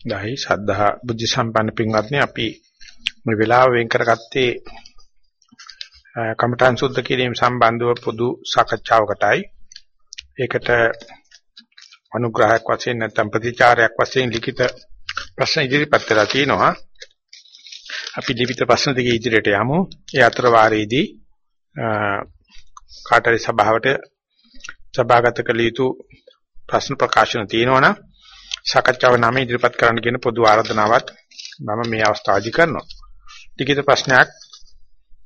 දැයි සද්ධා බුද්ධ සම්පන්න පින්වත්නි අපි මේ වෙලාව වෙන් කරගත්තේ කමඨාන් සුද්ධ කිරීම සම්බන්ධව පොදු සාකච්ඡාවකටයි. ඒකට අනුග්‍රහයක් වශයෙන් නැත්නම් ප්‍රතිචාරයක් වශයෙන් ලිඛිත ප්‍රශ්න ඉදිරිපත් කරලා තිනවා. අපි ලිඛිත ප්‍රශ්න දෙක ඉදිරියට යමු. ඒ අතර වාරයේදී කාටරි සභාවට සභාගත කළ යුතු ප්‍රශ්න ප්‍රකාශන තියෙනවා සාකච්ඡාව නම් ඉදිරිපත් කරන්න කියන පොදු ආරාධනාවක් මම මේ අවස්ථාවේදී කරනවා. ලිඛිත ප්‍රශ්නයක්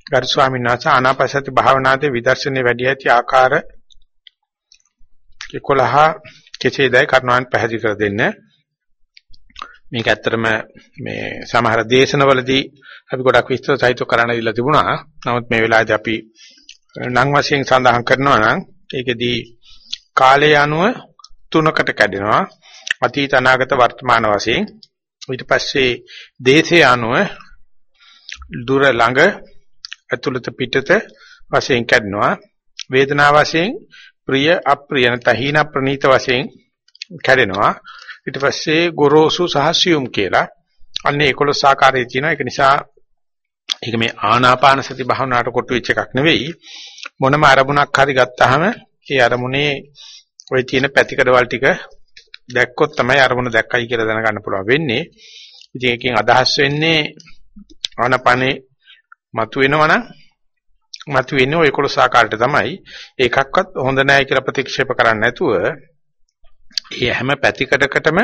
ගරු ස්වාමීන් වහන්සේ ආනාපානසති භාවනාවේ විදර්ශනයේ වැඩි ඇති ආකාර 11 කෙසේදයි කරුණාවෙන් පැහැදිලි කර දෙන්න. මේක ඇත්තටම මේ සමහර දේශනවලදී අපි ගොඩක් විස්තර සහිතව කරන්න දීලා තිබුණා. නමුත් මේ වෙලාවේදී අපි නම් වශයෙන් සඳහන් කරනවා නම් ඒකෙදී කාලය අනුව තුනකට කැඩෙනවා. අතීත අනාගත වර්තමාන වශයෙන්. ඊට පස්සේ දේශය අනුව දුර ළඟ ඇතුළත පිටත වශයෙන් කැඩෙනවා. වේදනා වශයෙන් ප්‍රිය අප්‍රිය නැතහින ප්‍රනීත වශයෙන් කැඩෙනවා. ඊට පස්සේ ගොරෝසු සහ සියුම් කියලා. අන්නේ 11 ආකාරයේ තියෙනවා. ඒක නිසා ඒක මේ ආනාපාන සති භාවනාවට කොටු වෙච්ච එකක් නෙවෙයි. මොනම අරමුණක් හරි ගත්තාම ඒ අරමුණේ ওই තියෙන පැතිකඩවල් ටික දැක්කොත් තමයි අරමුණ දැක්කයි කියලා දැනගන්න පුළුවන් වෙන්නේ ඉතින් එකකින් අදහස් වෙන්නේ ආනාපානේ මතුවෙනවනම් මතුවෙන්නේ ওই 11 ආකාරයට තමයි. ඒකක්වත් හොඳ නැහැ කියලා ප්‍රතික්ෂේප කරන්නේ නැතුව ඒ හැම පැතිකඩකටම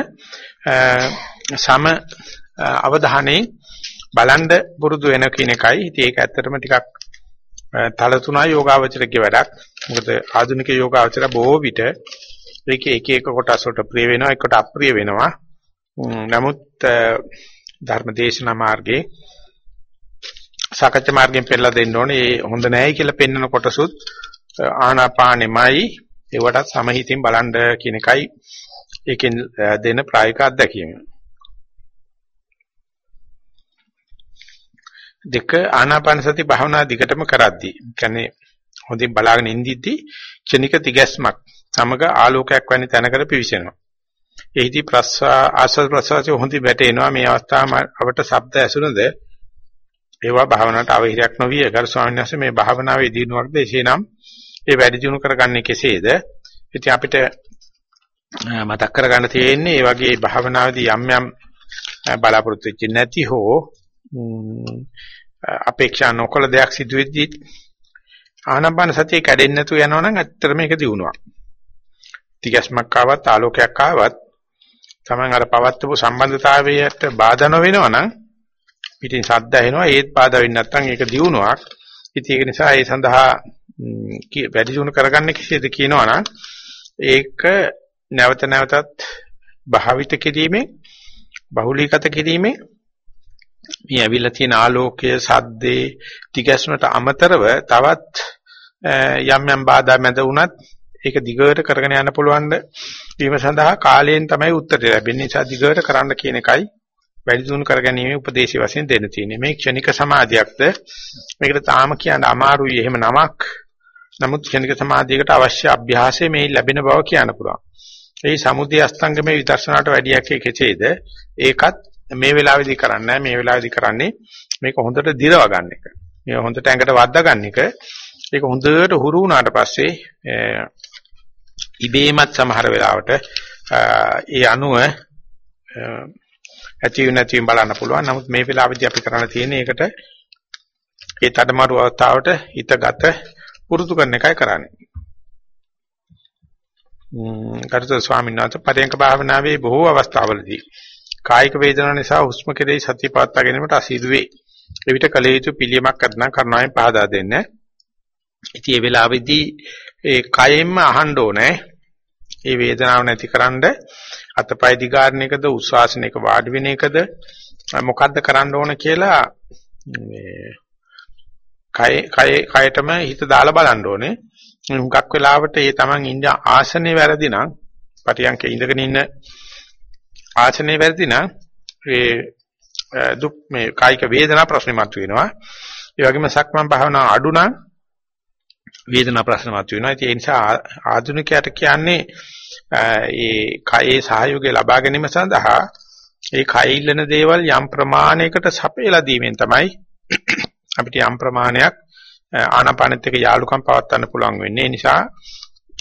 සම අවධානයේ බලන්න පුරුදු වෙන කියන එකයි. ඉතින් ඒක ඇත්තටම ටිකක් තල තුනයි යෝගාවචරකේ වැඩක්. මොකද ආධුනික යෝගාවචර බොහෝ විට ඒකේ එක එක කොටස් වලට ප්‍රිය වෙනවා, එකට අප්‍රිය වෙනවා. නමුත් ධර්මදේශනා මාර්ගයේ සාකච්ඡා මාර්ගයෙන් පෙන්නලා දෙන්න ඕනේ. ඒ හොඳ නැහැ කියලා පෙන්වන කොටසුත් ආනාපානෙමයි ඒවටත් සමහිතින් බලන්න කියන එකයි ඒකෙන් දෙන ප්‍රායෝගික අත්දැකීම. දෙක ආනාපාන සති භාවනා දිගටම කරද්දී කියන්නේ හොඳින් බලාගෙන ඉඳිද්දී ක්ෂණික තිගැස්මක් සමග ආලෝකයක් වැනි තැනකට පිවිසෙනවා. එහිදී ප්‍රස්වා ආස්වාද ප්‍රසවාසය හොඳින් වැටෙනවා මේ අවස්ථාව අපට ශබ්ද ඇසුනද ඒවා භාවනාවට අවහිරයක් නොවිය. ගරු ස්වාමීන් වහන්සේ මේ භාවනාවේ දිනුවක්ද එසේනම් ඒ වැඩි දියුණු කරගන්නේ කෙසේද? ඉතින් අපිට මතක් කරගන්න තියෙන්නේ මේ වගේ භාවනාවේදී යම් යම් බලාපොරොත්තු වෙච්ච නැති හෝ අපේක්ෂා නොකළ දෙයක් සිදු වෙද්දී ආනබන සතිය කැඩෙන්නේ නැතුව යනවා නම් ඇත්තට මේක දිනුවක්. තිගැස්මක් ආවත් ආලෝකයක් ආවත් Taman අර පවත්වපු සම්බන්ධතාවයට බාධා නොවෙනවා නම් පිටින් ශබ්ද ඇහෙනවා ඒත් බාධා වෙන්නේ නැත්නම් ඒක දියුණුවක්. ඉතින් ඒක නිසා ඒ සඳහා වැඩි දියුණු කරගන්න කෙසේද කියනවනම් ඒක නැවත නැවතත් භාවිත කිරීමෙන් බහුලීගත කිරීමෙන් මේ ඇවිල්ලා තියෙන ආලෝකයේ සද්දේ ටිකස්මට අමතරව තවත් යම් යම් බාධා මැද වුණත් ඒක දිගට කරගෙන යන්න පුළුවන් වීම සඳහා කාලයෙන් තමයි උත්තරය ලැබෙන්නේ. නිසා දිගට කරන්න කියන එකයි වැඩි දියුණු කරගැනීමේ උපදේශය වශයෙන් දෙන්න තියෙන්නේ. මේ ක්ෂණික සමාධියක්ද මේකට තාම කියන්න අමාරුයි එහෙම නමක්. නමුත් ක්ෂණික සමාධියකට අවශ්‍ය අභ්‍යාසය මේ ලැබෙන බව කියන්න පුළුවන්. ඒ සමුදය අස්තංගමේ විදර්ශනාට වැඩියක් කෙසේද? ඒකත් මේ වෙලාවේදී කරන්නේ මේ වෙලාවේදී කරන්නේ මේක හොඳට දිරව ගන්න එක. මේ හොඳට ඇඟට වද්දා ගන්න එක. ඒක හොඳට හුරු වුණාට පස්සේ ඉබේමත් සමහර වෙලාවට ඒ අණුව ඇති වෙන නැති වෙන බලන්න පුළුවන්. නමුත් මේ වෙලාවේදී අපි කරන්න තියෙන්නේ ඒකට ඒ තඩමාරු අවස්ථාවට හිතගත පුරුදු කරන එකයි කරන්නේ. කරුතර ස්වාමීන් වහන්සේ පරයන්ක භාවනාවේ බොහෝ අවස්ථාවලදී කායික වේදනා නිසා හුස්ම කෙරෙහි සතිය පවත්වා ගැනීමට අසීදු වේ. එවිට කල යුතු පිළියමක් කරන කරුණාවෙන් පහදා දෙන්න. ඉතින් මේ වෙලාවේදී ඒ කයෙන්ම අහන්න ඕනේ. ඒ වේදනාව නැතිකරන්න අතපය දිගාරණ එකද උස්වාසන එක වාඩි වෙන එකද මොකද්ද කරන්න ඕන කියලා මේ කය කය කයටම හිත දාලා බලන්න ඕනේ. හුඟක් වෙලාවට ඒ Taman ඉන්න ආසනේ වැරදි නම් පටියන්ක ඉඳගෙන ඉන්න ආසනේ වැරදි නම් ඒ දුක් මේ කායික වේදනා ප්‍රශ්නේ මතුවෙනවා. ඒ වගේම සක්මන් භාවනා අඩු නම් වේදනා ප්‍රශ්න මතුවෙනවා. ඒ නිසා ආධුනිකයට කියන්නේ ඒ කයේ සහයෝගය ලබා ගැනීම සඳහා ඒ කයිල්ලන දේවල් යම් ප්‍රමාණයකට සපයලා දීමෙන් තමයි අපිට යම් ප්‍රමාණයක් ආනාපානෙත් එක්ක යාලුකම් පවත්වන්න පුළුවන් වෙන්නේ. ඒ නිසා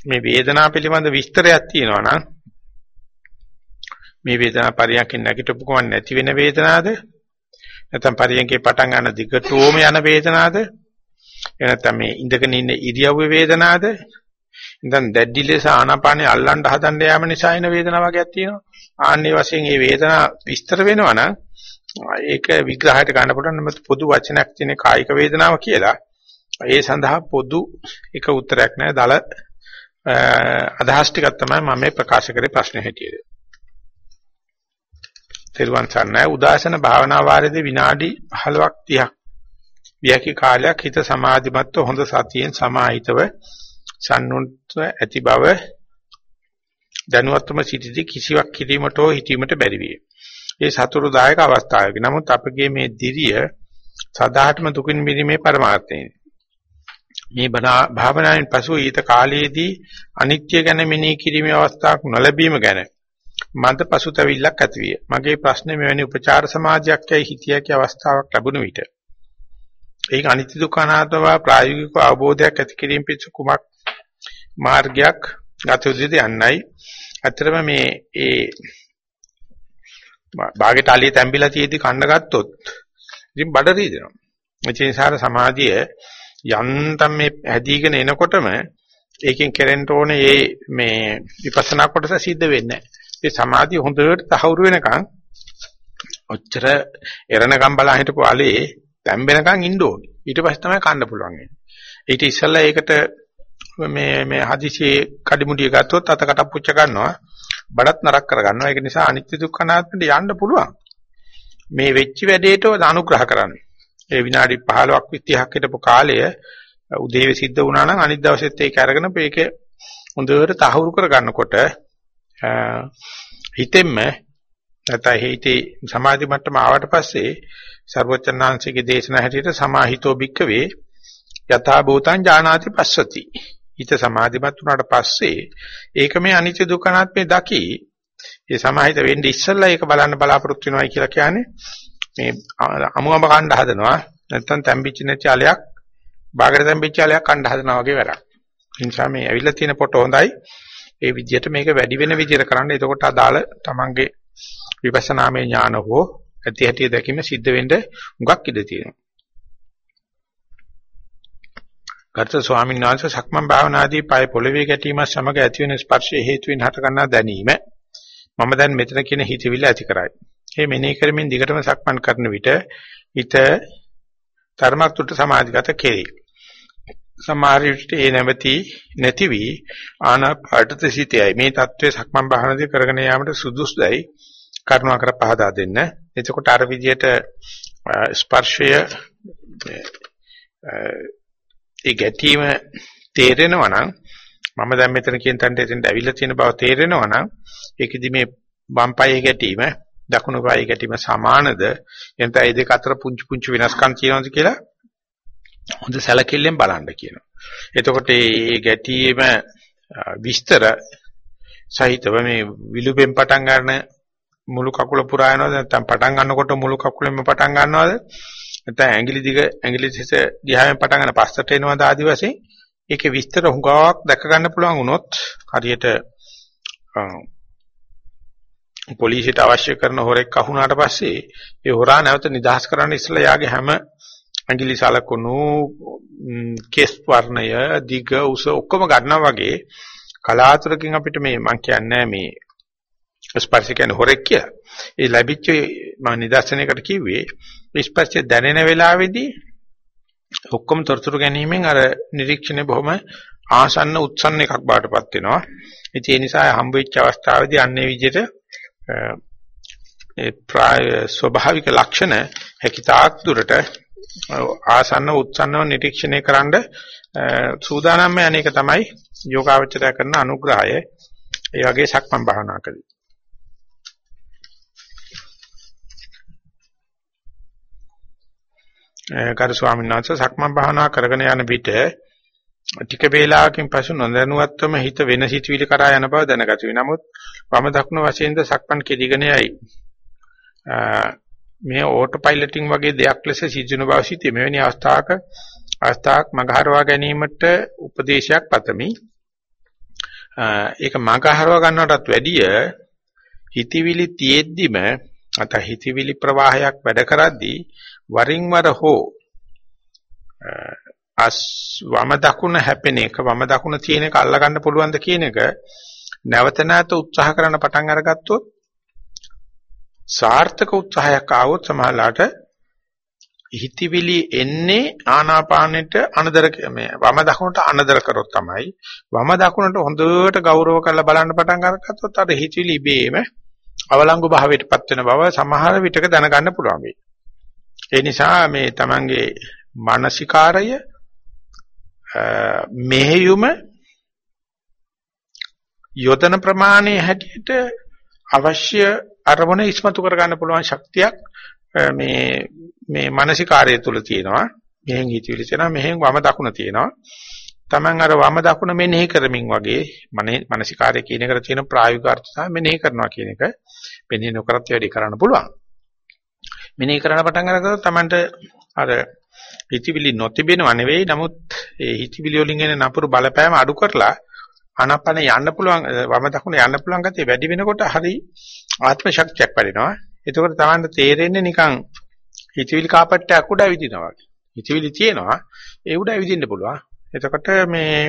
මේ වේදනාව පිළිබඳ විස්තරයක් තියෙනවා නම් මේ වේදනාව පරියන්කෙන් නැගිටපු කම නැති වෙන වේදනාවද නැත්නම් පරියන්කේ පටන් ගන්න දිගටම යන වේදනාවද එනත්තම් මේ ඉඳගෙන ඉන්න ඉරියව්වේ වේදනාවද ඉතින් දැඩි ලෙස ආනාපානෙ අල්ලන්න හදන්න යාම නිසා එන වේදනාව වගේක් තියෙනවා. ආන්නේ වශයෙන් මේ වේදනාව විස්තර වෙනවා නම් ඒක විග්‍රහයට ගන්න පුළුවන්. පොදු වචනයක් තියෙන කායික වේදනාව කියලා ඒ සඳහා පොදු එක උත්තරයක් නැහැ දල අදහස් ටිකක් තමයි මම මේ ප්‍රකාශ කරේ ප්‍රශ්නේ හැටියට. තෙරුවන් සරණයි. උදාසන භාවනා වාරයේදී විනාඩි 15ක් 30ක් වියකි කාලයක් හිත සමාධිමත්ව හොඳ සතියෙන් සමාහිතව සම්නුත් ඇති බව දැනුවත්වම සිටිදී කිසිවක් කිරීමට හෝ හිතීමට බැරි විය. ඒ සතුරුදායක අවස්ථාවක. නමුත් අපගේ මේ දිරිය සදාටම දුකින් මිදීමේ පරමාර්ථයයි. මේ භාවනාවෙන් පසු ඊට කාලයේදී අනිත්‍ය ගැන මෙනෙහි කිරීමේ අවස්ථාවක් නොලැබීම ගැන මන්ද පසුතැවිල්ලක් ඇතිවිය. මගේ ප්‍රශ්නේ මෙවැනි උපචාර සමාජයක් යයි හිතියකී අවස්ථාවක් ලැබුණ විට ඒක අනිත්‍ය දුක්ඛ අනාත්ම ප්‍රායෝගික අවබෝධයක් ඇති කිරීම පිණිස කුමක් මාර්ගයක් ගත යුතුද යන්නයි. ඇත්තටම මේ ඒ භාගයට අලිය තැම්බිලා තියෙද්දි කන්න ගත්තොත් ඉතින් බඩ රීදෙනවා. ඒ නිසා සමාධිය යන්තම් මේ හැදීගෙන එනකොටම ඒකෙන් කෙරෙන්න ඕනේ මේ විපස්සනා කොටස සිද්ධ වෙන්නේ නැහැ. ඒ සමාධිය හොඳට තහවුරු වෙනකන් ඔච්චර එරණකම් බලා හිටපු allele තැම්බෙනකන් ඉන්න ඕනේ. ඊට පස්සේ තමයි කන්න පුළුවන් වෙන්නේ. ඊට ඉස්සෙල්ලා ඒකට මේ මේ හදිසියේ කඩිමුඩිය ගත්තොත් අතකට පුච්ච ගන්නවා. බඩත් නරක කර ගන්නවා. ඒක නිසා අනිත්‍ය දුක්ඛ අනාත්මට යන්න පුළුවන්. මේ වෙච්ච වැඩේට අනුග්‍රහ කරන්න. ඒ විනාඩි 15ක් 20ක් හිටපු කාලය උදේවේ සිද්ධ වුණා නම් අනිත් දවසෙත් ඒක අරගෙන මේක හොඳට තහවුරු කර ගන්නකොට හිතෙන්ම නැත්නම් හිතේ සමාධි මට්ටම ආවට පස්සේ ਸਰවචන්නාංශිකේ දේශනා හැටියට සමාහිතෝ භික්කවේ යථා භූතං ඥානාති පස්සති. හිත සමාධිමත් වුණාට පස්සේ ඒක මේ අනිත්‍ය දුක්ඛ අනාත්මේ දකි. ඒ සමාහිත වෙන්නේ ඉස්සෙල්ලා ඒක බලන්න බලාපොරොත්තු වෙනවයි කියලා කියන්නේ මේ අමුමම කණ්ඩ හදනවා නැත්නම් තැම්බිච්ච නැති අලයක් බාගට තැම්බිච්ච අලයක් කණ්ඩ හදනවා වගේ වැඩක්. ඒ නිසා මේ ඇවිල්ලා තියෙන පොට හොඳයි. ඒ විදිහට මේක වැඩි වෙන විදිහට කරන්න. එතකොට අදාළ තමන්ගේ විපස්සනාමය ඥාන හෝ ඇති හැටි දැකීම සිද්ධ වෙන්න හුඟක් ඉඩ තියෙනවා. ගත ස්වාමීන් වහන්සේ සක්මන් භාවනාදී පය පොළවේ ගැටීම සමග ඇතිවන ස්පර්ශයේ හේතුවෙන් හටගන්නා දැනීම මම දැන් මෙතන කියන හිතවිල්ල ඇති කරයි. මේ මෙනෙහි කරමින් දිගටම සක්මන් කරන විට හිත ධර්මයක් තුට සමාධිගත කෙරේ. සමහර විට ඒ නැමැති නැති වී ආනාපානට සිටයයි. මේ தત્ත්වයේ සක්මන් භාවනාදී කරගෙන යාමට සුදුසුයි කරුණාකර පහදා දෙන්න. එතකොට අර විදියට ස්පර්ශය ඒ ගැටීම තේරෙනවා නම් මම දැන් මෙතන කියන තැනට එතෙන්ට ඇවිල්ලා තියෙන බව තේරෙනවා නම් ඒකෙදි මේ වම් පායේ ගැටීම දකුණු පායේ ගැටීම සමානද එතන ඒ දෙක අතර පුංචි පුංචි වෙනස්කම් තියෙනවද කියලා හොඳ සැලකිල්ලෙන් බලන්න කියනවා. එතකොට මේ ගැටීම විස්තර සහිතව මේ විලුපෙන් පටන් ගන්න මුළු කකුල පුරා යනවද? නැත්නම් පටන් ගන්නකොට මුළු කකුලෙම පටන් ගන්නවද? නැත්නම් ඇඟිලි දිග ඇඟිලි හිස දිහාවෙන් පටන් ගන්න පස්සට එනවද ආදි වශයෙන්? ඒකේ විස්තර හුඟාවක් දැක ගන්න පුළුවන් වුණොත් හරියට පොලිසියට අවශ්‍ය කරන හොරෙක් අහුණාට පස්සේ ඒ හොරා නැවත නිදහස් කරන්න ඉස්සලා යාගේ හැම ඇඟිලි සලකුණු කෙස් වර්ණය දිග උස ඔක්කොම ගන්නවා වගේ කලාතුරකින් අපිට මේ මම කියන්නේ මේ ස්පර්ශ කියන්නේ හොරෙක් කියලා. ඒ ලැබිච්ච මම නිදර්ශනයකට කිව්වේ ස්පර්ශය දැනෙන වෙලාවේදී ඔක්කොම තොරතුරු ගැනීමෙන් අර නිරීක්ෂණය බොහොම ආසන්න උත්සන්න එකක් බාටපත් වෙනවා. ඉතින් ඒ නිසා හම්බ වෙච්ච අවස්ථාවේදී අන්නේ විදිහට ඒ ප්‍රාය ස්වභාවික ලක්ෂණ හැකිතාක් දුරට ආසන්න උත්සන්නව නිරීක්ෂණය කරන්න සූදානම් මේ අනේක තමයි යෝගාවචරය කරන අනුග්‍රහය. ඒ වගේ සක්මන් භාවනා කළේ. කරු ස්වාමීන් වහන්සේ සක්මන් භාවනා කරගෙන යන විට ටික වේලාවකින් පසු නොදැනුවත්වම හිත වෙන සිතුවිලි කරා යන බව දැනගත වේ. නමුත් වම දකුණ වශයෙන්ද සක්මන් කෙදිගෙන යයි. මේ ඕටෝ පයිලටින් වගේ දෙයක් ලෙස සිදුවන බව සිටී මෙවැනි අවස්ථාවක අවස්ථාවක් මගහරවා ගැනීමට උපදේශයක් පතමි. ඒක මගහරවා ගන්නටත් වැඩිය හිතවිලි තියෙද්දිම අත හිතවිලි ප්‍රවාහයක් වැඩ කරද්දී වරින් වර හෝ අස් වම දකුණ හැපෙන එක වම දකුණ තියෙන එක අල්ලා ගන්න පුළුවන්ද කියන එක නැවත නැවත උත්සාහ කරන පටන් අරගත්තොත් සාර්ථක උත්සාහයක් ආවොත් සමහරලාට හිතවිලි එන්නේ ආනාපානෙට අනදර මේ වම දකුණට අනදර කරොත් තමයි වම දකුණට හොඳට ගෞරව කරලා බලන්න පටන් අරගත්තොත් අර හිතවිලි ඉබේම අවලංගු භාවයටපත් වෙන බව සමහර විටක දැනගන්න පුළුවන් වෙයි. ඒ නිසා මේ Tamange මානසිකාරය මෙහෙයුම යොදන ප්‍රමාණයේ හැටියට අවශ්‍ය අරමුණ ඉස්මතු කර ගන්න පුළුවන් ශක්තියක් මේ මේ මානසිකාරය තුල තියෙනවා. මෙහෙන් හිතවිලි තියෙනවා, මෙහෙන් වම දකුණ තියෙනවා. Taman අර වම දකුණ මෙනෙහි කරමින් වගේ මානසිකාරය කියන එකට තියෙන ප්‍රායෝගික අර්ථය තමයි මෙනෙහි කරනවා කියන එක. මෙනෙහි නොකරත් වැඩි කරන්න පුළුවන්. මෙනෙහි කරන පටන් අරගත්තොත් Tamanට අර හිතවිලි නොතිබෙනව නෙවෙයි නමුත් ඒ හිතවිලි වලින් එන නපුරු බලපෑම අඩු කරලා ආනාපාන යන්න පුළුවන් වම දකුණ යන්න පුළුවන් ගතිය වැඩි වෙනකොට හරි ආත්ම ශක්තියක් වැඩෙනවා. එතකොට තමන්ට තේරෙන්නේ නිකන් හිතවිලි කාපට්ටයක් උඩ ඇවිදිනවා වගේ. හිතවිලි තියෙනවා ඒ උඩ ඇවිදින්න පුළුවන්. එතකොට මේ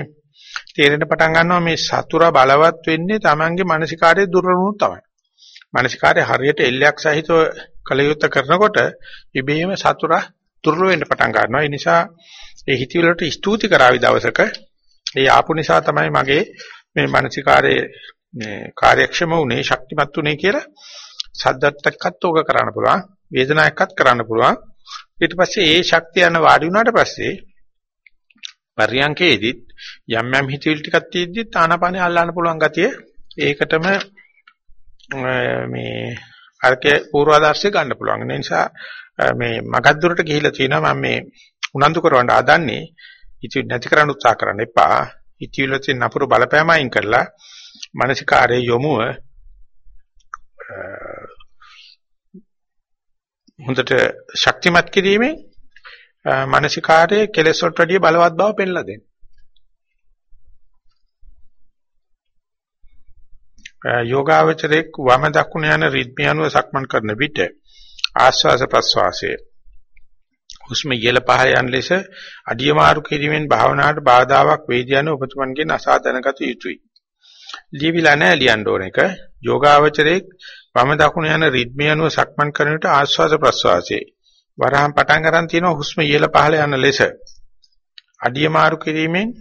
තේරෙන්න පටන් ගන්නවා මේ සතුරා බලවත් වෙන්නේ තමන්ගේ මානසිකාරයේ දුර්වලුණු තමයි. මානසිකාරයේ හරියට එල්ලයක් සහිතව කලයුත්ත කරනකොට ඉබේම සතුරා දුර්වල වෙන්න පටන් ගන්නවා. ඒ නිසා ඒ හිතවිලි වලට ස්තුති කරાવી දවසක ඒ ආපු නිසා තමයි මගේ මේ මානසිකාරයේ මේ කාර්යක්ෂම උනේ ශක්තිමත් උනේ කියලා සද්දත් එක්කත් ඕක කරන්න පුළුවන් වේදනාව එක්කත් කරන්න පුළුවන් ඊට පස්සේ ඒ ශක්තිය යන වාඩි වුණාට පස්සේ පරියංකේදිත් යම් යම් හිතවිලි ටිකක් තියෙද්දිත් ආනාපානිය අල්ලන්න පුළුවන් ගතිය ඒකටම මේ අරකේ පූර්වාදර්ශය ගන්න පුළුවන්. ඒ නිසා මේ මගද්දුරට ගිහිලා තියෙනවා මම මේ උනන්දු කරවන්න ආදන්නේ ඉති නැති කරන්න උත්සාහ කරන්න එපා. ඉතිවිල තියෙන නපුරු බලපෑම අයින් කරලා මානසිකාරයේ යොමුව හොඳට ශක්තිමත් කිරීමෙන් මානසිකාරයේ කෙලෙස් වලට වැඩිය බලවත් බව පෙන්ලා දෙන්න. යෝගාවචරයේ වම දකුණ යන රිද්මය අනුව සක්මන් කරන විට ආස්වාස ප්‍රස්වාසයේ හුස්ම ඉහළ පහළ යන ලෙස අඩිය මාරු කිරීමෙන් භාවනාවට බාධාවක් වේද යන උපතුමන්ගෙන් අසා දැනගත යුතුයි. ලියවිලා නැහැ ලියන්න ඕන එක. යෝගාවචරයේ වම දකුණ යන රිද්මය අනුව සක්මන් කරන විට ආස්වාද ප්‍රස්වාසයේ වරහන් පටන් ගන්න තියෙන හුස්ම ඉහළ පහළ යන ලෙස අඩිය මාරු කිරීමෙන්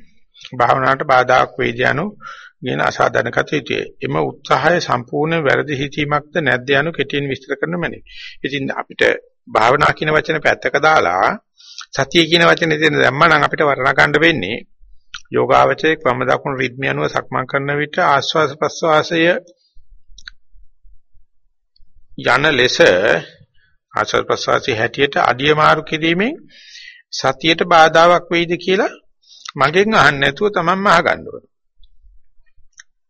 භාවනාවට බාධාක් වේද යන ගෙන අසාධනගත යුතුය. එම උත්සාහය සම්පූර්ණ වැරදි හිතීමක්ද නැද්ද යනු කෙටියෙන් විස්තර කරන්න මැනේ. ඉතින් අපිට භාවනා කියන වචනේ පැත්තක දාලා සතිය කියන වචනේ දෙන්න දැම්මනම් අපිට වර්ණ ගන්න වෙන්නේ යෝගාවචයේ ක්‍රම දකුණු රිද්මය අනුව සක්මන් කරන විට ආස්වාස ප්‍රස්වාසය යන ලෙස ආස්වාස ප්‍රස්වාසයේ හැටියට අඩිය මාරු කිරීමෙන් සතියට බාධාවක් වෙයිද කියලා මගෙන් අහන්න නැතුව තමන්ම අහගන්න ඕන.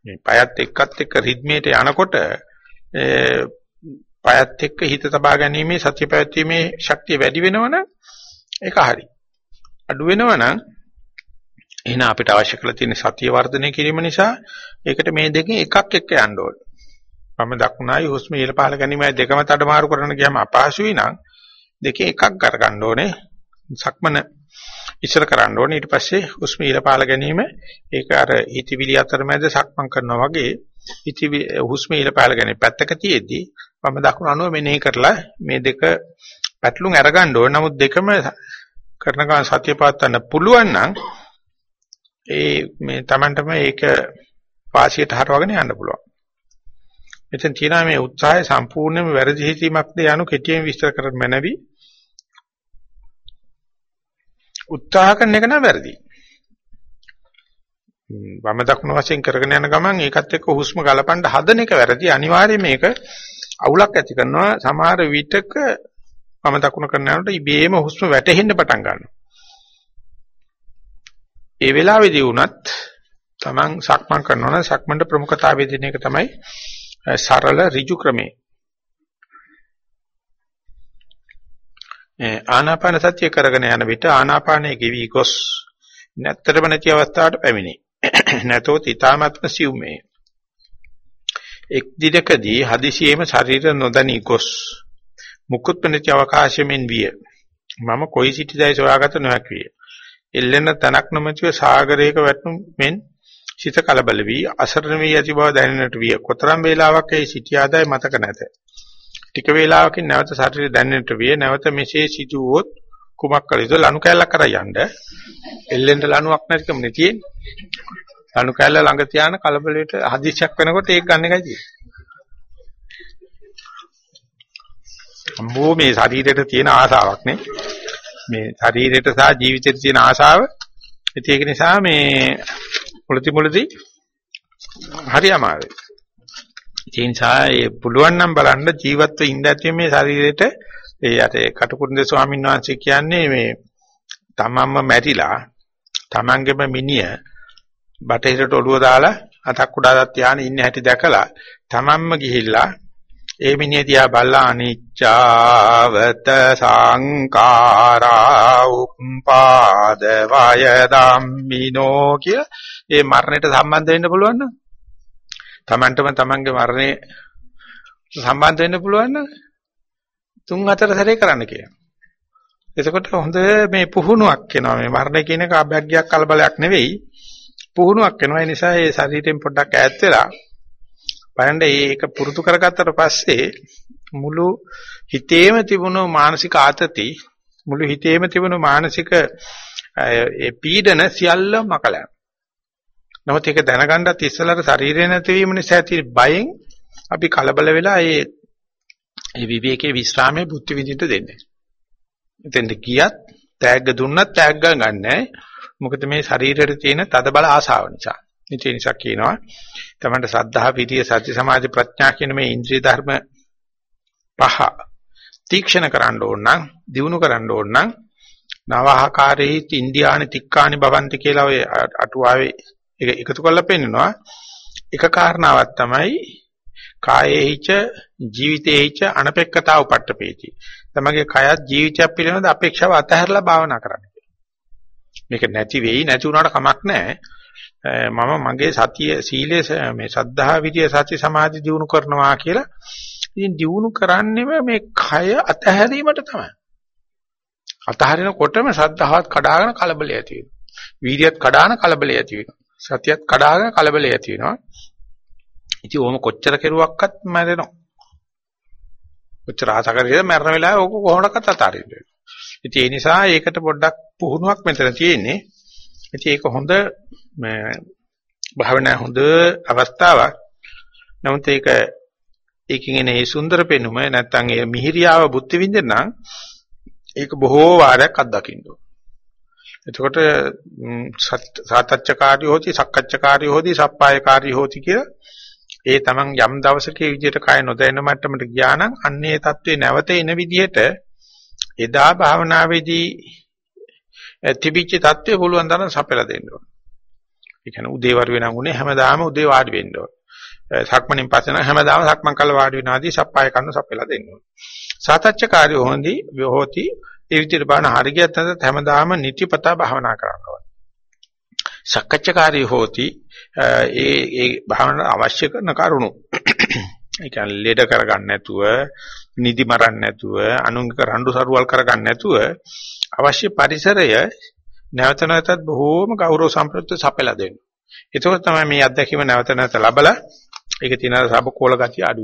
මේ පයත් එක්කත් එක්ක රිද්මේට යනකොට පයත් එක්ක හිත තබා ගැනීමේ සත්‍ය පැවැත්වීමේ ශක්තිය වැඩි වෙනවනම් ඒක හරි. අඩු වෙනවනම් එහෙනම් අපිට අවශ්‍ය කරලා තියෙන සතිය වර්ධනය කිරීම නිසා ඒකට මේ දෙකෙන් එකක් එක්ක යන්න ඕනේ. මම දකුණයි හුස්ම ඉහළ පහළ ගැනීමයි දෙකම තඩමාරු කරන්න ගියාම අපහසුයි නම් දෙකේ එකක් කරගන්න ඕනේ. සක්මන ඉස්සර කරන්න ඕනේ ඊට පස්සේ හුස්ම ඉහළ පහළ ගැනීම ඒක අර හිතවිලි අතරමැද සක්මන් කරනවා වගේ හිතවිලි හුස්ම ඉහළ පහළ ගැනීම පැත්තක තියේදී වම දකුණ අනුව මෙනෙහි කරලා මේ දෙක පැටලුම් අරගන්න ඕන. නමුත් දෙකම කරන ගමන් සතිය පවත්වන්න පුළුවන් නම් ඒ මේ Tamanටම ඒක වාසියට හරවගෙන යන්න පුළුවන්. මෙතන තියෙනවා මේ උත්සාහය සම්පූර්ණයෙන්ම වැරදි හිතීමක්ද යනු කෙටියෙන් විස්තර කරන්න මැනවි. උත්සාහ කරන එක නම් වැරදි. වම දකුණු වශයෙන් කරගෙන යන ගමන් ඒකත් එක්ක හුස්ම ගලපන්න හදන එක වැරදි. අනිවාර්යයෙන් මේක අවුලක් ඇති කරනවා සමහර විටක වම දකුණ කරන යනකොට ඉබේම හුස්ම වැටෙන්න පටන් ගන්නවා. ඒ වෙලාවේදී වුණත් Taman සක්මන් කරනවා නම් සක්මන්ට ප්‍රමුඛතාවය දෙන එක තමයි සරල ඍජු ක්‍රමේ. ආනාපාන සතිය කරගෙන යන විට ආනාපානයේ ගෙවි ගොස් නැත්තරම නැති අවස්ථාවට පැමිණේ. නැතොත් ඊ타මත්ම සිව්මේ. එක් දිනකදී හදිසියෙම ශරීර නොදනී ගොස් මුකුත් නැති අවකාශයෙන් විය. මම කොයි සිටිදයි සොයාගත නොහැක විය. එල්ලෙන තනක් නොමැතිව සාගරයක වැටුම් මෙන් සිත කලබල වී අසරණ වී ඇති බව දැනෙන්නට විය. කොතරම් වේලාවක් ඒ සිටියාදයි මතක නැත. ටික වේලාවකින් නැවත ශරීරය දැනෙන්නට විය. නැවත මෙසේ සිදුවොත් කුමක් කළ යුතුද? ලනු කැල්ලක් කරා යන්න. එල්ලෙන්න ලනුවක් නැතිකම නේ තියෙන්නේ. ලනු කැල්ල ළඟ තියාන කලබලයට හදිස්සියක් වෙනකොට ඒක ගන්න එකයි තියෙන්නේ. අම්බෝ මේ ශරීරයට තියෙන ආසාවක් නේ. මේ ශරීරයට සහ ජීවිතයට තියෙන ආසාව. ඒක නිසා මේ මුලති මුලති හරි අමාරුයි. ඒ නිසා ඒ පුළුවන් නම් බලන්න ජීවත්ව ඉඳ ඇති මේ ශරීරෙට ඒ අර කටුකුරුන්දේ ස්වාමීන් වහන්සේ කියන්නේ මේ තමන්ම මැරිලා තමන්ගේම මිනිය බටහිරට ඔළුව දාලා අතක් උඩට තියාගෙන ඉන්න හැටි දැකලා තමන්ම ගිහිල්ලා ඒ මිනිහ දිහා බල්ලා අනිච්චාවත සංකාරා උප්පාද වය ධම්මිනෝ කිය. ඒ මරණයට සම්බන්ධ වෙන්න පුළුවන් නම් Tamanටම Tamanගේ මරණය සම්බන්ධ වෙන්න පුළුවන් නම් තුන් හතර සැරේ කරන්න කියනවා. එතකොට හොඳ මේ පුහුණුවක් එනවා මේ මරණය කියන එක අභ්‍යග්ගයක් කලබලයක් නෙවෙයි. පුහුණුවක් වෙනවා. ඒ නිසා ඒ ශරීරයෙන් පොඩ්ඩක් ඈත් වෙලා බලන්න ඒක පුරුදු කරගත්තට පස්සේ මුළු හිතේම තිබුණු මානසික ආතති මුළු හිතේම තිබුණු මානසික ඒ පීඩන සියල්ල මකලා නමුත් ඒක දැනගන්නත් ඉස්සෙල්ලාට ශරීරය නැතිවීම නිසා ඇති බයෙන් අපි කලබල වෙලා ඒ ඒ විවේකයේ විස්රාමයේ බුද්ධ විදිහට දෙන්නේ. එතෙන්ට ගියත් තෑග්ග දුන්නත් තෑග්ග ගන්නෑ. මොකද මේ ශරීරයට තියෙන තද බල ආශාව නිසා. ඒ නිසා කියනවා තමන්ට සද්ධා විරිය සති සමාධි ප්‍රඥා කියන මේ ඉන්ද්‍රිය ධර්ම පහ තීක්ෂණ කරන්න ඕන නම් දිනු කරන්න ඕන නම් නවහකාරේහි ඉන්දියානි තික්කානි භවಂತಿ කියලා ඔය අටුවාවේ ඒක එකතු කරලා පෙන්නනවා. එක කාරණාවක් තමයි කායේහිච ජීවිතේහිච අනපෙක්කතා උපට්ඨපේති. තමගේ කයත් ජීවිතයක් පිළිබඳ අපේක්ෂාව අතහැරලා භාවනා කරන්න මේක නැති වෙයි නැති වුණාට කමක් නැහැ. මම මගේ සතිය සීලය මේ සද්ධා විදිය සති සමාධි දිනු කරනවා කියලා. ඉතින් දිනු කරන්නේම මේ කය අතහැරීමට තමයි. අතහරිනකොටම සද්ධාවත් කඩාගෙන කලබලය ඇති වෙනවා. වීර්යයත් කඩාන කලබලය ඇති වෙනවා. සතියත් කඩාගෙන කලබලය ඇති වෙනවා. ඉතින් ඕම කොච්චර කෙරුවක්වත් මැරෙනවා. කොච්චර ආස කරේද මැරෙන වෙලාවේ ඕක කොහොමඩක්වත් අතාරින්න. ඉතින් ඒ නිසා ඒකට පොඩ්ඩක් පුහුණුවක් මෙතන තියෙන්නේ. ඉතින් ඒක හොඳ මේ භාවනා හොඳ අවස්ථාවක්. නමුත් ඒක ඒකෙන් එන ඒ සුන්දර පෙනුම නැත්තම් ඒ මිහිරියාව බුද්ධ විඳින්න නම් ඒක බොහෝ වාරයක් අත්දකින්න ඕන. එතකොට සත්‍යච්ඡකාරී හොති සක්කච්ඡකාරී හොති සප්පායකාරී හොති කියලා ඒ තමන් යම් දවසක ඒ විදිහට කය නොදැන මට්ටමට ගියා නම් අන්නේ தત્ත්වේ නැවත එන විදිහට එදා භාවනාවේදී තිබිච්ච தત્ත්වේ පුළුවන් තරම් සපෙලා දෙන්න ඕන. ඒ කියන්නේ උදේවරු වෙනඟුනේ හැමදාම උදේ වාඩි වෙන්න ඕන. සක්මණෙන් පස්සේ නම් හැමදාම සක්මන් කළා වාඩි වෙනවාදී සප්පාය කරන සපෙලා දෙන්න ඕන. සත්‍යච්ඡකාරී හොඳි හොති ඒ විදිහට බලන හරියට නැත්නම් හැමදාම නිතිපතා භාවනා කරන්න ඕනේ. සක්කච්ඡකාරී හෝති ඒ ඒ භාවනාවට අවශ්‍ය කරන කරුණු. ඒ කියන්නේ ලෙඩ කරගන්න නැතුව, නිදි මරන්න නැතුව, අනුංගික රණ්ඩු සරුවල් කරගන්න නැතුව අවශ්‍ය පරිසරය නැවත නැවතත් බොහෝම ගෞරව සම්ප්‍රයුක්ත සපයලා දෙන්න. එතකොට තමයි මේ අත්දැකීම නැවත නැවත ලබලා ඒක තියෙන සබකෝල ගතිය අඩු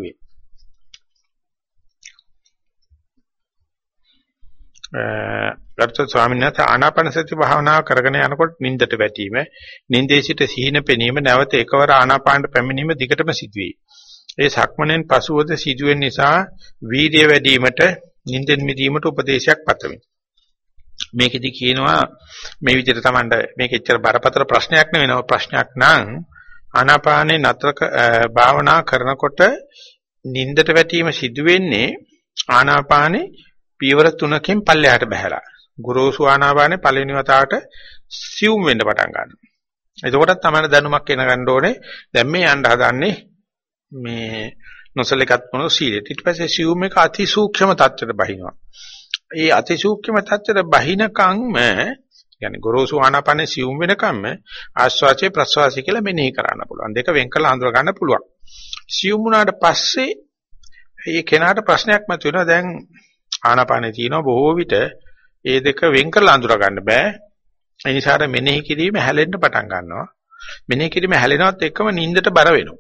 ගරුතර ස්වාමීන් වහන්සේ ආනාපාන සති භාවනාව කරගෙන යනකොට නින්දට වැටීම, නින්දේ සිට සිහින පෙනීම නැවත එකවර ආනාපානට පැමිණීම දිගටම සිදුවේ. ඒ සක්මණෙන් පසුවද සිදුවෙන නිසා වීර්ය වැඩිවීමට නින්දෙන් මිදීමට උපදේශයක් පතමි. මේකෙදි කියනවා මේ විදිහට තමයි මේක එච්චර බරපතල ප්‍රශ්නයක් නෙවෙයි ප්‍රශ්නයක් නම් ආනාපානේ නතර භාවනා කරනකොට නින්දට වැටීම සිදු වෙන්නේ ආනාපානේ පියවර තුනකින් පල්ලෙහාට බහැලා. ගුරුසු ආනාපානේ පළවෙනි වතාවට සිවුම් වෙන්න පටන් ගන්නවා. එතකොටත් තමයි දැනුමක් එන ගන්න ඕනේ. දැන් මේ යන්න හදන්නේ මේ නොසලකත් මොන සීලෙට. ඊට පස්සේ සිවුම් එක අති සූක්ෂම තත්ත්වයට බහිනවා. ඒ අතිසූක්ෂම තත්ත්වයට බහිනකම්ම يعني ගොරෝසු ආනාපාන සියුම් වෙනකම්ම ආස්වාචේ ප්‍රස්වාසය කියලා මෙනෙහි කරන්න පුළුවන්. දෙක වෙන් කරලා හඳුනා ගන්න පුළුවන්. සියුම් වුණාට පස්සේ මේ කෙනාට ප්‍රශ්නයක් මතුවෙනවා දැන් ආනාපානේ තියෙනවා බොහෝ විට ඒ දෙක වෙන් කරලා අඳුර ගන්න බෑ. ඒ නිසා මෙනෙහි කිරීම හැලෙන්න පටන් ගන්නවා. මෙනෙහි කිරීම හැලෙනවත් එක්කම නිින්දට බර වෙනවා.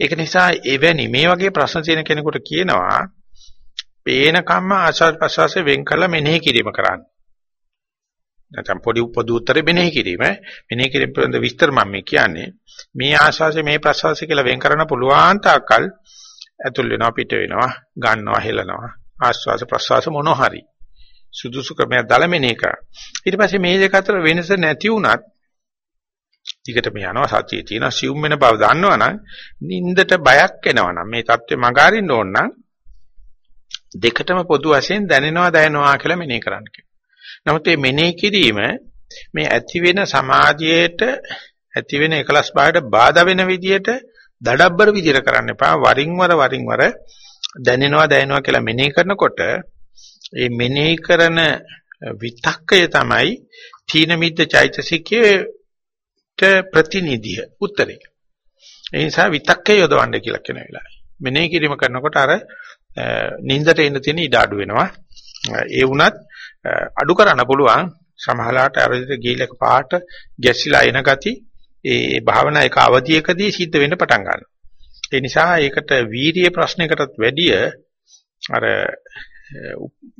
ඒක නිසා එවැනි මේ වගේ ප්‍රශ්න තියෙන කෙනෙකුට කියනවා පේන කම්ම ආශාස ප්‍රසවාසයෙන් වෙන් කරලා මෙනෙහි කිරීම කරන්න. නැත්නම් පොඩි පොදු උත්තරේ මෙනෙහි කිරීම. මෙනෙහි කිරීම පිළිබඳ විස්තර මම මේ කියන්නේ. මේ ආශාසය මේ ප්‍රසවාසය කියලා වෙන් කරන්න පුළුවන් තාක්කල් ඇතුල් වෙනවා පිට වෙනවා ගන්නවා හෙලනවා ආශ්වාස ප්‍රශ්වාස මොනවා හරි සුදුසු ක්‍රමයක් දාලා මෙනෙහි කරා. ඊට පස්සේ මේ දෙක අතර වෙනස නැති වුණත් ඊකට මේ යනවා සතියේ තියෙන සිවුම් වෙන බව දන්නවනම් නින්දට බයක් එනවනම් මේ தත්ත්වෙ මගහරින්න ඕන නම් දෙකටම පොදු වශයෙන් දැනෙනවා දැනෙනවා කියලා මෙනෙහි කරන්න කියනවා. නමුත් මේ මෙනෙහි කිරීම මේ ඇති වෙන සමාධියේට ඇති වෙන එකලස් භාවයට බාධා වෙන විදියට දඩබ්බර විදියට කරන්න එපා. වරින් වර වරින් වර දැනෙනවා දැනෙනවා කියලා මෙනෙහි කරනකොට මේ මෙනෙහි කරන විතක්කය තමයි තීන මිද්ද චෛතසිකයේ ප්‍රතිනිධිය උත්තරේ. ඒ නිසා විතක්කේ යොදවන්න කියලා කියන වෙලාවයි. මෙනෙහි කිරීම කරනකොට අර නින්දට එන්න තියෙන ඉඩ අඩු වෙනවා. ඒ වුණත් අඩු කරන්න පුළුවන් සමහරලාට අර ගීලක පාට ගැසිලා එන ගති ඒ භාවනා එක අවධියකදී සිද්ධ වෙන්න පටන් ගන්නවා. ඒ නිසා ඒකට වීර්ය ප්‍රශ්නයකටත් වැඩිය අර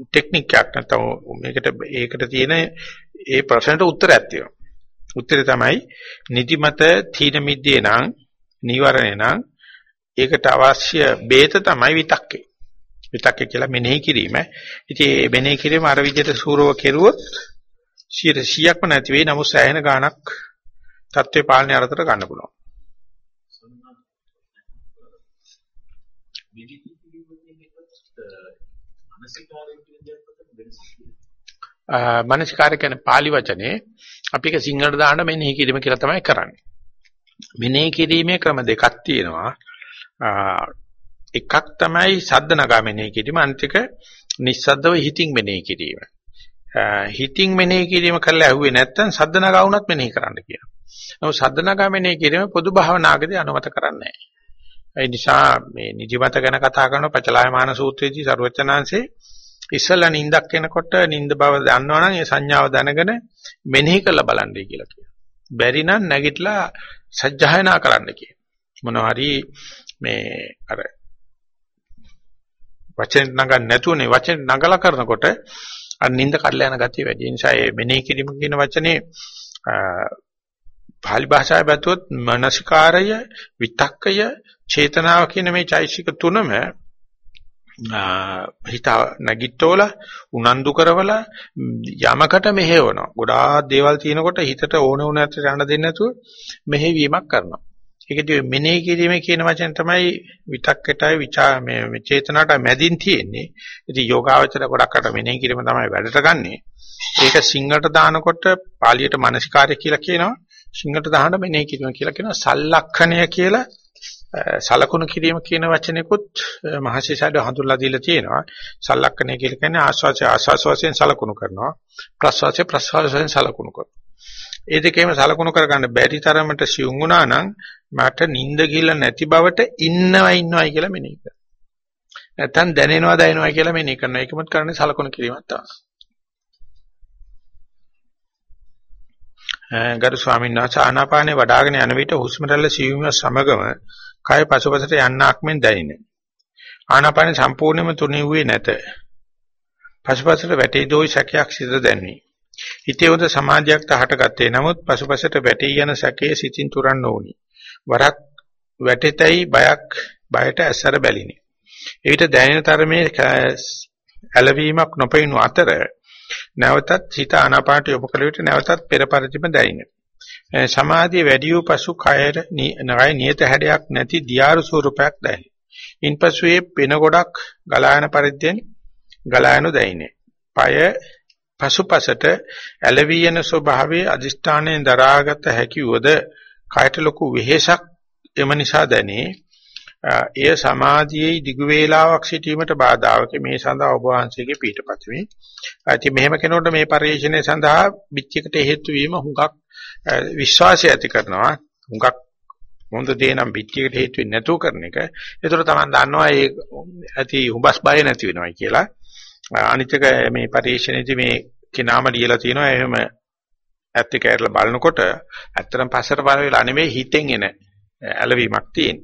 ටෙක්නික් එකක් නැත්නම් මේකට ඒකට තියෙන ඒ ප්‍රශ්නට උත්තරයක් තියෙනවා. උත්තරේ තමයි නිදිමත තීන මිද්දේ නම් නීවරණේ නම් ඒකට අවශ්‍ය බේත තමයි විතක්කේ. විතක්කේ කියලා මෙනෙහි කිරීම. ඉතින් මේ මෙනෙහි කිරීම අර විදිහට සූරව කෙරුවොත් 100%ක්ම නැති වෙයි. නමුත් සෑහෙන ගාණක් தත්ත්වේ පාලනය අරතර ගන්න පුළුවන්. මානසිකාරය කියන්නේ pāli වචනේ අපි ඒක සිංහලට දාන්න මෙනෙහි කිරීම කියලා තමයි කරන්නේ. මෙනෙහි කිරීමේ ක්‍රම දෙකක් තියෙනවා. එකක් තමයි සද්ද නගා මෙනෙහි කිරීම අනිත් එක නිස්සද්දව හිතින් මෙනෙහි කිරීම. හිතින් මෙනෙහි කිරීම කරලා ඇහුවේ නැත්නම් සද්ද නගා වුණත් මෙනෙහි කරන්න කියනවා. නමුත් සද්ද නගා මෙනෙහි කිරීම පොදු භාවනාවකදී අනුමත කරන්නේ නැහැ. ඒ නිසා මේ නිදිමත ගැන කතා කරන පචලායමාන සූත්‍රයේදී සරුවචනාංශේ ඉස්සලා නිින්දක් එනකොට නිින්ද බව දන්නවනම් ඒ සංඥාව දැනගෙන මෙනෙහි කරලා බලන්නයි කියලා කියනවා. බැරි නම් නැගිටලා සජ්ජායනා කරන්න කියන. මොනවා හරි මේ අර වචෙන් නගන්න නැතුනේ වචෙන් නගලා කරනකොට අර නිින්ද කඩලා යන ගතිය වැඩි. නිසා මේ මෙනෙහි කිරීම කියන වචනේ පාලි භාෂාවේ බැලුවොත් මනසිකාරය, විතක්කය, චේතනාව කියන මේ චෛසික තුනම හිත නැගිට්ටෝල උනන්දු කරවලා යමකට මෙහෙවනවා. ගොඩාක් දේවල් තියෙනකොට හිතට ඕන වුණාට යන්න දෙන්නේ නැතුව මෙහෙවීමක් කරනවා. ඒකදී මෙනෙහි කිරීමේ කියන වචන තමයි විතක්කටයි විචා මේ චේතනාවට මැදින් තියෙන්නේ. ඉතින් යෝගාවචර ගොඩක් අට මෙනෙහි කිරීම තමයි වැඩට ගන්නෙ. ඒක සිංහලට දානකොට පාලියට මානසිකාර්ය කියලා කියනවා. සිංහලට දාහන මෙනෙහි කිරීම කියලා කියනවා. සල්ලක්ෂණය කියලා සලකුණු කිරීම කියන වචනයකුත් මහසිසාරද හඳුන්ලා දීලා තියෙනවා. සලක්කණය කියලා කියන්නේ ආස්වාසය ආස්වාස වශයෙන් සලකුණු කරනවා. ප්‍රස්වාසය ප්‍රස්වාස වශයෙන් සලකුණු කරනවා. ඒ දෙකේම සලකුණු කරගන්න බැරි තරමට සියුම් වුණා නම් මට නිින්ද කියලා නැති බවට ඉන්නවා ඉන්නවයි කියලා මෙනෙහි කරනවා. නැත්තම් දැනෙනවා දැනෙනවා කියලා මෙනෙහි කරනවා. ඒකමත් කරන්නේ සලකුණු කිරීමක් තමයි. ගරු ස්වාමීන් වහන්සේ ආනාපානේ වඩ아가න යන විට හුස්ම රැල්ල සියුම්ව සමගම කය පසුපසට යන්නක් මෙන් දැනිනේ. ආනාපාන සම්පූර්ණයෙන්ම තුනිව්වේ නැත. පසුපසට වැටී දෝයි සැකයක් සිත දැනුනි. හිතේ උද සමාධියක් තහටගත්තේ. නමුත් පසුපසට වැටී යන සැකයේ සිතින් තුරන්න ඕනි. වරක් වැටෙතයි බයක් බයට ඇසර බැලිනි. එවිට දැනෙන තරමේ ඇලවීමක් නොපෙනුන අතර නැවතත් හිත ආනාපානට යොමු කළ විට නැවතත් පෙර පරිදිම දැනිනේ. සමාධිය වැඩි වූ පසු කයර නගය නියත හැඩයක් නැති දියාරු ස්වරූපයක් දැනේ. ඉන්පසු ඒ පෙන ගොඩක් ගලායන පරිද්දෙන් ගලායනු දැයිනේ. পায় පසුපසට ඇලවි යන ස්වභාවයේ අදිෂ්ඨානයෙන් දරාගත හැකි වද කයට ලොකු වෙහෙසක් එම නිසා දැනේ. එය සමාධියේ දිගු වේලාවක් සිටීමට බාධාවක මේ සඳහා ඔබ වහන්සේගේ පිටපතමි. ඉතින් මෙහෙම කෙනෙකුට මේ පරිශ්‍රණය සඳහා පිටියකට හේතු වීම හුඟක් විශ්වාසය ඇති කරනවා. හුඟක් හොඳ දේ නම් පිටියකට හේතු වෙන්නේ නැතුව කරන එක. ඒතර තමයි දන්නවා ඒ ඇති හුඹස් බය නැති වෙනවයි කියලා. අනිත් එක මේ පරිශ්‍රණයේදී මේ කෙනාම ලියලා තියෙනවා එහෙම ඇත්ත කැරලා බලනකොට ඇත්තටම පස්සට බල වෙලා නෙමෙයි හිතෙන් එන ඇලවීමක් තියෙන.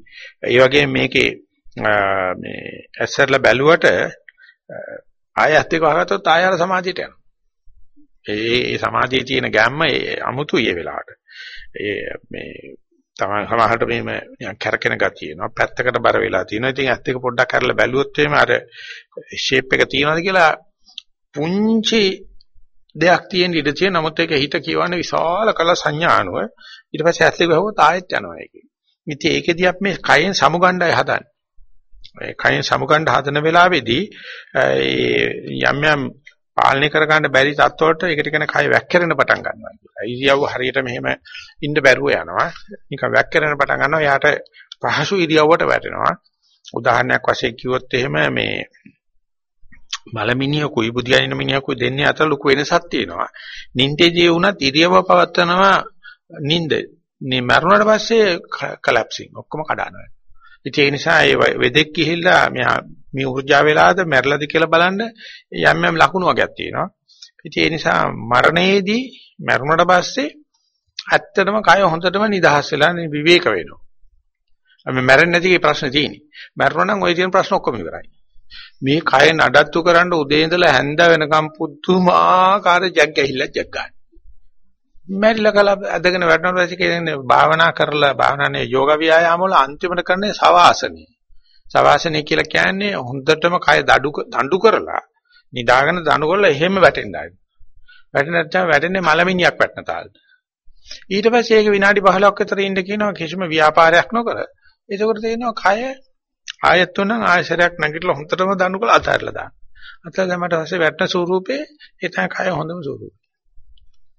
ඒ වගේම මේකේ මේ ඇස්සරලා බැලුවට ආය ඇත්ත එක වහගත්තොත් ආය අර සමාධියට යනවා. ඒ ඒ සමාධියේ තියෙන ගැම්ම අමුතුයි ඒ වෙලාවට. ඒ මේ තමයි සමහරට මෙහෙම නිකන් කැරකෙන ගතිය එනවා. පැත්තකට බර වෙලා තියෙනවා. ඉතින් ඇත්ත එක පොඩ්ඩක් කරලා බැලුවොත් එහෙම අර ෂේප් එක තියෙනවද කියලා පුංචි දෙයක් තියෙන ඉඩ තියෙන නමුත් ඒක හිත කියවන්නේ විශාල කල සංඥානුව ඊට පස්සේ ඇස් දෙක වහුවොත් ආයෙත් යනවා ඒකේ. ඉතින් ඒකෙදී අපි මේ කයෙන් සමුගණ්ඩයි හදන්නේ. ඒ කයෙන් සමුගණ්ඩ හදන වෙලාවේදී යම් යම් පාලනය කරගන්න බැරි තත්ත්වවලට ඒකට කියන කය වැක්කිරෙන පටන් ගන්නවා කියලා. ඉරියව්ව හරියට මෙහෙම ඉන්න බැරුව යනවා. නිකන් වැක්කිරෙන පටන් ගන්නවා. යාට පහසු ඉරියව්වට වැටෙනවා. උදාහරණයක් වශයෙන් කිව්වොත් එහෙම මේ මලමිනිය කුයි බුදියානින මිනිහකුයි දෙන්නේ අතර ලොකු වෙනසක් තියෙනවා. නින්දේදී වුණත් ඉරියව්ව පවත්නවා නින්ද. මේ මරුණාට පස්සේ කලැප්සින් ඔක්කොම කඩනවා. ඉතින් ඒ නිසා ඒ වෙදෙක් ගිහිල්ලා මෙහා මේ උර්ජා වෙලාද මැරලාද කියලා බලන්න යම් යම් ලකුණු වර්ගයක් තියෙනවා. ඉතින් ඒ නිසා මරණයේදී මරුණාට පස්සේ ඇත්තටම කය හොඳටම නිදහස් වෙලා විවේක වෙනවා. අපි මැරෙන්නේ නැති ප්‍රශ්නේ තියෙන්නේ. මැරුණා නම් ওই තියෙන ප්‍රශ්න ඔක්කොම ඉවරයි. මේ කය නඩත්තු කරන්න උදේ ඉඳලා හැන්ද වෙනකම් පුදුමාකාර ජග් ඇහිල්ල ජග් ගන්න. මැරිලා කල අදගෙන වැටෙනවා පස්සේ කියන්නේ භාවනා කරලා භාවනානේ යෝග ව්‍යායාම වල අන්තිමට කරන්නේ සවාසනිය. සවාසනිය කියලා කියන්නේ හොඳටම කය දඩු දඬු කරලා නිදාගෙන දඬු කරලා එහෙම වැටෙන්නයි. වැටෙන නැත්නම් වැටෙන්නේ මලමිනියක් වැටෙන තාලෙට. ඊට පස්සේ ඒක විනාඩි 15ක් විතර ඉන්න කියනවා කිසිම ව්‍යාපාරයක් නොකර. එතකොට තේරෙනවා කය ආයත් තුනන් ආයශරයක් නැගිටලා හොඳටම දඬු කරලා අතහැරලා දාන්න. අතහැරලා දැම්මට පස්සේ වැටෙන ස්වරූපේ ඒ තමයි කය හොඳම ස්වරූපය.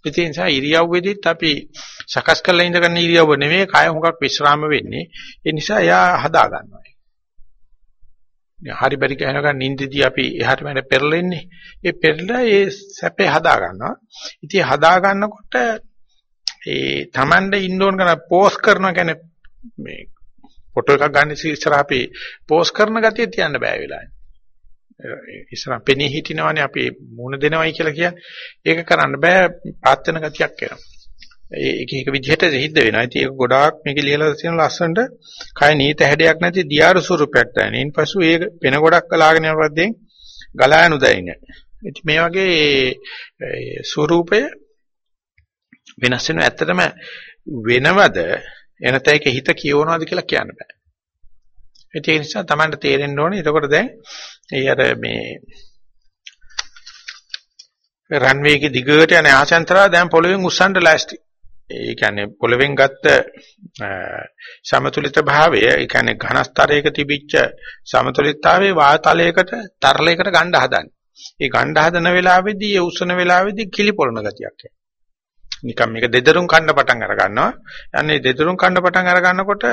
ඒ නිසා ඉරියව්වෙදිත් අපි සකස් කරලා ඉඳගන්න ඉරියව්ව නෙමෙයි කය හුඟක් විශ්‍රාම වෙන්නේ. ඒ නිසා එයා හදා ගන්නවා. හරි බරි කියනකන් නිින්දදී අපි එහාට මෙහාට පෙරලෙන්නේ. ඒ පෙරලා ඒ සැපේ හදා ගන්නවා. ඉතින් හදා ගන්නකොට ඒ Tamande ඉන්න ඕන කරන පෝස් කරනවා කියන්නේ මේ ෆොටෝ එකක් ගන්න ඉස්සර අපි පෝස් කරන ගතිය තියන්න බෑ වෙලාවේ. ඉස්සර පෙනී හිටිනවනේ අපි මුණ දෙනවයි කියලා කියන්නේ. ඒක කරන්න බෑ පාත් වෙන ගතියක් එනවා. ඒක එක විදිහට සිද්ධ වෙනවා. ඉතින් ඒක ගොඩාක් මේකේ ලියලා තියෙන ලස්සනට කය නීත හැඩයක් නැති දියාරු ස්වරූපයක් දැනෙන. ඊන්පසු ඒක වෙන ගොඩක් කලාගෙන යනවද්දෙන් ගලා යනු දැයින. ඉතින් මේ වගේ ස්වරූපය වෙනස් වෙනවා. ඇත්තටම වෙනවද එනත ඒක හිත කියවනවාද කියලා කියන්න බෑ. ඒ නිසා Tamanට තේරෙන්න ඕනේ. එතකොට දැන් ඒ අර මේ රන්වේ එකේ දිගට යන ආසන්තරා දැන් පොළවෙන් උස්සන්න ලෑස්ති. ඒ කියන්නේ පොළවෙන් ගත්ත සමතුලිත භාවය, ඒ කියන්නේ ඝනස්තරයක තිබිච්ච සමතුලිතතාවයේ වාතලයකට තරලයකට ගන්න හදන්නේ. ඒ ගන්න හදන වෙලාවේදී ඒ උස්සන වෙලාවේදී කිලිපොළන ගතියක් එනවා. නිකන් මේක දෙදරුම් කන්න පටන් අර ගන්නවා. යන්නේ දෙදරුම් කන්න පටන් අර ගන්නකොට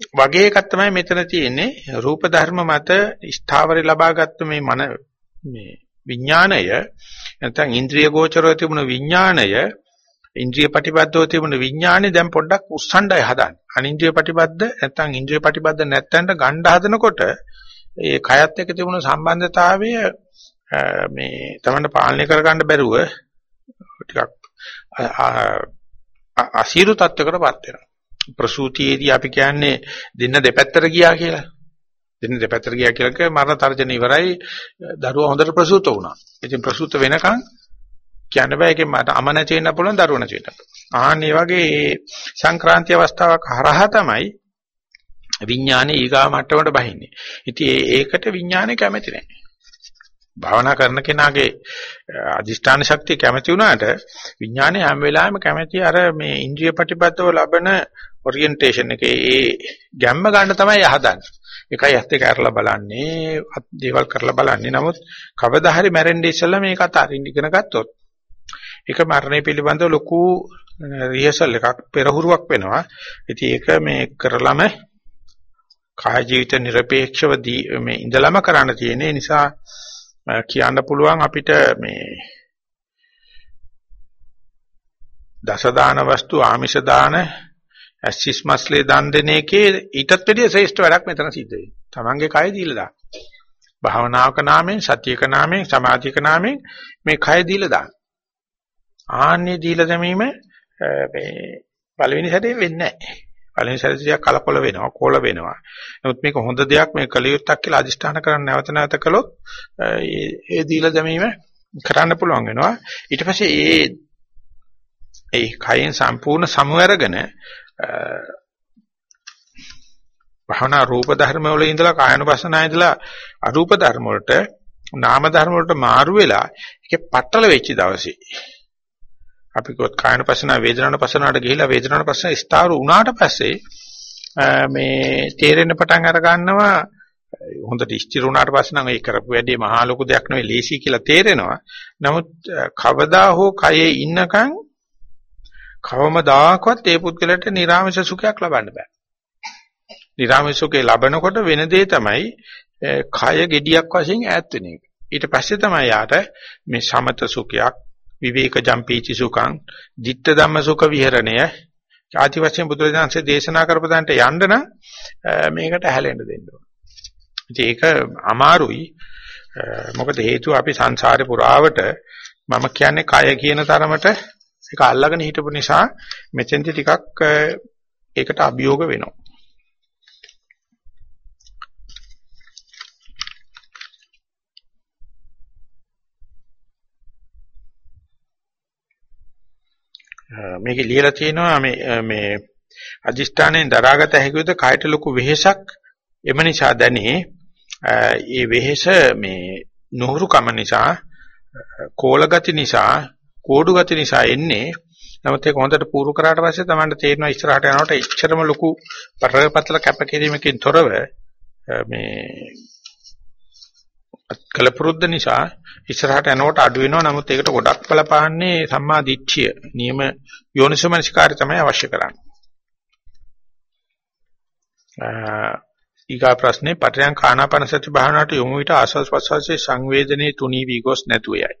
වගේ එකක් තමයි මෙතන තියෙන්නේ. රූප ධර්ම මත ස්ථාවරය ලබාගත්ත මේ මන මේ විඥාණය නැත්නම් ඉන්ද්‍රිය ගෝචරව තිබුණ විඥාණය ඉන්ද්‍රිය ප්‍රතිබද්ධව තිබුණ විඥාණය දැන් පොඩ්ඩක් උස්සණ්ඩයි හදන්නේ. අනින්ද්‍රිය ප්‍රතිබද්ධ නැත්නම් ඉන්ද්‍රිය ප්‍රතිබද්ධ නැත්නම් ගණ්ඩ හදනකොට ඒ කයත් එක්ක තිබුණ සම්බන්ධතාවය මේ තමන්න පාලනය කරගන්න බැරුව ටිකක් අසීරු තත්වයකටපත් වෙනවා. ප්‍රසූතියේදී අපි කියන්නේ දෙන්න දෙපැත්තට ගියා කියලා. දෙන්න දෙපැත්තට ගියා කියලා කිය මරණ තර්ජන ඉවරයි දරුවා හොඳට ප්‍රසූත වුණා. ඉතින් ප්‍රසූත වෙනකන් කියන්න බෑ ඒකේ මට අම නැති වෙන්න පුළුවන් දරුවා නැති වෙන්න. ආන්නේ වගේ සංක්‍රාන්ති අවස්ථාවක් හරහා තමයි විඥානේ ඊගා මට්ටමට බහින්නේ. ඉතින් ඒකට විඥානේ කැමති නැහැ. භාවනා කරන කෙනාගේ අදිෂ්ඨාන ශක්තිය කැමති වුණාට විඥානේ හැම වෙලාවෙම කැමති අර මේ ඉන්ද්‍රිය ප්‍රතිපදව ලබන ඔරියන්ටේෂන් එකේ ඒ ගැම්ම ගන්න තමයි හදන්නේ. එකයි ඇත්ත ඒක අරලා බලන්නේ, දේවල් කරලා බලන්නේ. නමුත් කවදා හරි මැරෙන්නේ ඉස්සෙල්ලා මේක අතාරින්න ඉගෙන ගත්තොත් ඒක මරණය පිළිබඳව ලොකු රිහර්සල් එකක් පෙරහුරුවක් වෙනවා. ඉතින් ඒක මේ කරලම කාය ජීවිත নিরপেক্ষව මේ ඉඳලම කරන්න තියෙන නිසා කියන්න පුළුවන් අපිට මේ දස දාන වස්තු ආමිෂ දාන ඇස්සිස් මස්ලේ දන් දෙන එකේ ඊටත් වැඩිය ශ්‍රේෂ්ඨ වැඩක් මෙතන සිද්ධ වෙනවා. Tamange කය දීලා දාන්න. භාවනාවක නාමයෙන් සතියක නාමයෙන් සමාධියක නාමයෙන් මේ කය දීලා දාන්න. ආන්නේ දීලා දැමීම මේ පළවෙනි සැරේ වෙන්නේ නැහැ. පළවෙනි සැරේ කලකොල වෙනවා, කොල වෙනවා. නමුත් මේක හොඳ දෙයක් මේ කලියුත්තක් කියලා අදිෂ්ඨාන කරන් නැවත නැවත කළොත් ඒ දීලා දැමීම කරන්න පුළුවන් වෙනවා. ඊට පස්සේ ඒ ඒ කයෙන් සම්පූර්ණ සමු අරගෙන භවනා රූප ධර්ම වල ඉඳලා කායනුපස්සනා ඉඳලා අරූප ධර්ම වලට නාම ධර්ම වලට මාරු වෙලා ඒකේ පట్టල වෙච්ච දවසේ අපි කොත් කායනුපස්සනා වේදනානුපස්සනාට ගිහිලා වේදනානුපස්සන ස්ථාර වුණාට පස්සේ මේ තේරෙන පටන් අර ගන්නවා හොඳට ස්ථිර වුණාට පස්සේ නම් ඒ කරපු වැඩේ මහා ලොකු දෙයක් නෙවෙයි ලේසි කියලා තේරෙනවා. නමුත් කවදා හෝ කයේ ඉන්නකන් කවමදාකවත් ඒ පුද්ගලට නිර්ආමෂ සුඛයක් ලබන්න බෑ. නිර්ආමෂ සුඛේ ලබනකොට වෙන දේ තමයි කය gediyak වශයෙන් ඈත් වෙන එක. ඊට පස්සේ තමයි යාට මේ සමත සුඛයක්, විවේක ජම්පීචි සුඛං, ditta ධම්ම සුඛ විහරණය ආදි වශයෙන් බුදුරජාණන්සේ දේශනා කරපු දන්ට යන්න නම් මේකට හැලෙන්න දෙන්න ඕන. ඒක අමාරුයි. මොකද හේතුව අපි සංසාරේ පුරාවට මම කියන්නේ කය කියන තරමට ඒක අල්ලගෙන හිටපු නිසා මෙතෙන්දි ටිකක් ඒකට අභියෝග වෙනවා. මේකේ ලියලා තියෙනවා මේ මේ අදිෂ්ඨානයෙන් දරාගත හැකියද කයට ලොකු වෙහෙසක් එම නිසා දැනේ ඒ වෙහෙස මේ නුහුරුකම නිසා කෝල ගති නිසා කෝඩු ගති නිසා එන්නේ. නමුත් ඒක හොඳට පුරු කරාට පස්සේ තමයි තේරෙනවා ඉස්සරහට යනකොට එච්චරම ලොකු පරපතල කැපකිරීමකින් තොරව මේ කලපුරුද්ද නිසා ඉස්සරහට යනකොට අඩු වෙනවා. නමුත් ඒකට ගොඩක් බලපාන්නේ සම්මා දිට්ඨිය. නියම යෝනිසමනසිකාරය තමයි අවශ්‍ය කරන්නේ. ඊගා ප්‍රශ්නේ පටයන් කානාපන සති භාවනාවට යොමු විට ආස්වාස් ප්‍රසවාසයේ සංවේදනයේ තුනී වී ගොස් නැතුව යයි.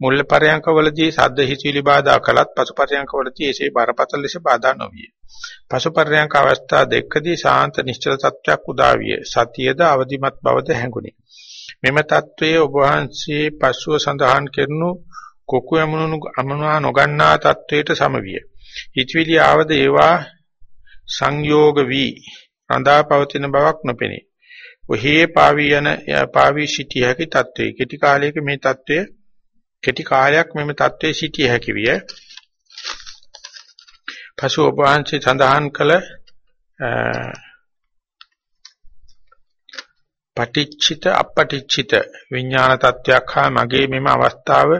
මුල් පරයන්කවලදී සද්ද හිචිලි බාධා කළත් පසු පරයන්කවලදී එසේ බරපතල ලෙස බාධා නොවිය. පසු පරයන්ක අවස්ථා දෙකදී ශාන්ත නිශ්චල සත්‍යක් උදා විය. සතියද අවදිමත් බවද හැඟුණි. මෙම தત્ත්වයේ ඔබ වහන්සේ පසුව සඳහන් කරනු කොකු යමුණු අමනවා නොගන්නා தત્ත්වයට සමවිය. හිතවිලි ආවද ඒවා සංයෝග වී රඳා පවතින බවක් නොපෙනේ. ඔහේ පාවී යන පාවී සිටියකි தત્ත්වයේ කෙටි කාලයක මේ தત્ත්වය කෙටි කාලයක් මෙම தત્ත්වයේ සිටිය හැකි විය. පසු ඔබ වහන්සේ සඳහන් කළ පටිච්චිත අපටිච්චිත විඥාන தත්වයක් හා මගේ මෙම අවස්ථාව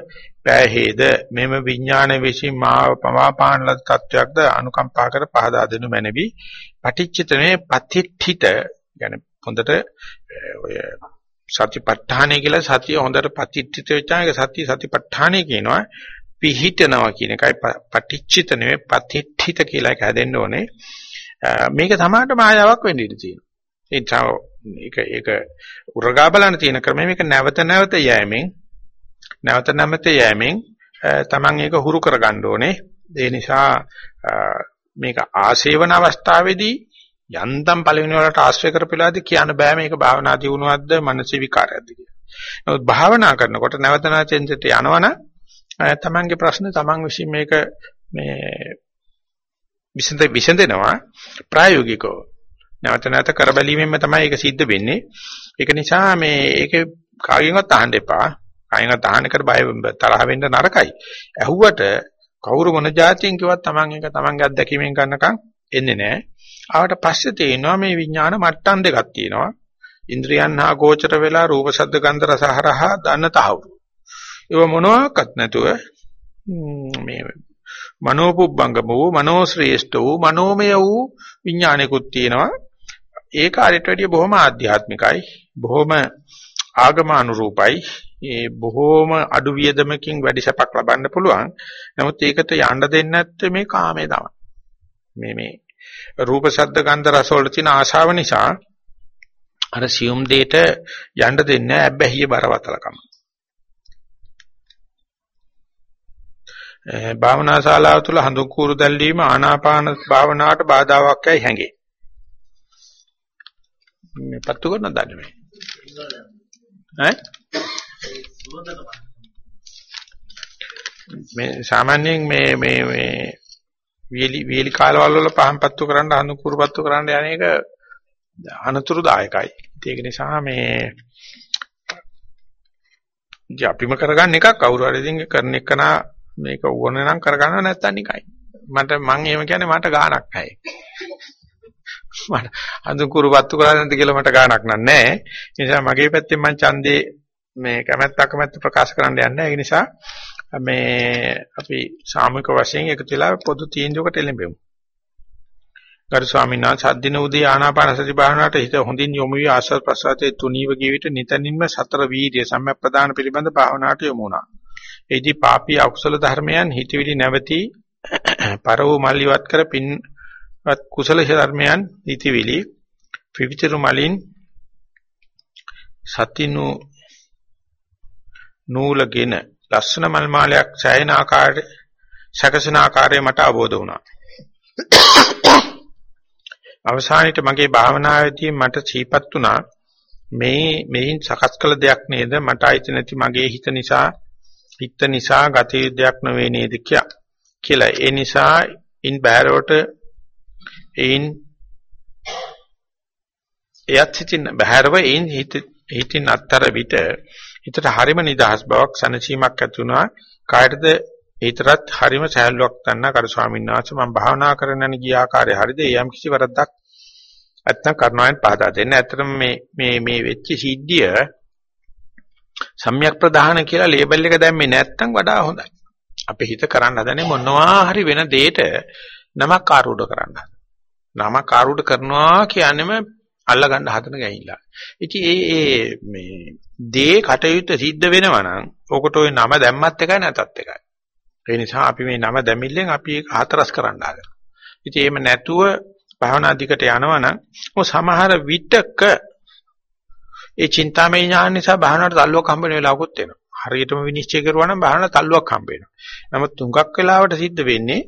පෑහෙද මෙම විඥාන විසින් මාව පවාපාන ලද தත්වයක්ද අනුකම්පා කර පහදා දෙනු මැනවි පටිච්චිතනේ පතිට්ඨිත يعني හොඳට ඔය සතිපට්ඨානය කියලා සතිය හොඳට පතිච්චිත වෙච්චා ඒක සතිය සතිපට්ඨානය කියනවා. පිහිටනවා කියන එකයි පටිච්චිත නෙවෙයි පතිච්චිත කියලා එක හැදෙන්න ඕනේ. මේක සමානට මායාවක් වෙන්න ඉඩ තියෙනවා. ඒක ඒක උරගා බලන්න තියෙන ක්‍රමය මේක නැවත නැවත යෑමෙන් නැවත නැවත යෑමෙන් Taman ඒක හුරු කරගන්න ඕනේ. ඒ නිසා මේක ආශේවන අවස්ථාවේදී යන්තම් පළවෙනි වලට ආශ්‍රය කරපෙලාදී කියන්න බෑ මේක භාවනා දියුණුවක්ද මානසික විකාරයක්ද කියලා. නමුත් භාවනා කරනකොට නැවත නැවතෙන්ට යනවනම් තමන්ගේ ප්‍රශ්න තමන් විසින් මේක මේ විසඳ විසඳෙනවා ප්‍රායෝගිකව. නැවත නැවත කරබැලීමෙන්ම තමයි ඒක සිද්ධ වෙන්නේ. ඒක නිසා මේ ඒක කාගෙන්වත් අහන්න එපා. කාගෙන්වත් අහන්න කර බය තරහ වෙන්න නරකයි. ඇහුවට කවුරු මොන જાතියෙන් කිව්වත් තමන් ඒක තමන්ගේ අත්දැකීමෙන් ගන්නකම් එන්නේ නැහැ. ආවට පස්සේ තේිනවා මේ විඥාන මට්ටම් දෙකක් තියෙනවා. ඉන්ද්‍රියන් හා ගෝචර වෙලා රූප ශබ්ද ගන්ධ රස හරහා දන්න තහවුරු. ඒව මොනවාක්වත් නැතුව මේ මනෝපුබ්බංගම වූ මනෝශ්‍රේෂ්ඨ වූ මනෝමය වූ විඥානිකුත් තියෙනවා. ඒ කාර්යයට වැඩිය බොහොම ආධ්‍යාත්මිකයි. බොහොම ආගම අනුරූපයි. ඒ බොහොම අඩු වියදමකින් වැඩි සැපක් ලබන්න පුළුවන්. නමුත් ඒකට යන්න දෙන්නේ නැත්තේ මේ කාමයේ තමයි. මේ මේ රූප ශබ්ද ගන්ධ රස වල තියෙන ආශාව නිසා අර සියුම් දෙයට යන්න දෙන්නේ ඇබ්බැහිය බරවතලකම. භාවනා ශාලාව තුළ හඳුන් කూరు දැල්වීම ආනාපාන භාවනාවට බාධාවක් යයි හැඟේ. මේ පත්තු කරන දන්නේ මේ. ඈ? මේ සාමාන්‍යයෙන් මේ මේ මේ වීලි වීලි කාලවල වල පහන් පත්තු කරන්න හඳුන් කూరు පත්තු කරන්න යන එක අනතුරුදායකයි. ඒක නිසා මේ අපිම කරගන්න එකක් කවුරු හරි ඉතින් කරන එකනා මේක ඕන නම් කරගන්න නැත්තම් නිකයි. මට මං එහෙම කියන්නේ මට ගාණක් නැහැ. මට අඳුකුරු වත්තු කරන්නේ නැද්ද කියලා මට ගාණක් නැහැ. ඒ නිසා මගේ පැත්තෙන් මං ඡන්දේ මේ කැමැත්ත අකමැත්ත ප්‍රකාශ කරන්න යන්නේ. ඒ නිසා මේ අපි සාමූහික වශයෙන් එකතු වෙලා පොදු තීන්දුවකට එළඹෙමු. ගරු ස්වාමීන් වහන්සේ අද්දින උදේ ආනාපාන සති භාවනාවට හිත හොඳින් යොමු වී ආස්වාද ප්‍රසආතයේ තුනීව ගිය විට නිතනින්ම සතර වීර්ය සම්‍යක්ප්‍රදාන පිළිබඳ භාවනාවට යොමු වුණා. එෙහිදී පාපී අකුසල ධර්මයන් හිතවිලි නැවතී පරව මල්ලිවත් කර පින්වත් කුසල ධර්මයන් හිතවිලි විවිතරු මලින් සතිනු නූලගෙන ලස්සන මල් මාලයක් සෑයන ආකාරයේ සකසන ආකාරය මට අවබෝධ වුණා. අවසානයේට මගේ භාවනාවේදී මට සීපත් වුණා මේ මේන් සකස් කළ දෙයක් නේද මට අයිති නැති මගේ හිත නිසා හිත නිසා ගත යුද්ධයක් නොවේ නේද කියලා. ඒ නිසා ඉන් බෑරවට එයින් එයත් හිතින් බහැරව එයින් හිත හිතින් අත්තර විට හිතට හරිම නිදහස් බවක් සනසීමක් ඇති වුණා. කායටද හිතරත් හරිම සහැල්ලුවක් ගන්න කරු ස්වාමීන් වහන්සේ මම භාවනා කරන්න ගිය ආකාරය හරිද? යම් කිසි වරද්දක් නැත්තම් කරුණාවෙන් පහදා දෙන්න. ඇත්තටම මේ මේ මේ වෙච්ච සිද්ධිය සම්‍යක් ප්‍රදාන කියලා ලේබල් එක දැම්මේ නැත්තම් වඩා හොඳයි. අපේ හිත කරන්න හදන්නේ මොනවා හරි වෙන දෙයක නමක් ආරූඪ කරන්න හදන. නමක් ආරූඪ කරනවා කියන්නේම අල්ලගන්න හදන ගැහිලා. ඉතින් ඒ ඒ මේ දේ කටයුත්ත සිද්ධ වෙනවා නම් ඔකට ওই නම දැම්මත් එකයි නැතත් එකයි. ඒ නිසා අපි මේ නම දැමිල්ලෙන් අපි ඒක හතරස් කරන්න හදනවා. ඉතින් එහෙම නැතුව භාවනා දිකට යනවා නම් සමහර විටක ඒ චින්තාමය ඥාන නිසා භාවනාවට තල්ලුවක් හම්බ වෙන වෙලාවකුත් එනවා. හරියටම විනිශ්චය කරුවා නම් භාවනාවට තල්ලුවක් හම්බ වෙනවා. නමුත් තුඟක් වෙලාවට සිද්ධ වෙන්නේ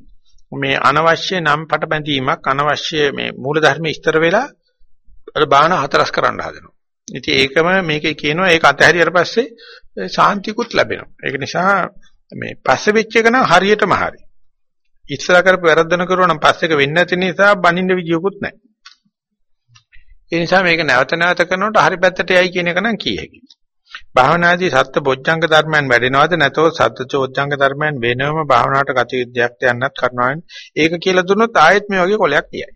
මේ අනවශ්‍ය නම් පට බැඳීමක් අනවශ්‍ය මේ මූල ධර්මයේ ඉස්තර වෙලා අර භාවනා හතරස් කරන්න හදනවා. ඉතින් ඒකම මේකේ කියනවා ඒක අතහැරියට පස්සේ සාන්තිකුත් ලැබෙනවා. ඒක නිසා මේ පස්සේ වෙච්ච එක නම් හරියටම හරි. ඉස්සලා කරපු වැරද්දන කරුවා නම් පස්සේක වෙන්නේ නැති නිසා බනින්න විදියකුත් නැහැ. ඒ නිසා මේක නැවත නැවත කරනකොට හරි පැත්තට යයි කියන එක නම් කිය හැකියි. භාවනාදී සත්‍ය බොජ්ජංග ධර්මයන් වැඩෙනවද නැතෝ සත්‍ය චෝජ්ජංග ධර්මයන් වෙනම භාවනාවට ගත යුද්ධයක් යන්නත් කරනවානේ. ඒක කියලා දුන්නොත් ආයෙත් මේ වගේ කොලයක් කියයි.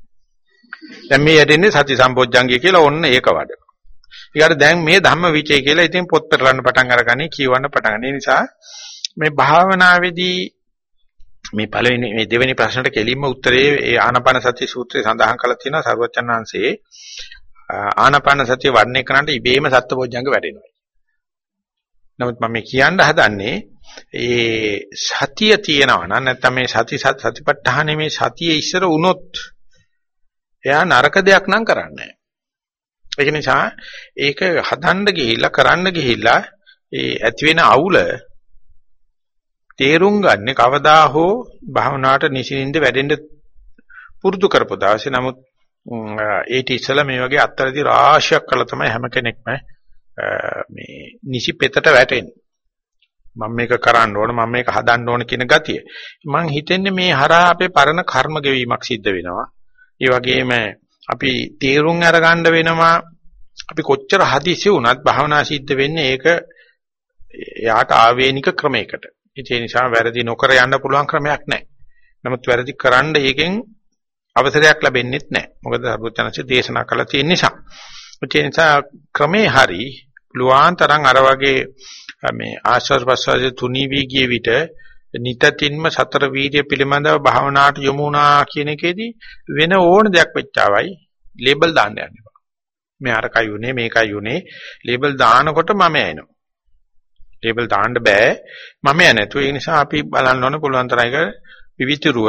දැන් මේ යටින්නේ සති සම්බොජ්ජංගය කියලා ඔන්න ඒක වඩනවා. ඊට දැන් මේ ධම්ම විචය කියලා ඉතින් පොත් පෙරලන්න පටන් අරගන්නේ කියවන්න පටන් ගන්න. නිසා මේ භාවනාවේදී මේ පළවෙනි මේ දෙවෙනි ප්‍රශ්නට කෙලින්ම උත්තරේ ඒ ආනාපාන සති සූත්‍රයේ සඳහන් කරලා තියෙනවා සර්වචන්නාංශයේ ආනාපාන සතිය වඩන්නේ කරාට ඉබේම සත්පොඥංග වැඩෙනවා. නමුත් මම මේ කියන්න හදන්නේ ඒ සතිය තියෙනවා නම් නැත්නම් මේ සති සතිපට්ඨානේ මේ සතියේ ඉස්සර වුණොත් එයා නරක දෙයක් නම් කරන්නේ ඒක නිසා ඒක හදන්න ගිහිල්ලා කරන්න ගිහිල්ලා ඒ ඇති වෙන අවුල තේරුම් ගන්න කවදා හෝ භාවනාවට නිසින්ද වැඩෙන්න පුරුදු කරපො දවසේ නමුත් ඒටි ඉස්සලා මේ වගේ අත්තරදි රාශියක් කළා තමයි හැම කෙනෙක්ම මේ නිසි පෙතට වැටෙන්නේ. මම මේක කරන්න ඕන මම මේක හදන්න ඕන කියන ගතිය. මං හිතන්නේ මේ හරහා අපේ පරණ කර්ම ගෙවීමක් සිද්ධ වෙනවා. ඒ වගේම අපි තීරුම් අරගන්න වෙනවා අපි කොච්චර හදිසි වුණත් භාවනා සිද්ධ වෙන්නේ ඒක යාට ආවේනික ක්‍රමයකට. ඒ නිසා වැරදි නොකර යන්න පුළුවන් ක්‍රමයක් නැහැ. නමුත් වැරදි කරන්න ඒකෙන් අවසරයක් ලැබෙන්නේ නැහැ. මොකද සරුවචනසේ දේශනා කළා තියෙන නිසා. ඒ නිසා ක්‍රමේ හරි ලුවාන්තරන් අර වගේ මේ ආශ්වාස ප්‍රශ්වාස තුනී වී ගිය විට නිතින්ම සතර වීර්ය පිළිබඳව භාවනාවට යොමු වුණා කියන එකේදී වෙන ඕන දෙයක් වෙච්චාවයි ලේබල් දාන්න යන්න එපා. මේ අරකයි උනේ මේකයි උනේ. ලේබල් දානකොට මම එනවා. ලේබල් දාන්න බෑ. මම නැතු ඒ නිසා අපි බලන්න ඕන පුළුවන් තරයක විවිතුරුව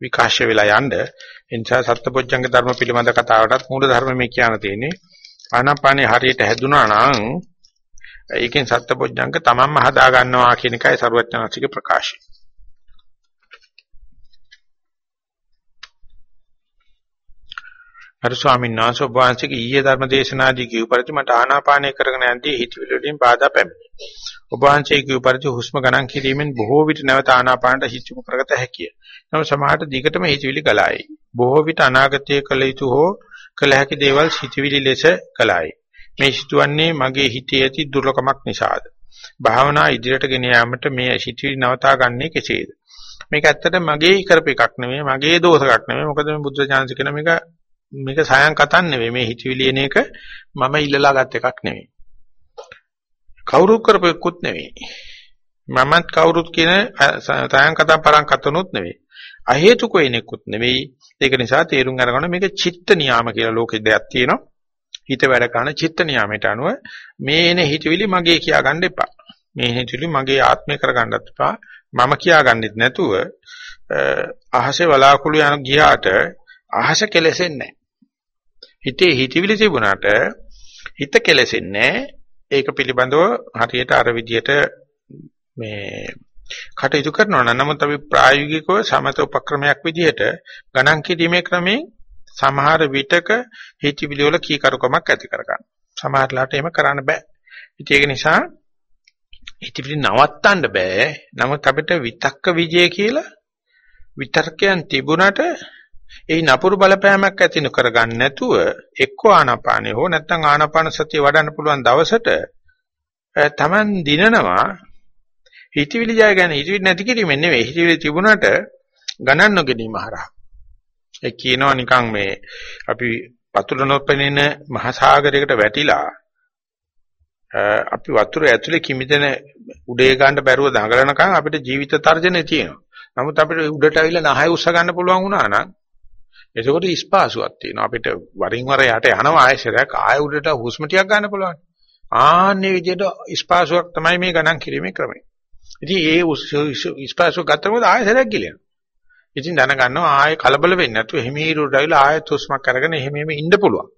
විකාශය වෙලා යන්න. ඒ නිසා සත්පොච්චංග ධර්ම පිළිබඳ කතාවටත් මූල ධර්ම මේ කියන්න තියෙන්නේ. ආනාපානේ හරියට හැදුනා නම් ඒකෙන් සත්පොඥංග තමන්ම හදා ගන්නවා කියන එකයි සරුවචනාංශික ප්‍රකාශය. අර ස්වාමීන් වහන්සේ ඔබ වහන්සේගේ ඊයේ ධර්ම දේශනාදී කියු පරිදි මට ආනාපානය කරගෙන යද්දී හිතවිලි වලින් බාධා පැමිණි. ඔබ වහන්සේ කියු පරිදි හුස්ම ගණන් කිරීමෙන් බොහෝ විට නැවත ආනාපානට හිච්චු කරගත හැකිය. නමුත් සමහරට දිගටම හිතවිලි ගලායි. බොහෝ විට අනාගතයේ කළ යුතු හෝ කළ හැකි දේවල් හිතවිලි ලෙස ගලායි. මේ සිදුවන්නේ මගේ හිතේ ඇති දුර්ලභමක් නිසාද? භාවනා ඉදිරියට ගෙන යාමට මේ හිතවිලි නවතා ගන්නේ කෙසේද? මේක ඇත්තට මගේ කරප එකක් නෙමෙයි මගේ දෝෂයක් නෙමෙයි. මොකද මේ බුද්ධ ඥානස කියන මේක මේක සයන් කතන් නෙවෙයි මේ හිතවිලි එන එක මම ඉල්ලලා ගත් එකක් නෙවෙයි කවුරුත් කරපෙකුත් නෙවෙයි මමත් කවුරුත් කියන සයන් කතන් පරන් කතනොත් නෙවෙයි අහේතුක වෙනෙකුත් නෙවෙයි ඒක නිසා තේරුම් අරගන්න මේක චිත්ත නියාම කියලා ලෝකෙ දෙයක් තියෙනවා. හිත වැඩ කරන චිත්ත නියාමයට අනුව මේ එන හිතවිලි මගේ කියා ගන්න එපා. මේ හිතවිලි මගේ ආත්මය කරගන්නත් එපා. මම කියා ගන්නෙත් නැතුව අහසේ වලාකුළු යන ගියාට අහස කෙලෙසෙන්නේ හිතේ හිතවිලි තිබුණාට හිත කෙලෙසෙන්නේ ඒක පිළිබඳව හරියට අර විදියට මේ කටයුතු කරනවා නම් නමුත් අපි ප්‍රායෝගිකව සමත උපක්‍රමයක් විදියට ගණන් කිරීමේ ක්‍රමේ සමහර විටක හිතවිලි වල කීකරුකමක් ඇති කරගන්න. සමහරලාට එහෙම කරන්න බෑ. ඒක නිසා හිතවිලි නවත්තන්න බෑ. නමුත් අපිට විතක්ක විජය කියලා විතර්කයන් තිබුණට ඒ නපුරු බලපෑමක් ඇති නොකර ගන්න නැතුව එක්ක ආනාපානෙ හෝ නැත්නම් ආනාපාන සතිය වඩන්න පුළුවන් දවසට Taman දිනනවා හිතවිලි ජය ගැන හිතවිලි නැති කිරීමෙන් නෙවෙයි හිතවිලි තිබුණට ගණන් නොගැනීම හරහා ඒ කියනවා නිකන් මේ අපි වතුර නොපෙනෙන මහ සාගරයකට වැටිලා අපි වතුර ඇතුලේ කිමිදෙන උඩේ ගන්න බැරුව දඟලනකම් අපිට ජීවිත තර්ජනේ තියෙනවා. නමුත් අපිට උඩට අවිලා නහය උස්ස ගන්න පුළුවන් වුණා නම් එතකොට ඉස්පාසුවක් තියෙනවා. අපිට වරින් වර යට යනවා ආයෙසරයක් ආයෙ උඩට හුස්ම ටිකක් ගන්න පුළුවන්. ආන්නේ විදිහට ඉස්පාසුවක් තමයි මේ ගණන් කිරීමේ ක්‍රමය. ඉතින් ඒ ඉස්පාසුව ගත්තම ආයෙසරයක් ගිලිනවා. ඉතින් දැනගන්නවා ආයෙ කලබල වෙන්නේ නැතුව හිමීරුට ඇවිල්ලා ආයෙත් හුස්මක් අරගෙන එහෙම එහෙම ඉන්න පුළුවන්.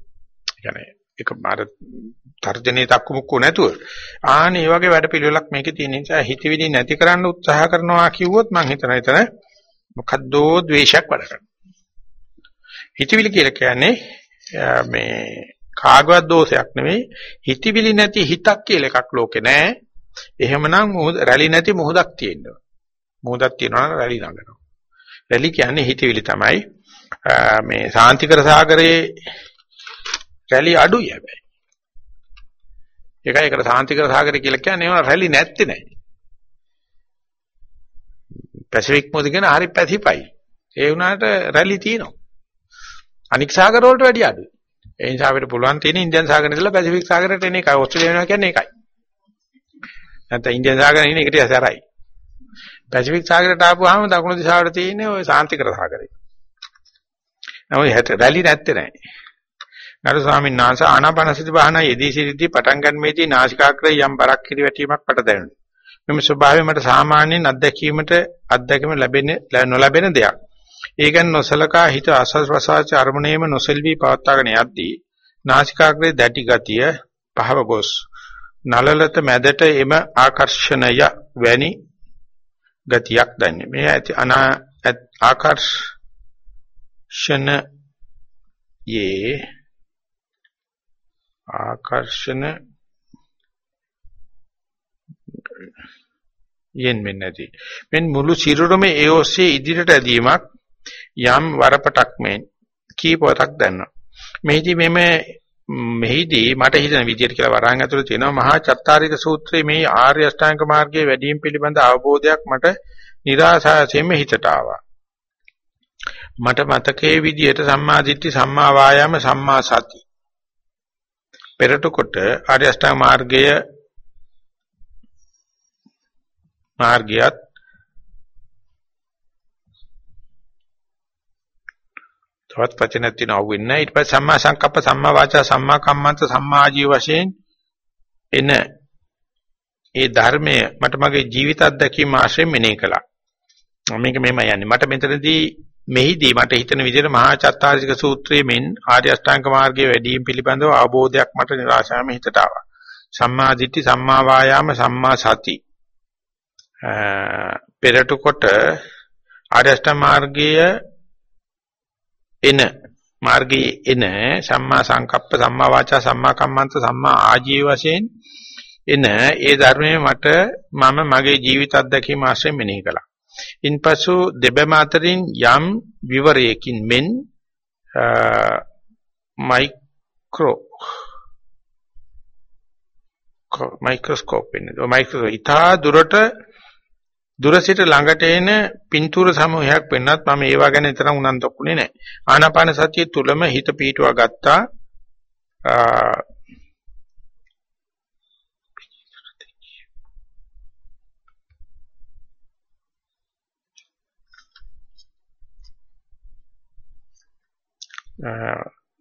ඒ කියන්නේ ඒක මාර තර්ජනේ තක්කමුක්කු නැතුව ආනේ මේ වගේ වැඩ පිළිවෙලක් මේකේ තියෙන නිසා හිතවිලි නැති කරන්න උත්සාහ කරනවා කිව්වොත් මම හිතන හිතන මොකද්දෝ ද්වේෂයක් වැඩ කරනවා. හිතවිලි කියලා කියන්නේ මේ කාගවත් දෝෂයක් නෙවෙයි හිතවිලි නැති හිතක් කියලා එකක් ලෝකේ නැහැ. එහෙමනම් රැලි නැති මොහොතක් තියෙනවා. මොහොතක් තියෙනවා නම් රැලි නගනවා. රැලි කියන්නේ හිතවිලි තමයි. මේ සාන්තිකර සාගරයේ රැලි අඩුයි හැබැයි. ඒකයි ඒකට සාන්තිකර සාගරය කියලා කියන්නේ ඒවා රැලි නැත්තේ නෑ. පැසිෆික් මොකද කියන හරි පැසිෆයි. ඒ වුණාට රැලි තියෙනවා. අනික් සාගර වලට වැඩිය අඩුයි. ඒ නිසා අපිට පුළුවන් තියෙන ඉන්දියන් සාගරේ ඉඳලා පැසිෆික් සාගරයට එන එකයි. ඕස්ට්‍රේලියාව වෙනවා කියන්නේ ඒකයි. නැත්නම් ඉන්දියන් සාගරේ ඉන්නේ එකට සැරයි. පැසිෆික් සාගරයට ආපුවාම දකුණු දිශාවට තියෙන්නේ ওই සාන්තිකර සාගරේ. නමුත් හැට රැලි නැත්තේ නෑ. ගරු ස්වාමීන් වහන්සේ ආනාපානසති භාවනා යෙදී සිටිද්දී පටන් ගන්නමේදී නාසිකාග්‍රේ යම් බරක් කිරිවැටීමක් මට දැනුණා. මෙම ස්වභාවය මට සාමාන්‍යයෙන් අත්දැකීමට අත්දැකීම ලැබෙන්නේ නොලැබෙන දෙයක්. ඒ ගැන නොසලකා හිත ආස්වාද ප්‍රසආච අරමුණේම නොසෙල්වි පවත්වාගෙන යද්දී නාසිකාග්‍රේ දැටි ගතිය පහව ගොස් නලලත මැදට එම ආකර්ෂණය වැනි ගතියක් දැනේ. මේ ඇති අනා ආකර්ෂණ යේ ආකර්ෂණ යෙන් මෙන්න නැති. මෙන් මුළු සිරුරම ඒ ඔස්සේ ඉදිරියට ඇදීමක් යම් වරපටක් මේ කීපවතක් දැනනවා. මෙහිදී මෙම මෙහිදී මට හිතෙන විදිහට කියලා වරහන් ඇතුළේ තියෙනවා මහා චත්තාරික සූත්‍රයේ මේ ආර්ය අෂ්ටාංග මාර්ගයේ වැඩිම පිළිබඳ අවබෝධයක් මට નિરાශයෙන් හිතට ආවා. මට මතකයේ විදිහට සම්මා දිට්ඨි සම්මා වායාම සම්මා සති පෙරට කොට ආර්ය අෂ්ටාංග මාර්ගය මාර්ගයත් තවත් වචනයක් තියෙනවා අහුවෙන්නේ ඊට පස්සේ සම්මා සංකප්ප සම්මා වාචා සම්මා කම්මන්ත සම්මා ආජීව වශයෙන් එන ඒ ධර්මය මට මගේ ජීවිත අත්දැකීම ආශ්‍රයෙන් මෙනෙහි කළා මේක මෙහෙම යන්නේ මට මෙතනදී මෙහිදී මට හිතෙන විදිහට මහා චත්තාරික සූත්‍රයේ මෙන් ආර්ය අෂ්ටාංග මාර්ගයේ වැඩිම පිළිබඳව අවබෝධයක් මට નિરાශාම හිතට ආවා. සම්මා දිට්ඨි, සම්මා වායාම, සම්මා සති. පෙරට කොට ආර්ය අෂ්ටාංග මාර්ගයේ එන මාර්ගයේ එන සම්මා සංකප්ප, සම්මා වාචා, සම්මා කම්මන්ත, සම්මා ආජීව වශයෙන් එන ඒ ධර්මයේ මට මම මගේ ජීවිත අත්දැකීම ආශ්‍රයෙන් මෙනෙහි කළා. ඉන්පසු දෙබැම අතරින් යම් විවරයකින් මෙන් මයික්‍රෝ මයික්‍රොස්කෝප් වෙන්නේ. මයික්‍රෝ ඉතා දුරට දුර සිට ළඟට එන පින්තූර සමූහයක් වෙන්නත් මම ඒවා ගැන තරම් උනන්දුුනේ නැහැ. ආනාපාන සතිය තුලම හිත පීටුවා ගත්තා.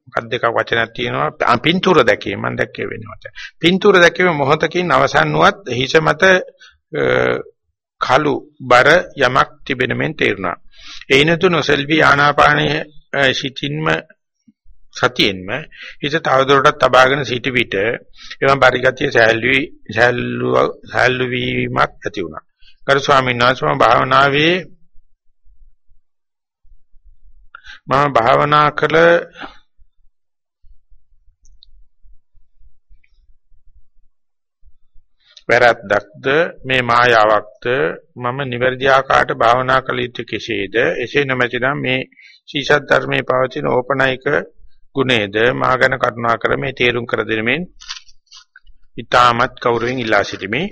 මොකක්ද දෙකක් වචනක් තියෙනවා පින්තූර දැකීම මම දැක්කේ වෙනවට පින්තූර දැකීම මොහොතකින් අවසන් වුවත් හිස මත කළු බර යමක් තිබෙන මෙන් තේරුණා. එයිනතු නොසල්වි ආනාපානයේ සිටින්ම සතියෙන්ම හිත තවදුරටත් තබාගෙන සිටි විට එවම් පරිගතිය සහැල්වි සහැල්ලු වීමක් ඇති වුණා. ගරු ස්වාමීන් වහන්සේ භාවනාවේ මම භාවනා කළ වැරද්දක්ද මේ මායාවක්ද මම නිවැරදි ආකාරයට භාවනා කළ යුතු කෙසේද? එසේ නැමැතිනම් මේ ශීෂත් ධර්මයේ පවතින ඕපනයික ගුණේද මාගෙන කරුණා කර මේ තේරුම් කර දෙනෙමින් ඊටමත් කවුරුවෙන් ඉල්ලා සිටිමි.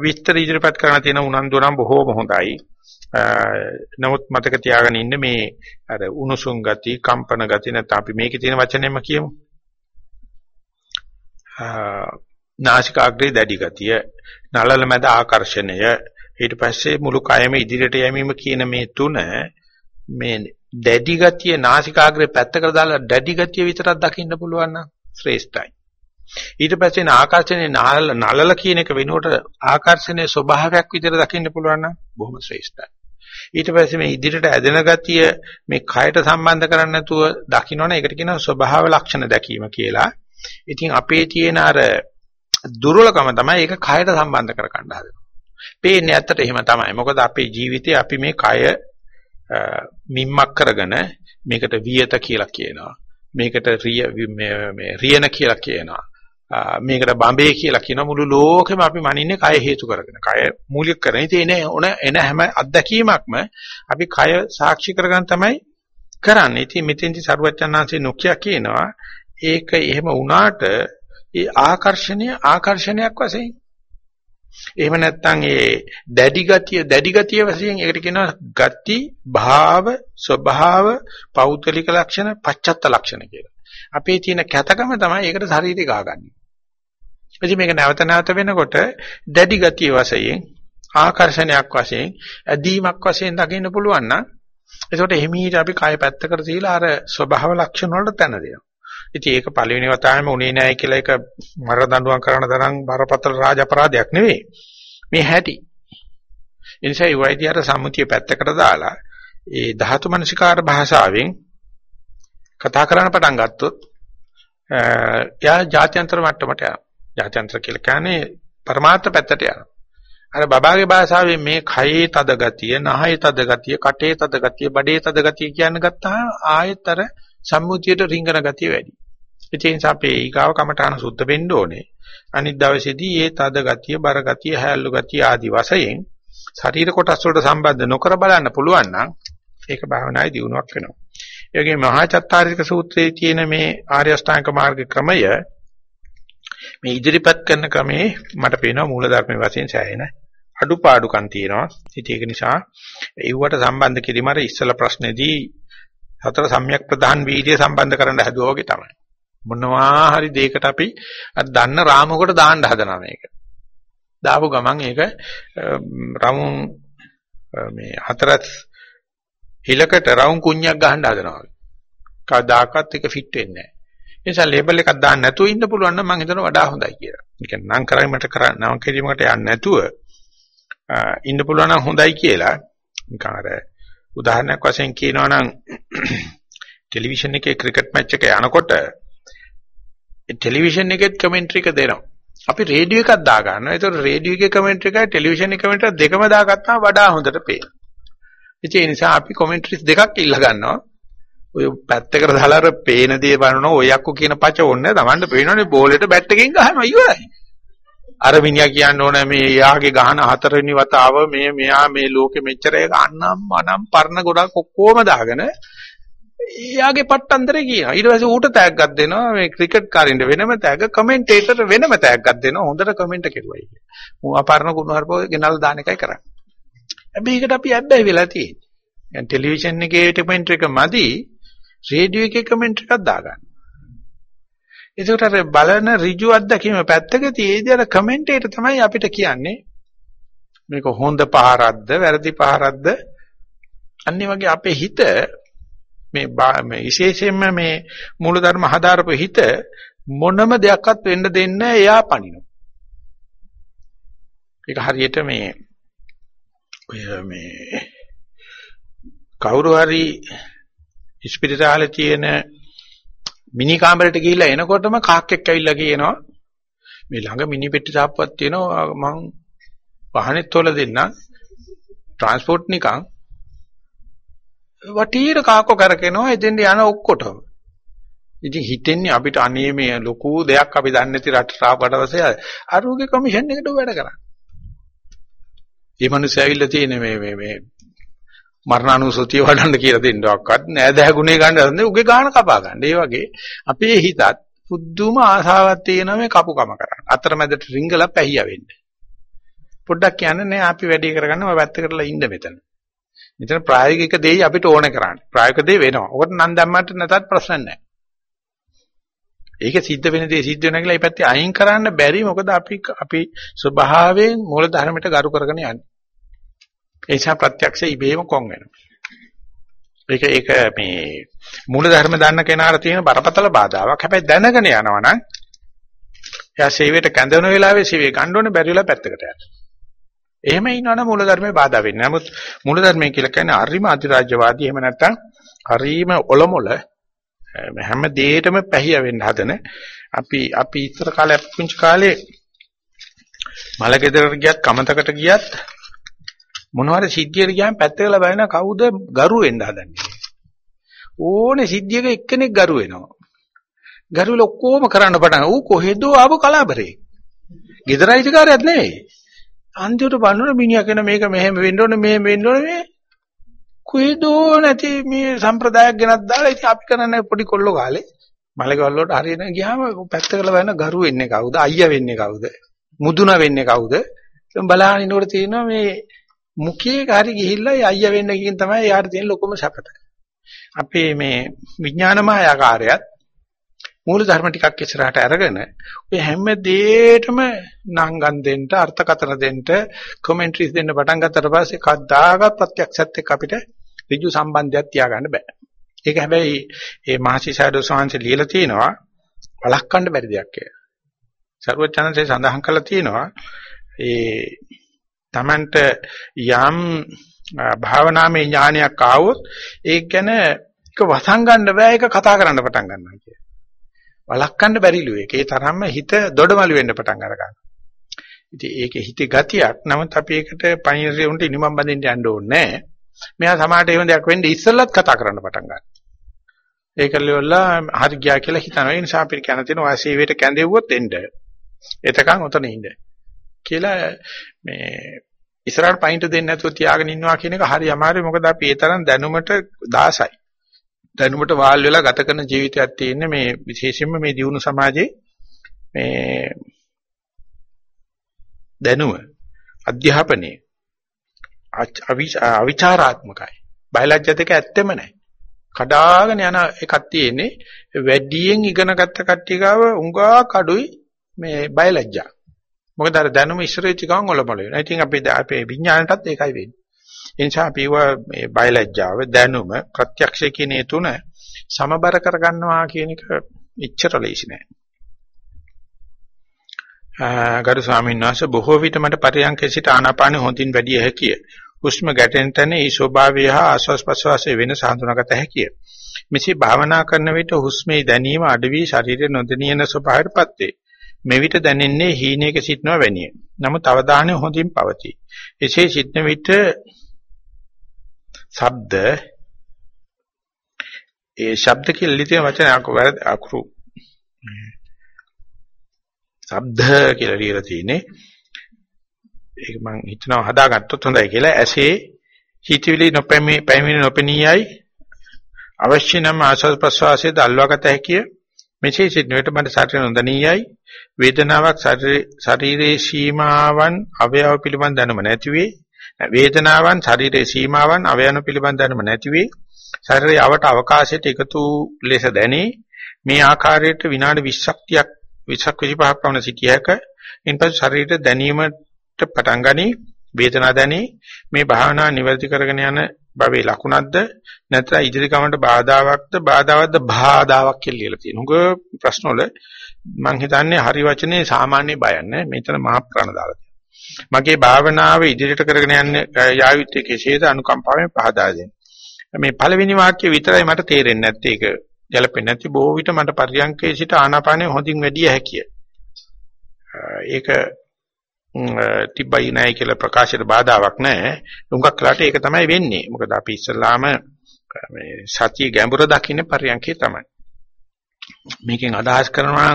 විස්තර ඉදිරිපත් කරන්න තියෙන උනන්දු නම් බොහෝම හොඳයි. නමුත් මතක තියාගෙන ඉන්න මේ අර උණුසුම් ගති, කම්පන ගති නැත්නම් අපි මේකේ තියෙන වචනයම කියමු. නාසිකාග්‍රේ දැඩි ගතිය, නළල මැද ආකර්ෂණය, ඊට පස්සේ මුළු කයම ඉදිරියට යැමීම කියන මේ තුන මේ දැඩි ගතිය නාසිකාග්‍රේ පැත්තකට දාලා දැඩි ගතිය විතරක් දකින්න පුළුවන් නම් ශ්‍රේෂ්ඨයි. ඊට පස්සේ ආකර්ෂණේ නළල නළල කියන එක වෙනුවට ආකර්ෂණයේ ස්වභාවයක් විතර දකින්න පුළුවන් නම් බොහොම ශ්‍රේෂ්ඨයි. ඊට පස්සේ මේ ඉදිරියට ඇදෙන ගතිය මේ කයට සම්බන්ධ කරන්නේ නැතුව දකින්නවනේ ඒකට කියනවා ස්වභාව ලක්ෂණ දැකීම කියලා. ඉතින් අපේ තියෙන අර දුර්වලකම තමයි ඒක කයට සම්බන්ධ කර ගන්න හදනවා. පේන්නේ ඇත්තට එහෙම තමයි. මොකද අපේ ජීවිතේ අපි මේ කය මිම්මක් කරගෙන මේකට වියත කියලා කියනවා. මේකට රිය මේ රියන කියලා කියනවා. මේකට බම්බේ කියලා කියන මුළු ලෝකෙම අපි මනින්නේ කය හේතු කරගෙන. කය මූලික කරගෙන. ඉතින් එන ඕන එන හැම අත්දැකීමක්ම අපි කය සාක්ෂි කරගෙන තමයි කරන්නේ. ඉතින් මෙතෙන්දි සරුවච්චන්හන්සේ නොකිය කියනවා ඒක එහෙම වුණාට ඒ ආකර්ෂණය ආකර්ෂණයක් වශයෙන් එහෙම නැත්නම් ඒ දැඩි ගතිය දැඩි ගතිය වශයෙන් ඒකට කියනවා ගති භාව ස්වභාව පෞද්ගලික ලක්ෂණ පච්චත්ත ලක්ෂණ කියලා. අපේ තියෙන කැතකම තමයි ඒකට ශරීරය ගාගන්නේ. ඉතින් මේක නැවත නැවත වෙනකොට දැඩි ගතිය වශයෙන් ආකර්ෂණයක් වශයෙන් ඇදීමක් වශයෙන් දකින්න පුළුවන් නම් එතකොට එහිමීට අපි කය පැත්තකට තියලා අර ස්වභාව ලක්ෂණ වලට තැන දෙනවා. ඉතින් ඒක පළවෙනි වතාවෙම උනේ නැහැ කියලා ඒක මර දඬුවම් කරන තරම් බරපතල රාජ අපරාධයක් නෙවෙයි. මේ හැටි. ඒ නිසා ඒ වයිදී අර සම්මුතිය පැත්තකට දාලා ඒ ධාතු මනසිකාර භාෂාවෙන් කතා කරන්න පටන් ගත්තොත් එයා ජාත්‍යන්තර මට්ටමට යනවා. ජාත්‍යන්තර කියලා කියන්නේ પરමාර්ථ පැත්තට යනවා. අර බබාගේ භාෂාවෙන් මේ කයේ තද ගතිය, නහයේ තද ගතිය, කටේ තද ගතිය, බඩේ තද ගතිය කියන ගත්තාම ආයෙතර සම්මුතියට රිංගන ගතිය වැඩි. ඒ නිසා අපේ ඊගාව කමඨාන සුද්ධ වෙන්න ඕනේ. අනිත් දවසේදී මේ තද ගතිය, බර ගතිය, හැල්ලු ගතිය ආදි වශයෙන් ශරීර කොටස් වලට සම්බන්ධ නොකර බලන්න පුළුවන් නම් ඒක භාවනායේ දියුණුවක් වෙනවා. ඒ වගේම මහා චත්තාරික සූත්‍රයේ තියෙන මේ ආර්ය අෂ්ටාංග මාර්ග ක්‍රමය මේ ඉදිරිපත් කරන ක්‍රමේ මට පේනවා මූලධර්ම වශයෙන් සෑහෙන අඩුපාඩුකම් තියෙනවා. ඉතින් ඒක නිසා ඒවට සම්බන්ධ කිරීම අර ඉස්සල ප්‍රශ්නේදී හතර සම්‍යක් ප්‍රධාන වීර්ය සම්බන්ධ කරන්න හැදුවා වගේ තමයි. මොනවා හරි දෙයකට අපි අර දන්න රාමුවකට දාන්න හදනවා මේක. දාපු ගමන් ඒක රවුම් මේ හතරස් හිලකට රවුම් කුණ්‍යක් ගහන්න හදනවා. කවදාකවත් ඒක ෆිට වෙන්නේ නැහැ. ඒ නිසා ලේබල් එකක් දාන්න නැතුව ඉන්න පුළුවන් නම් මම හිතනවා වඩා හොඳයි කියලා. ඒ කියන්නේ නම් කරීමට කර නම් කිරීමකට යන්නේ නැතුව ඉන්න පුළුවන් නම් හොඳයි කියලා නිකන් අර උදාහරණයක් වශයෙන් කියනවා නම් ටෙලිවිෂන් එකේ ක්‍රිකට් මැච් එක යනකොට ටෙලිවිෂන් එකෙත් කමෙන්ටරි එක දෙනවා. අපි රේඩියෝ එකක් දා ගන්නවා. ඒතකොට රේඩියෝ එකේ කමෙන්ටරි එකයි ටෙලිවිෂන් එකේ කමෙන්ටරි දෙකම දාගත්තාම වඩා හොඳට පේනවා. ඒ නිසා අපි කමෙන්ටරිස් දෙකක් ඉල්ල ගන්නවා. ඔය පැත්තකට දාලා අර පේන දේ බලනවා ඔය අක්කු කියන පච ඕනේ තමන්ට පේනවනේ බෝලෙට බැට් එකකින් ගහනවා ඉවරයි. අර මිනිහා කියන්න ඕන මේ යාගේ ගහන හතරවෙනි වතාව මේ මෙයා මේ ලෝකෙ මෙච්චර එක අන්නම් මනම් පරණ ගොඩක් ඔක්කොම දාගෙන එයාගේ පට්ටන්තරේ කියනවා. ඊට පස්සේ ඌට තෑග්ගක් දෙනවා මේ ක්‍රිකට් කාරින්ට වෙනම තෑග්ග කමෙන්ටේටර් වෙනම තෑග්ගක් දෙනවා. හොඳට කමෙන්ට් කෙරුවයි කියලා. මූ අපරණ කුණුහරුපෝ ගෙනල්ලා දාන එකයි කරන්නේ. හැබැයි ඒකට අපි ඇබ්බැහි වෙලා තියෙන්නේ. දැන් ටෙලිවිෂන් එකේ කමෙන්ට් එක මදි රේඩියෝ එකේ කමෙන්ට් එකක් දාගන්න. ඒකට අර බලන ඍජු අත්දැකීම පැත්තක තියේදී අර කමෙන්ටේට තමයි අපිට කියන්නේ මේක හොඳ පහරක්ද වැරදි පහරක්ද අනිත් වගේ අපේ හිත මේ මේ විශේෂයෙන්ම මේ මූලධර්ම හදාරපු හිත මොනම දෙයක්වත් වෙන්න දෙන්න එයා පනිනවා. ඒක හරියට මේ ඔය මේ කවුරු හරි ඉස්පිරිතාලේ තියෙන මිනි කාමරයට ගිහිල්ලා එනකොටම කාක්කෙක් ඇවිල්ලා කියනවා මේ ළඟ මිනි පෙට්ටි සාප්පුවක් තියෙනවා. මං වාහනේත් තොල දෙන්න ට්‍රාන්ස්පෝර්ට් නිකන්. වටීර කාක්කෝ කරකිනවා. එතෙන්ට යන ඔක්කොටම. ඉතින් හිතෙන්නේ අපිට අනේ මේ ලොකු දෙයක් අපි දන්නේ නැති රට රාපඩවසේ අරුගේ කමිෂන් එකට වැඩ කරන්නේ. මේ මිනිස්සු ඇවිල්ලා තියෙන මේ මේ මේ මරණානුසතිය වඩන්න කියලා දෙන්නවක්වත් නෑදෑ ගුණේ ගන්න හදන්නේ උගේ ගාන කපා ගන්න. ඒ වගේ අපේ හිතත් පුදුම ආසාවක් තියෙන මේ කපුකම කරන්න. අතරමැදට රිංගලා පැහිය වෙන්න. පොඩ්ඩක් කියන්නේ නෑ අපි වැඩි කරගන්න ඔය පැත්තකටලා ඉන්න මෙතන. මෙතන ප්‍රායෝගික දෙයි අපිට ඕනේ කරන්නේ. ප්‍රායෝගික දෙය වෙනවා. ඔකට නම් දැම්මට නැතත් ප්‍රශ්න නැහැ. ඒක සිද්ධ වෙන දේ සිද්ධ වෙනවා කියලා මේ පැත්තේ අයින් කරන්න බැරි මොකද අපි අපි ස්වභාවයෙන් මූල ධර්මයට ගරු කරගෙන යන්නේ. ඒ නිසා ප්‍රත්‍යක්ෂ ඉබේම කොන් වෙනවා. ඒක ඒක මේ මූල ධර්ම දන්න කෙනාට තියෙන බරපතල බාධාවක්. හැබැයි දැනගෙන යනවා නම් එයා සේවයට කැඳවන වෙලාවේ සේවය ගන්න ඕනේ බැරි වෙලා පැත්තකට යන්න. එහෙම ඉන්නවනම් මූල ධර්මයේ බාධා වෙන්නේ. නමුත් මූල ධර්මයේ කියලා කියන්නේ අරිම අධිරාජ්‍යවාදී එහෙම නැත්නම් හරීම ඔලොමොල හැම දෙයකටම පැහිය වෙන්න හදන අපි අපි ඉස්සර කාලේ පුංචි කාලේ මලගෙදරට ගියත් කමතකට ගියත් මොනවාරි සිද්ධියට ගියාම පැත්තකලා බලන කවුද ගරු වෙන්න හදන්නේ? ඕනේ සිද්ධියක එක්කෙනෙක් ගරු වෙනවා. ගරුවල ඔක්කොම කරන්න පටන් ඌ කොහෙදෝ ආව කලාබරේ ගෙදරයිතිකාරයක් නෙවෙයි. අන්තිමට බලනොත් මිනිහා කියන මේක මෙහෙම වෙන්න ඕනේ මෙහෙම වෙන්න ඕනේ. මේ කුයිදෝ නැති මේ සම්ප්‍රදායක් ගෙනත් දාලා ඉතින් අපි කරන්නේ පොඩි කොල්ලෝ කාලේ. මලකවල වලට හරියන ගියාම පැත්තකල වෙන ගරු වෙන්නේ කවුද? අයියා වෙන්නේ කවුද? මුදුන වෙන්නේ කවුද? බලහන් ඉන්නකොට තියෙනවා මේ මුඛයේ කාරි ගිහිල්ලා අයියා වෙන්න කියන තමයි යාට තියෙන ලොකුම සැපත අපේ මේ විඥානමය ආකාරයත් මූල ධර්ම ටිකක් ඉස්සරහට අරගෙන ඔය හැම දෙයකටම නංගන් දෙන්න අර්ථකථන දෙන්න කමෙන්ටරිස් දෙන්න පටන් ගත්තට පස්සේ කද්දාගත් ප්‍රත්‍යක්ෂත් එක්ක අපිට ඍජු සම්බන්ධයක් තියාගන්න බෑ. ඒක හැබැයි මේ මහසිසාරද සාංශ ලියලා තිනවා වළක්වන්න බැරි දෙයක් කියලා. සර්වචනන්සේ සඳහන් කළා තියෙනවා ඒ Tamanට යම් භාවනාමය ඥානයක් ආවොත් ඒක ගැන ඒක වසංගන්න බෑ ඒක කතා කරන්න පටන් ගන්නවා කියලා. වළක්වන්න බැරිලු ඒක. ඒ තරම්ම හිත දොඩමළු වෙන්න පටන් අර ගන්නවා. ඉතින් ඒකේ හිතේ ගතියක්. නමුත් අපි ඒකට පයින්රිය උන්ට ඉනිමම් බඳින්න යන්න ඕනේ නැහැ. මෙයා සමාහට එහෙම දෙයක් වෙන්නේ ඉස්සෙල්ලත් කතා කරන්න පටන් ගන්නවා. ඒකල්ලිවලා හරි ගියා කියලා හිතනවා. ඒ නිසා අපිට කියන්න තියෙනවා වාසීවේට කැඳෙව්වොත් එන්න. එතකන් උතන ඉන්න. කියලා මේ ඉස්සරහට පයින්ට දෙන්නේ නැතුව තියාගෙන ඉන්නවා කියන එක හරි අමාරුයි. මොකද අපි ඒ තරම් දැනුමට දාසයි. දැනුමට වාල් වෙලා ගත කරන ජීවිතයක් තියෙන්නේ මේ විශේෂයෙන්ම මේ දියුණු සමාජයේ මේ දැනුම අධ්‍යාපනයේ අවිචාරාත්මකයි බයලජ්‍ය දෙක ඇත්තෙම නැහැ කඩාගෙන යන එකක් තියෙන්නේ වැඩියෙන් ඉගෙන ගත්ත කට්ටිය ගාව උඟා කඩුයි මේ බයලජ්ජා මොකද අර දැනුම ඉස්සරෙච්ච ගමන් ඔලොමල වෙනවා ඉතින් අපි අපේ විඥාණයටත් ඒකයි වෙන්නේ ඒ නිසා අපි මේ බයලජ්ජාව දැනුම ප්‍රත්‍යක්ෂ කියන ඒ තුන සමබර කරගන්නවා කියන එක එච්චර ලේසි නෑ. ගරු ස්වාමීන් වහන්සේ බොහෝ විට මට පරියන්කේ සිට ආනාපානෙ හොඳින් වැඩි හැකිය. හුස්ම ගැටෙන තැන ඒ ස්වභාවය හා ආස්වාස් ප්‍රස්වාසයේ වෙනස හඳුනාගත හැකිය. මෙසේ භාවනා කරන විට හුස්මේ දැනීම අඩවි ශරීරය නොදෙනියන ස්වභාවයටපත් වේ. මෙවිට දැනෙන්නේ හීනයක සිටනවා වැනිය. නමුත් අවධානය හොඳින් පවතී. එසේ සිටන විට ශබ්ද ඒ ශබ්ද කියලා ලියන වචන අකුරු. ශබ්ද කියලා ලියලා තියෙන්නේ. ඒක මම හිතනවා හදාගත්තොත් හොඳයි කියලා. ඇසේ හිතවිලි නොපැමි පැමිණ නොපෙනියයි අවශ්‍ය නම් ආස්වාද ප්‍රසවාසයේ දල්වාගත හැකිය. මෙසේ සිටිනකොට මට ශරීර නොදණීයයි වේදනාවක් ශරීරයේ සීමාවන් අවයව පිළිබඳ දැනුම නැති වේ වේදනාවන් ශරීරයේ සීමාවන් අවයව පිළිබඳ දැනුම නැති වේ ශරීරයේ අවට අවකාශයට එකතු ලෙස දැනේ. මේ ආකාරයට විනාඩි 20ක් 20ක් 25ක් පමණ සිටිය හැක. ඉන්පසු ශරීරයට දැනීමට පටන් ගනි. වේදනා දැනි. මේ භාවනා නිවැරදි කරගෙන යන භවයේ ලකුණක්ද නැත්නම් ඉදිරි ගමනට බාධාවක්ද බාධාවක්ද බාධාවක් කියලා ලියලා තියෙනවා. උග ප්‍රශ්න වල මම හිතන්නේ හරි වචනේ සාමාන්‍ය බයක් නෑ. මෙතන මහා ප්‍රාණ දාලා තියෙනවා. මගේ භාවනාව ඉදිරියට කරගෙන යන්න යායුත්තේ කෙසේද අනුකම්පාවෙන් පහදා දෙන්න. මේ පළවෙනි වාක්‍ය විතරයි මට තේරෙන්නේ නැත්තේ ඒක ගැලපෙන්නේ නැති බොහෝ විට මට පරියන්කේ සිට ආනාපානෙ හොඳින් වැඩි හැකිය. ඒක තිබ්බයි නැහැ කියලා ප්‍රකාශයට බාධාවක් නැහැ. ලුඟක් කලට ඒක තමයි වෙන්නේ. මොකද අපි ඉස්සල්ලාම මේ සතිය ගැඹුර දකින්න පරියන්කේ තමයි. මේකෙන් අදහස් කරනවා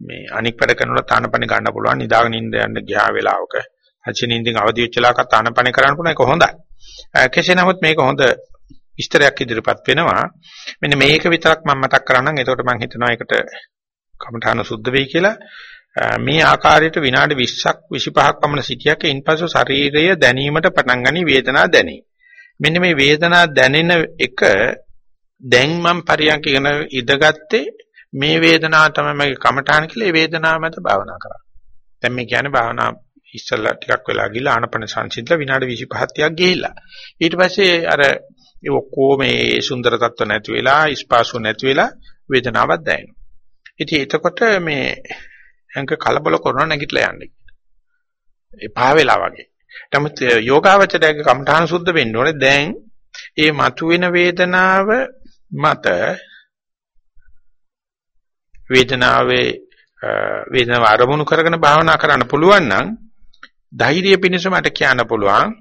මේ අනික් වැඩ කරනකොට තානපණ ගන්න පුළුවන් නිදාගෙන ඉන්න යන්න ගියා වෙලාවක අචිනින්දින් අවදි වෙච්ච ලාක තානපණ කරන්න පුළුවන් ඒක හොඳයි. කෙසේ නමුත් මේක හොඳ විස්තරයක් ඉදිරිපත් වෙනවා. මෙන්න මේක විතරක් මම මතක් කරන්නම්. එතකොට මම හිතනවා ඒකට කමඨාන සුද්ධ වෙයි කියලා. මේ ආකාරයට විනාඩි 20ක් 25ක් පමණ සිටියක ඉන්පසු ශරීරය දැනීමට පටන් ගනි වේදනා දැනේ. මෙන්න මේ වේදනා දැනෙන එක දැන් මම පරියන්ක ඉගෙන ඉඳගත්තේ මේ වේදනාව තමයි මගේ කමඨාන කියලා ඒ වේදනාව මත භාවනා කරා. දැන් මේ කියන්නේ භාවනා ඉස්සල්ලා ටිකක් වෙලා ගිහලා ආනපන සංසිඳලා විනාඩි 25ක් 30ක් ගිහිල්ලා. ඊට පස්සේ අර ඒ ඔක්කොම මේ සුන්දර තත්ත්ව නැති වෙලා, ස්පාසු නැති වෙලා වේදනාවක් දැනෙනවා. ඉතින් එතකොට මේ ඇඟ කලබල කරන නැගිටලා යන්නේ. එපා වෙලා වගේ. නමුත් යෝගාවචරයේ කමඨාන සුද්ධ වෙන්න ඕනේ දැන් ඒ මතුවෙන වේදනාව මත වේදනාවේ වේදනාව අරමුණු කරගෙන භාවනා කරන්න පුළුවන් නම් ධෛර්යය පිණිස මට කියන්න පුළුවන්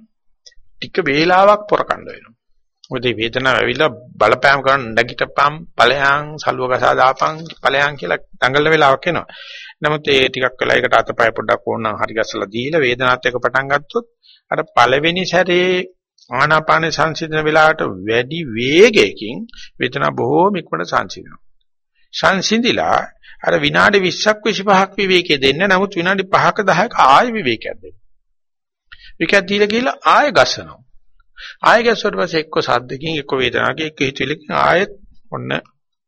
ටික වේලාවක් පොරකණ්ඩ වෙනවා. මොකද මේ වේදනාව ඇවිල්ලා බලපෑම් කරන නැගිටපම් ඵලයන් සලුව ගසා දාපම් ඵලයන් කියලා දඟලන වෙලාවක් එනවා. නමුත් ඒ ටිකක් වෙලා ඒකට අතපය පොඩ්ඩක් ඕනනම් හරි ගස්සලා දීලා වේදනාවත් එක්ක පටන් ගත්තොත් අර පළවෙනි සැරේ ආනාපාන සංසිඳන වෙලාවට වැඩි වේගයකින් වේදනාව බොහෝම ඉක්මනට සංසිඳනවා. සංසිඳිලා අර විනාඩි 20ක් 25ක් විවේකයේ දෙන්න නමුත් විනාඩි 5ක 10ක ආයෙ විවේකයක් දෙන්න. විවේකයක් දීලා ගිහලා ආයෙ ගස්සනවා. ආයෙ ගැස්සුවට පස්සේ එක්ක සද්දකින් එක්ක වේදනාවකින් එක්ක හිතවිලකින් ආයෙත් ඔන්න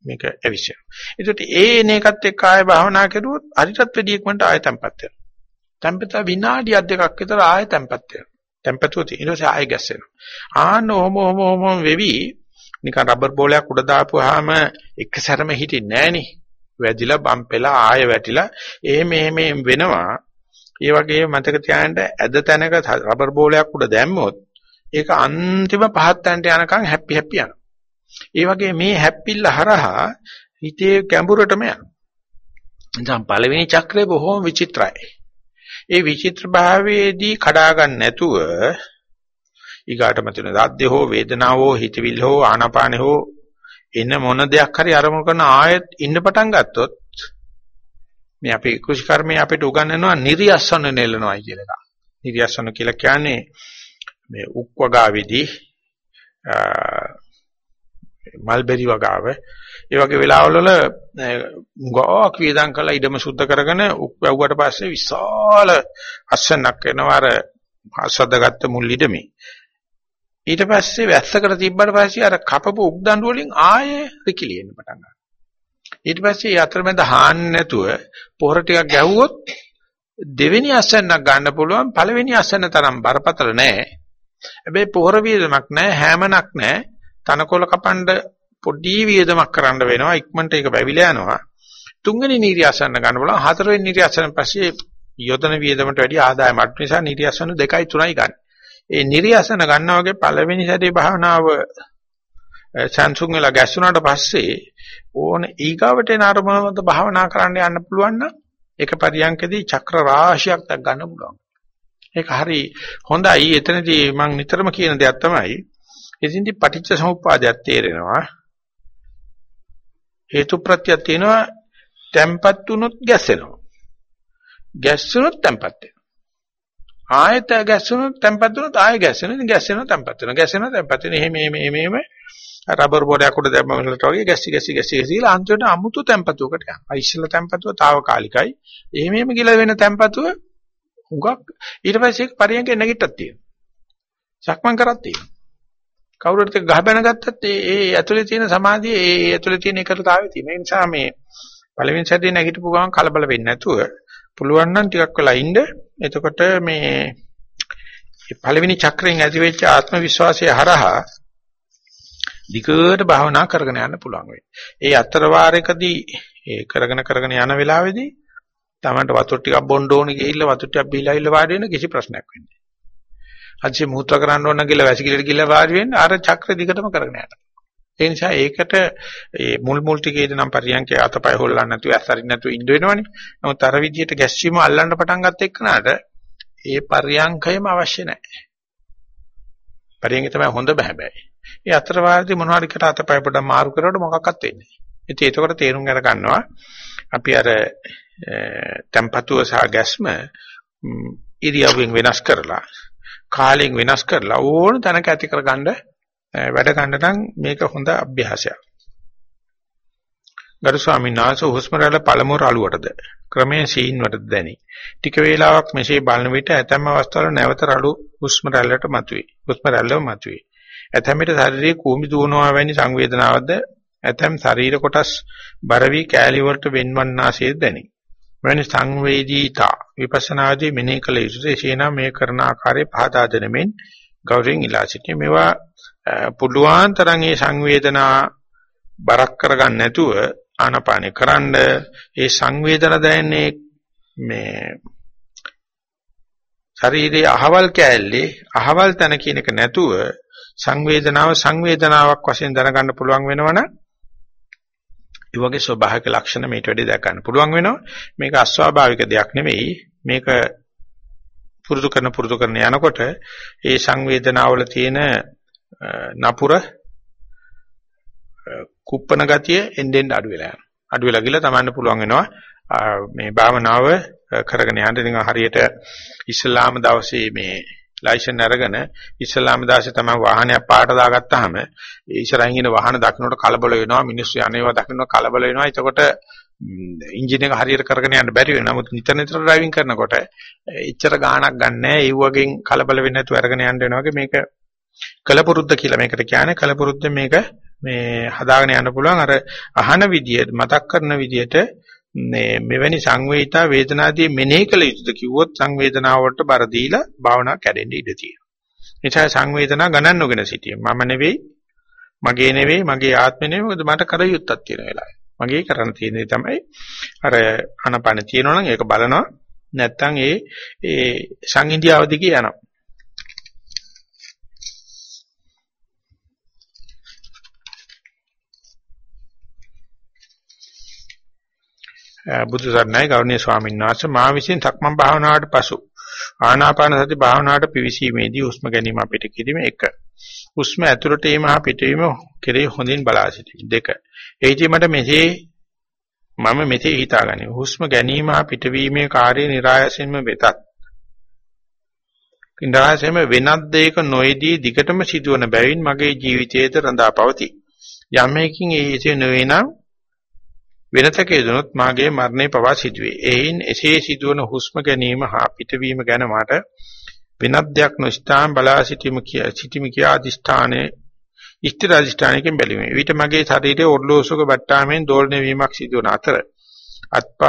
මේක ඇවිස්සෙනවා. ඒකට ඒ එන එකත් එක්ක ආයෙ භාවනා කරුවොත් අරිටත් වැඩි ඉක්මනට ආයෙ තැම්පත් වෙනවා. තැම්පත විනාඩියක් දෙකක් විතර ආයෙ තැම්පත් වෙනවා. තැම්පතුත් ඊට පස්සේ ආයෙ ගැස්සෙනවා. ආන්න ඔහොම ඔහොම ඔහොම වෙවි නිකන් රබර් බෝලයක් උඩ දාපුවාම එක සැරම හිටින්නේ නෑනේ. වැදිලා බම්පෙලා ආයෙ වැටිලා එහෙම එහෙම වෙනවා. ඒ වගේ මතක තියාගන්න ඇද තැනක රබර් බෝලයක් උඩ දැම්මොත් ඒක අන්තිම පහත් තැනට යනකම් හැපි හැපි යනවා. ඒ වගේ මේ හැප්පිල්ල හරහා හිතේ ගැඹුරටම යනවා. දැන් පළවෙනි චක්‍රය බොහොම විචිත්‍රයි. ඒ විචිත්‍ර භාවයේදී කඩා ගන්න නැතුව ඊගාට මතුන දාද්ද හෝ වේදනාව හෝ හිතවිල්ල හෝ ආනාපාන හෝ එන මොන දෙයක් හරි අරමුණු කරන ආයෙත් ඉන්න පටන් ගත්තොත් මේ අපේ කුෂි කර්මයේ අපිට උගන්වනවා නිර්යස්සන නෙලනවායි කියලා එකක්. නිර්යස්සන කියලා කියන්නේ මේ උක්වගාවේදී මල්බෙරි වගාව. ඒ වගේ වෙලාවල වල ගෝක් වේදම් කළා ඉඩම සුද්ධ කරගෙන උක්වැව්වට පස්සේ විශාල අස්සනක් වෙනවා. අර ආස්වදගත්ත මුල් ඉඩමේ. ඊට පස්සේ වැස්සකට තිබ්බට පස්සේ අර කපපු උක්දඬු වලින් ආයේ රිකිලියෙන්න පටන් ගන්නවා. ඊට පස්සේ යතරමැද හාන්න නැතුව පොහොර ටිකක් ගැහුවොත් දෙවෙනි අස්සනක් ගන්න පුළුවන් පළවෙනි අස්සන තරම් බරපතල නෑ. හැබැයි පොහොර වීදමක් නෑ හැමනක් නෑ. තනකොළ කපන්න පොඩි වියදමක් කරන්න වෙනවා ඉක්මනට ඒක වැවිලා යනවා තුන්වෙනි නීරියාසන ගන්න බලන හතරවෙනි නීරියාසන පස්සේ යොදන වියදමට වැඩි ආදායම අඩු නිසා නීරියාසන දෙකයි තුනයි ගන්න. ඒ නිර්යසන ගන්නා වගේ පළවෙනි සැරේ භාවනාව සංසුන් වෙලා ගැස්සුණාට පස්සේ ඕන ඊගාවට එන අරමුණකට භාවනා කරන්න යන්න පුළුවන් නම් ඒක පරියන්කදී චක්‍ර රාශියක් දක් ගන්න පුළුවන්. ඒක හරි හොඳයි. එතනදී මම නිතරම කියන දෙයක් තමයි එදින්දි පටිච්ච සමුප්පාදයක් තේරෙනවා. හේතු ප්‍රත්‍යක් තියෙනවා tempat වුණොත් ගැස්සෙනවා. ගැස්සුනොත් tempat වෙනවා. ආයෙත් ගැස්සුනොත් tempat වුණොත් ආයෙ ගැස්සෙනවා. ඉතින් ගැස්සෙනවා tempat වෙනවා. ගැස්සෙනවා tempat වෙනවා. එහෙම එහෙම එහෙම එහෙම රබර් බෝලයක් උඩ දැම්මම වලට වගේ ගැස්සි ගැස්සි ගැස්සි ගැසිලා අන්තිමට අමුතු tempatuවකට යනවා. ඉස්සෙල්ලා tempatuව తాවකාලිකයි. එහෙම එහෙම කියලා වෙන tempatuව හුඟක් ඊට පස්සේ ඒක පරියන්කේ නැගිට්ටක් තියෙනවා. සක්මන් කරක් තියෙනවා. කවුරුත් එක්ක ගහ බැන ගත්තත් ඒ ඒ ඇතුලේ තියෙන සමාධිය ඒ ඇතුලේ තියෙන එකලතාවය තියෙන. ඒ නිසා මේ පළවෙනි සැරේ නැගිටපු ගමන් කලබල වෙන්නේ නැතුව පුළුවන් නම් ටිකක් වෙලා ඉන්න. එතකොට මේ පළවෙනි චක්‍රයෙන් ඇති වෙච්ච ආත්ම විශ්වාසය හරහා දිගට භාවනා කරගෙන යන්න පුළුවන් වෙයි. ඒ අතර වාරයකදී ඒ කරගෙන කරගෙන යන වෙලාවේදී තමන්ට වතුර ටිකක් බොන්න ඕනේ ගිහිල්ලා වතුර ටිකක් බීලා ඉල්ල වාඩි වෙන කිසි ප්‍රශ්නයක් වෙන්නේ නැහැ. අදිසේ මුහුත්ව කරන්න ඕන කියලා වැසිකිළියට ගිහිල්ලා වාඩි වෙන්න අර චක්‍ර දිගටම කරගෙන යන්න. ඒ නිසා ඒකට මේ මුල් මුල් ටිකේදී නම් පරියන්කේ අතපය හොල්ලන්න නැතුව ඇස්සරින් නැතුව ඉඳ වෙනවනේ. නමුත් අර විදියට ගැස්සීම අල්ලන්න පටන් ගත්ත එක්කනට ඒ පරියන්කයම අවශ්‍ය නැහැ. පරියන්කේ තමයි හොඳ බහැබැයි. ඒ අතර වාරදී මොනවාරි කට අතපය පොඩ්ඩක් මාරු කරනකොට මොකක්වත් වෙන්නේ නැහැ. ඉතින් ඒකකොට තේරුම් අර ගන්නවා අපි අර tempatuව සහ ගැස්ම ඉරියව්වෙන් වෙනස් කරලා කාලයෙන් වෙනස් කරලා ඕන තැනක ඇති කරගන්න වැඩ ගන්න නම් මේක හොඳ අභ්‍යාසයක්. ගරු ස්වාමීන් වහන්සේ හුස්ම රැල්ල පළමු රළුවටද ක්‍රමයෙන් සීන් වලද දැනි. ටික වේලාවක් මෙසේ බලන විට ඇතැම් අවස්ථාවල නැවත රළු හුස්ම රැල්ලට මතුවේ. හුස්ම රැල්ලම මතුවේ. ඇතැම් විට ශරීරයේ කූඹි දුවනවා වැනි සංවේදනාවක්ද ඇතැම් ශරීර කොටස් බර වී කෑලි වලට වෙන්වන්නාසේ දැනේ. මෙවැනි සංවේදීතා විපස්සනාදී මෙනෙහි කළ යුතුයි. එසේනම් මේ කරන ආකාරයේ පහදා දෙනමින් ගෞරවයෙන් ඉලා සිටින මේවා පුදුආන් තරම් ඒ සංවේදනා බරක් කරගන්න නැතුව ආනපානේ කරන්න ඒ සංවේදන දැනෙන්නේ මේ ශරීරයේ අහවල් කෑල්ලේ අහවල් තන කියන එක නැතුව සංවේදනාව සංවේදනාවක් වශයෙන් දැනගන්න පුළුවන් වෙනවනම් ඒ වගේ ස්වභාවික ලක්ෂණ මේට වැඩි දැක ගන්න පුළුවන් වෙනවා. මේක අස්වාභාවික දෙයක් නෙවෙයි. මේක පුරුදු කරන පුරුදු කරන යනකොට ඒ සංවේදනාවල තියෙන නපුර කුප්පන ගතිය එන්නෙන් අඩු වෙලා යනවා. අඩු වෙලා ගිහලා තමන්න පුළුවන් වෙනවා මේ භාවනාව කරගෙන යන්න. ඉතින් හරියට ඉස්ලාම දවසේ මේ ලයිසන් අරගෙන ඉස්ලාම දාසේ තමයි වාහනයක් පාට දාගත්තාම ඒ ඉස්සරහින් ඉන වාහන දකින්නට කලබල වෙනවා මිනිස්සු යන්නේවා දකින්න කලබල වෙනවා. එතකොට එන්ජින් එක හරියට කරගෙන යන්න බැරි වෙනවා. නමුත් නිතර නිතර ඩ්‍රයිවිං කරනකොට එච්චර ගාණක් ගන්නෑ ඒ වගේ කලබල වෙන්නේ නැතුව අරගෙන යන්න වෙනවා වගේ මේක කලපුරුද්ද කියලා මේකට කියන්නේ. කලපුරුද්ද මේක මේ හදාගෙන යන්න පුළුවන්. අර අහන විදියට මතක් කරන විදියට මේ මෙවැනි සංවේදිතා වේදනාදී මෙනෙහි කළ යුතුද කිව්වොත් සංවේදනාව වලට බර දීලා භාවනා කැඩෙන්න ඉඩ තියෙනවා. එනිසා සංවේදනා ගණන් නොගෙන සිටිය. මම නෙවෙයි, මගේ නෙවෙයි, මගේ ආත්මෙ නෙවෙයි. මොකද මට කර යුත්තක් තියෙන වෙලාවේ. මගේ කරන්න තියෙන්නේ තමයි අර අනපන තියෙනවා නම් ඒක බලනවා. නැත්තම් ඒ ඒ සංඉන්දියාව දිගේ යනවා. බුදු සරණයි ගෞරවනීය ස්වාමීන් වහන්සේ මා විසින් සක්මන් භාවනාවට පසු ආනාපාන සති භාවනාවට පිවිසීමේදී හුස්ම ගැනීම අපිට කිරීම එක. හුස්ම ඇතුළට ඒම හා පිටවීම කෙරෙහි හොඳින් බලා සිටීම දෙක. එහිදී මට මෙසේ මම මෙසේ හිතාගනි. හුස්ම ගැනීම හා පිටවීමේ කාර්ය નિરાයසින්ම වෙතත්. ඉන්ද්‍රාසෙම වෙනත් දෙයක නොයේදී දිගටම සිදුවන බැවින් මගේ ජීවිතයේද රඳා පවතී. යම්කින් ඒ නොවේ නම් වෙනතක යෙදුනොත් මාගේ මරණය පවා සිදුවේ. එයින් එසේ සිදුවන හුස්ම ගැනීම හා පිටවීම ගැන මට වෙනත් දෙයක් නොස්ථාන් බලා සිටීම කිය සිටීම කිය අදිෂ්ඨානයේ ඉෂ්ඨ අදිෂ්ඨානයෙන් බැලීම. ඊට මගේ ශරීරයේ ඔර්ලෝසුක බට්ටාමෙන් දෝලණය වීමක් සිදුවන අතර අත්පහ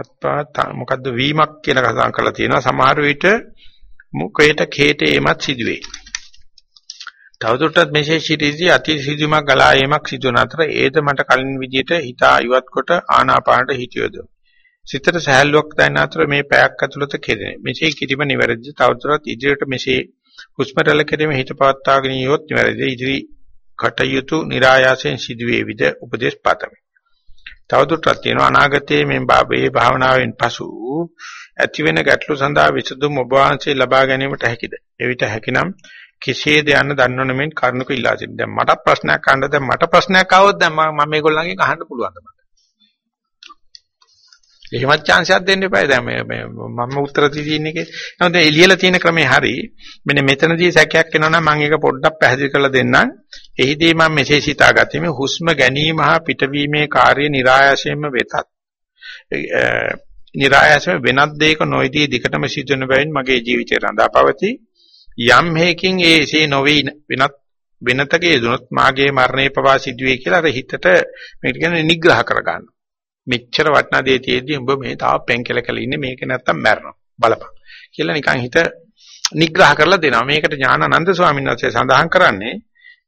අත්පා මොකද්ද වීමක් කියලා කතා කරලා තියෙනවා සමහර විට මුඛයට කේතේමත් සිදුවේ තවදුරටත් මෙසේ සිටීදී අති සිදුමක් ගලා යෑමක් සිදුවන අතර ඒද මට කලින් විදියට හිත ඉවත් කොට ආනාපානට හිතියොද. සිතට සහැල්ලුවක් දැනෙන අතර මේ පැයක් ඇතුළත කෙරේ. මෙසේ කිරීම නිවැරදි. තවදුරටත් ඉදිරියට මෙසේ හුස්ම රැල්ල කෙරෙම හිත පවත්වාගෙන යොත් නිවැරදි. ඉදිරි කටයුතු નિરાයාසයෙන් සිදුවේවිද උපදේශ පාතමි. තවදුරටත් තියෙනවා අනාගතයේ මේ බාබේ භාවනාවෙන් පසු ඇති වෙන ගැටලු සඳහා විසඳුම් ඔබ වහන්සේ ලබා ගැනීමට හැකිද? එවිට හැකිනම් කෙසේද යන්න දන්නවන මෙන් කරුණක ඉල්ලා සිටින්න. දැන් මට ප්‍රශ්නයක් අහන්න දැන් මට ප්‍රශ්නයක් ආවොත් දැන් මම මේගොල්ලන්ගෙන් අහන්න පුළුවන් මට. එහෙමත් chance එකක් දෙන්න එපා. දැන් මේ මම උත්තර දෙන එකේ. නමුත් එළියලා තියෙන ක්‍රමේ හරි. මෙන්න මෙතනදී සැකයක් එනවා නම් මම ඒක පොඩ්ඩක් පැහැදිලි කරලා දෙන්නම්. එහිදී මම මෙසේ සිතාගත්තේ මේ හුස්ම ගැනීම හා පිටවීමේ කාර්ය નિરાයසයෙන්ම වෙතත්. નિરાයසයෙන් වෙනත් දෙයක නොයදී දිකටම සිදුවන බැවින් මගේ ජීවිතේ රඳාපවති. යම් හේකින් ඒසේ නොවේ වෙනත් වෙනතක යෙදුනොත් මාගේ මරණය පවා සිදුවේ කියලා අර හිතට මේකට කියන්නේ නිග්‍රහ කරගන්නවා. මෙච්චර වටනා දේ තියෙද්දි උඹ මේ තාම පෙන්කල කළ ඉන්නේ මේක නැත්තම් මැරෙනවා. බලපන්. කියලා නිකන් හිත නිග්‍රහ කරලා දෙනවා. මේකට ඥානানন্দ ස්වාමීන් වහන්සේ සඳහන් කරන්නේ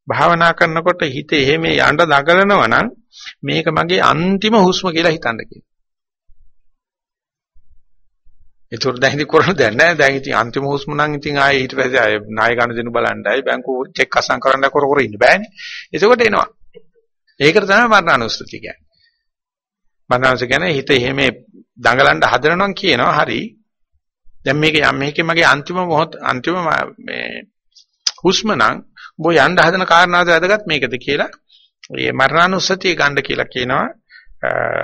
භාවනා කරනකොට හිත එහෙම යන්න දඟලනවා නම් මේක මගේ අන්තිම හුස්ම කියලා හිතන්න කියනවා ඒතර දැන් ඉතින් කරන්න දැන් නෑ දැන් ඉතින් අන්තිම හුස්ම නම් ඉතින් ආයේ ඊට පස්සේ ආයේ ණය ගන්න දෙනු බලන්නයි. බැංකුව චෙක් අසම් කරන්න කර කර ඉන්න බෑනේ. එතකොට එනවා. ඒකට තමයි මරණ අනුස්සතිය කියන්නේ. මරණානුස්සතිය කියන්නේ හිත එහෙම දඟලන්න හදනනම් කියනවා හරි. දැන් මේක යම් මේකේ මගේ අන්තිම මොහොත අන්තිම මේ හුස්ම නම් ඔබ යන්න හදන කාරණාවද වැදගත් මේකද කියලා මේ මරණානුස්සතිය ගන්න කියලා කියනවා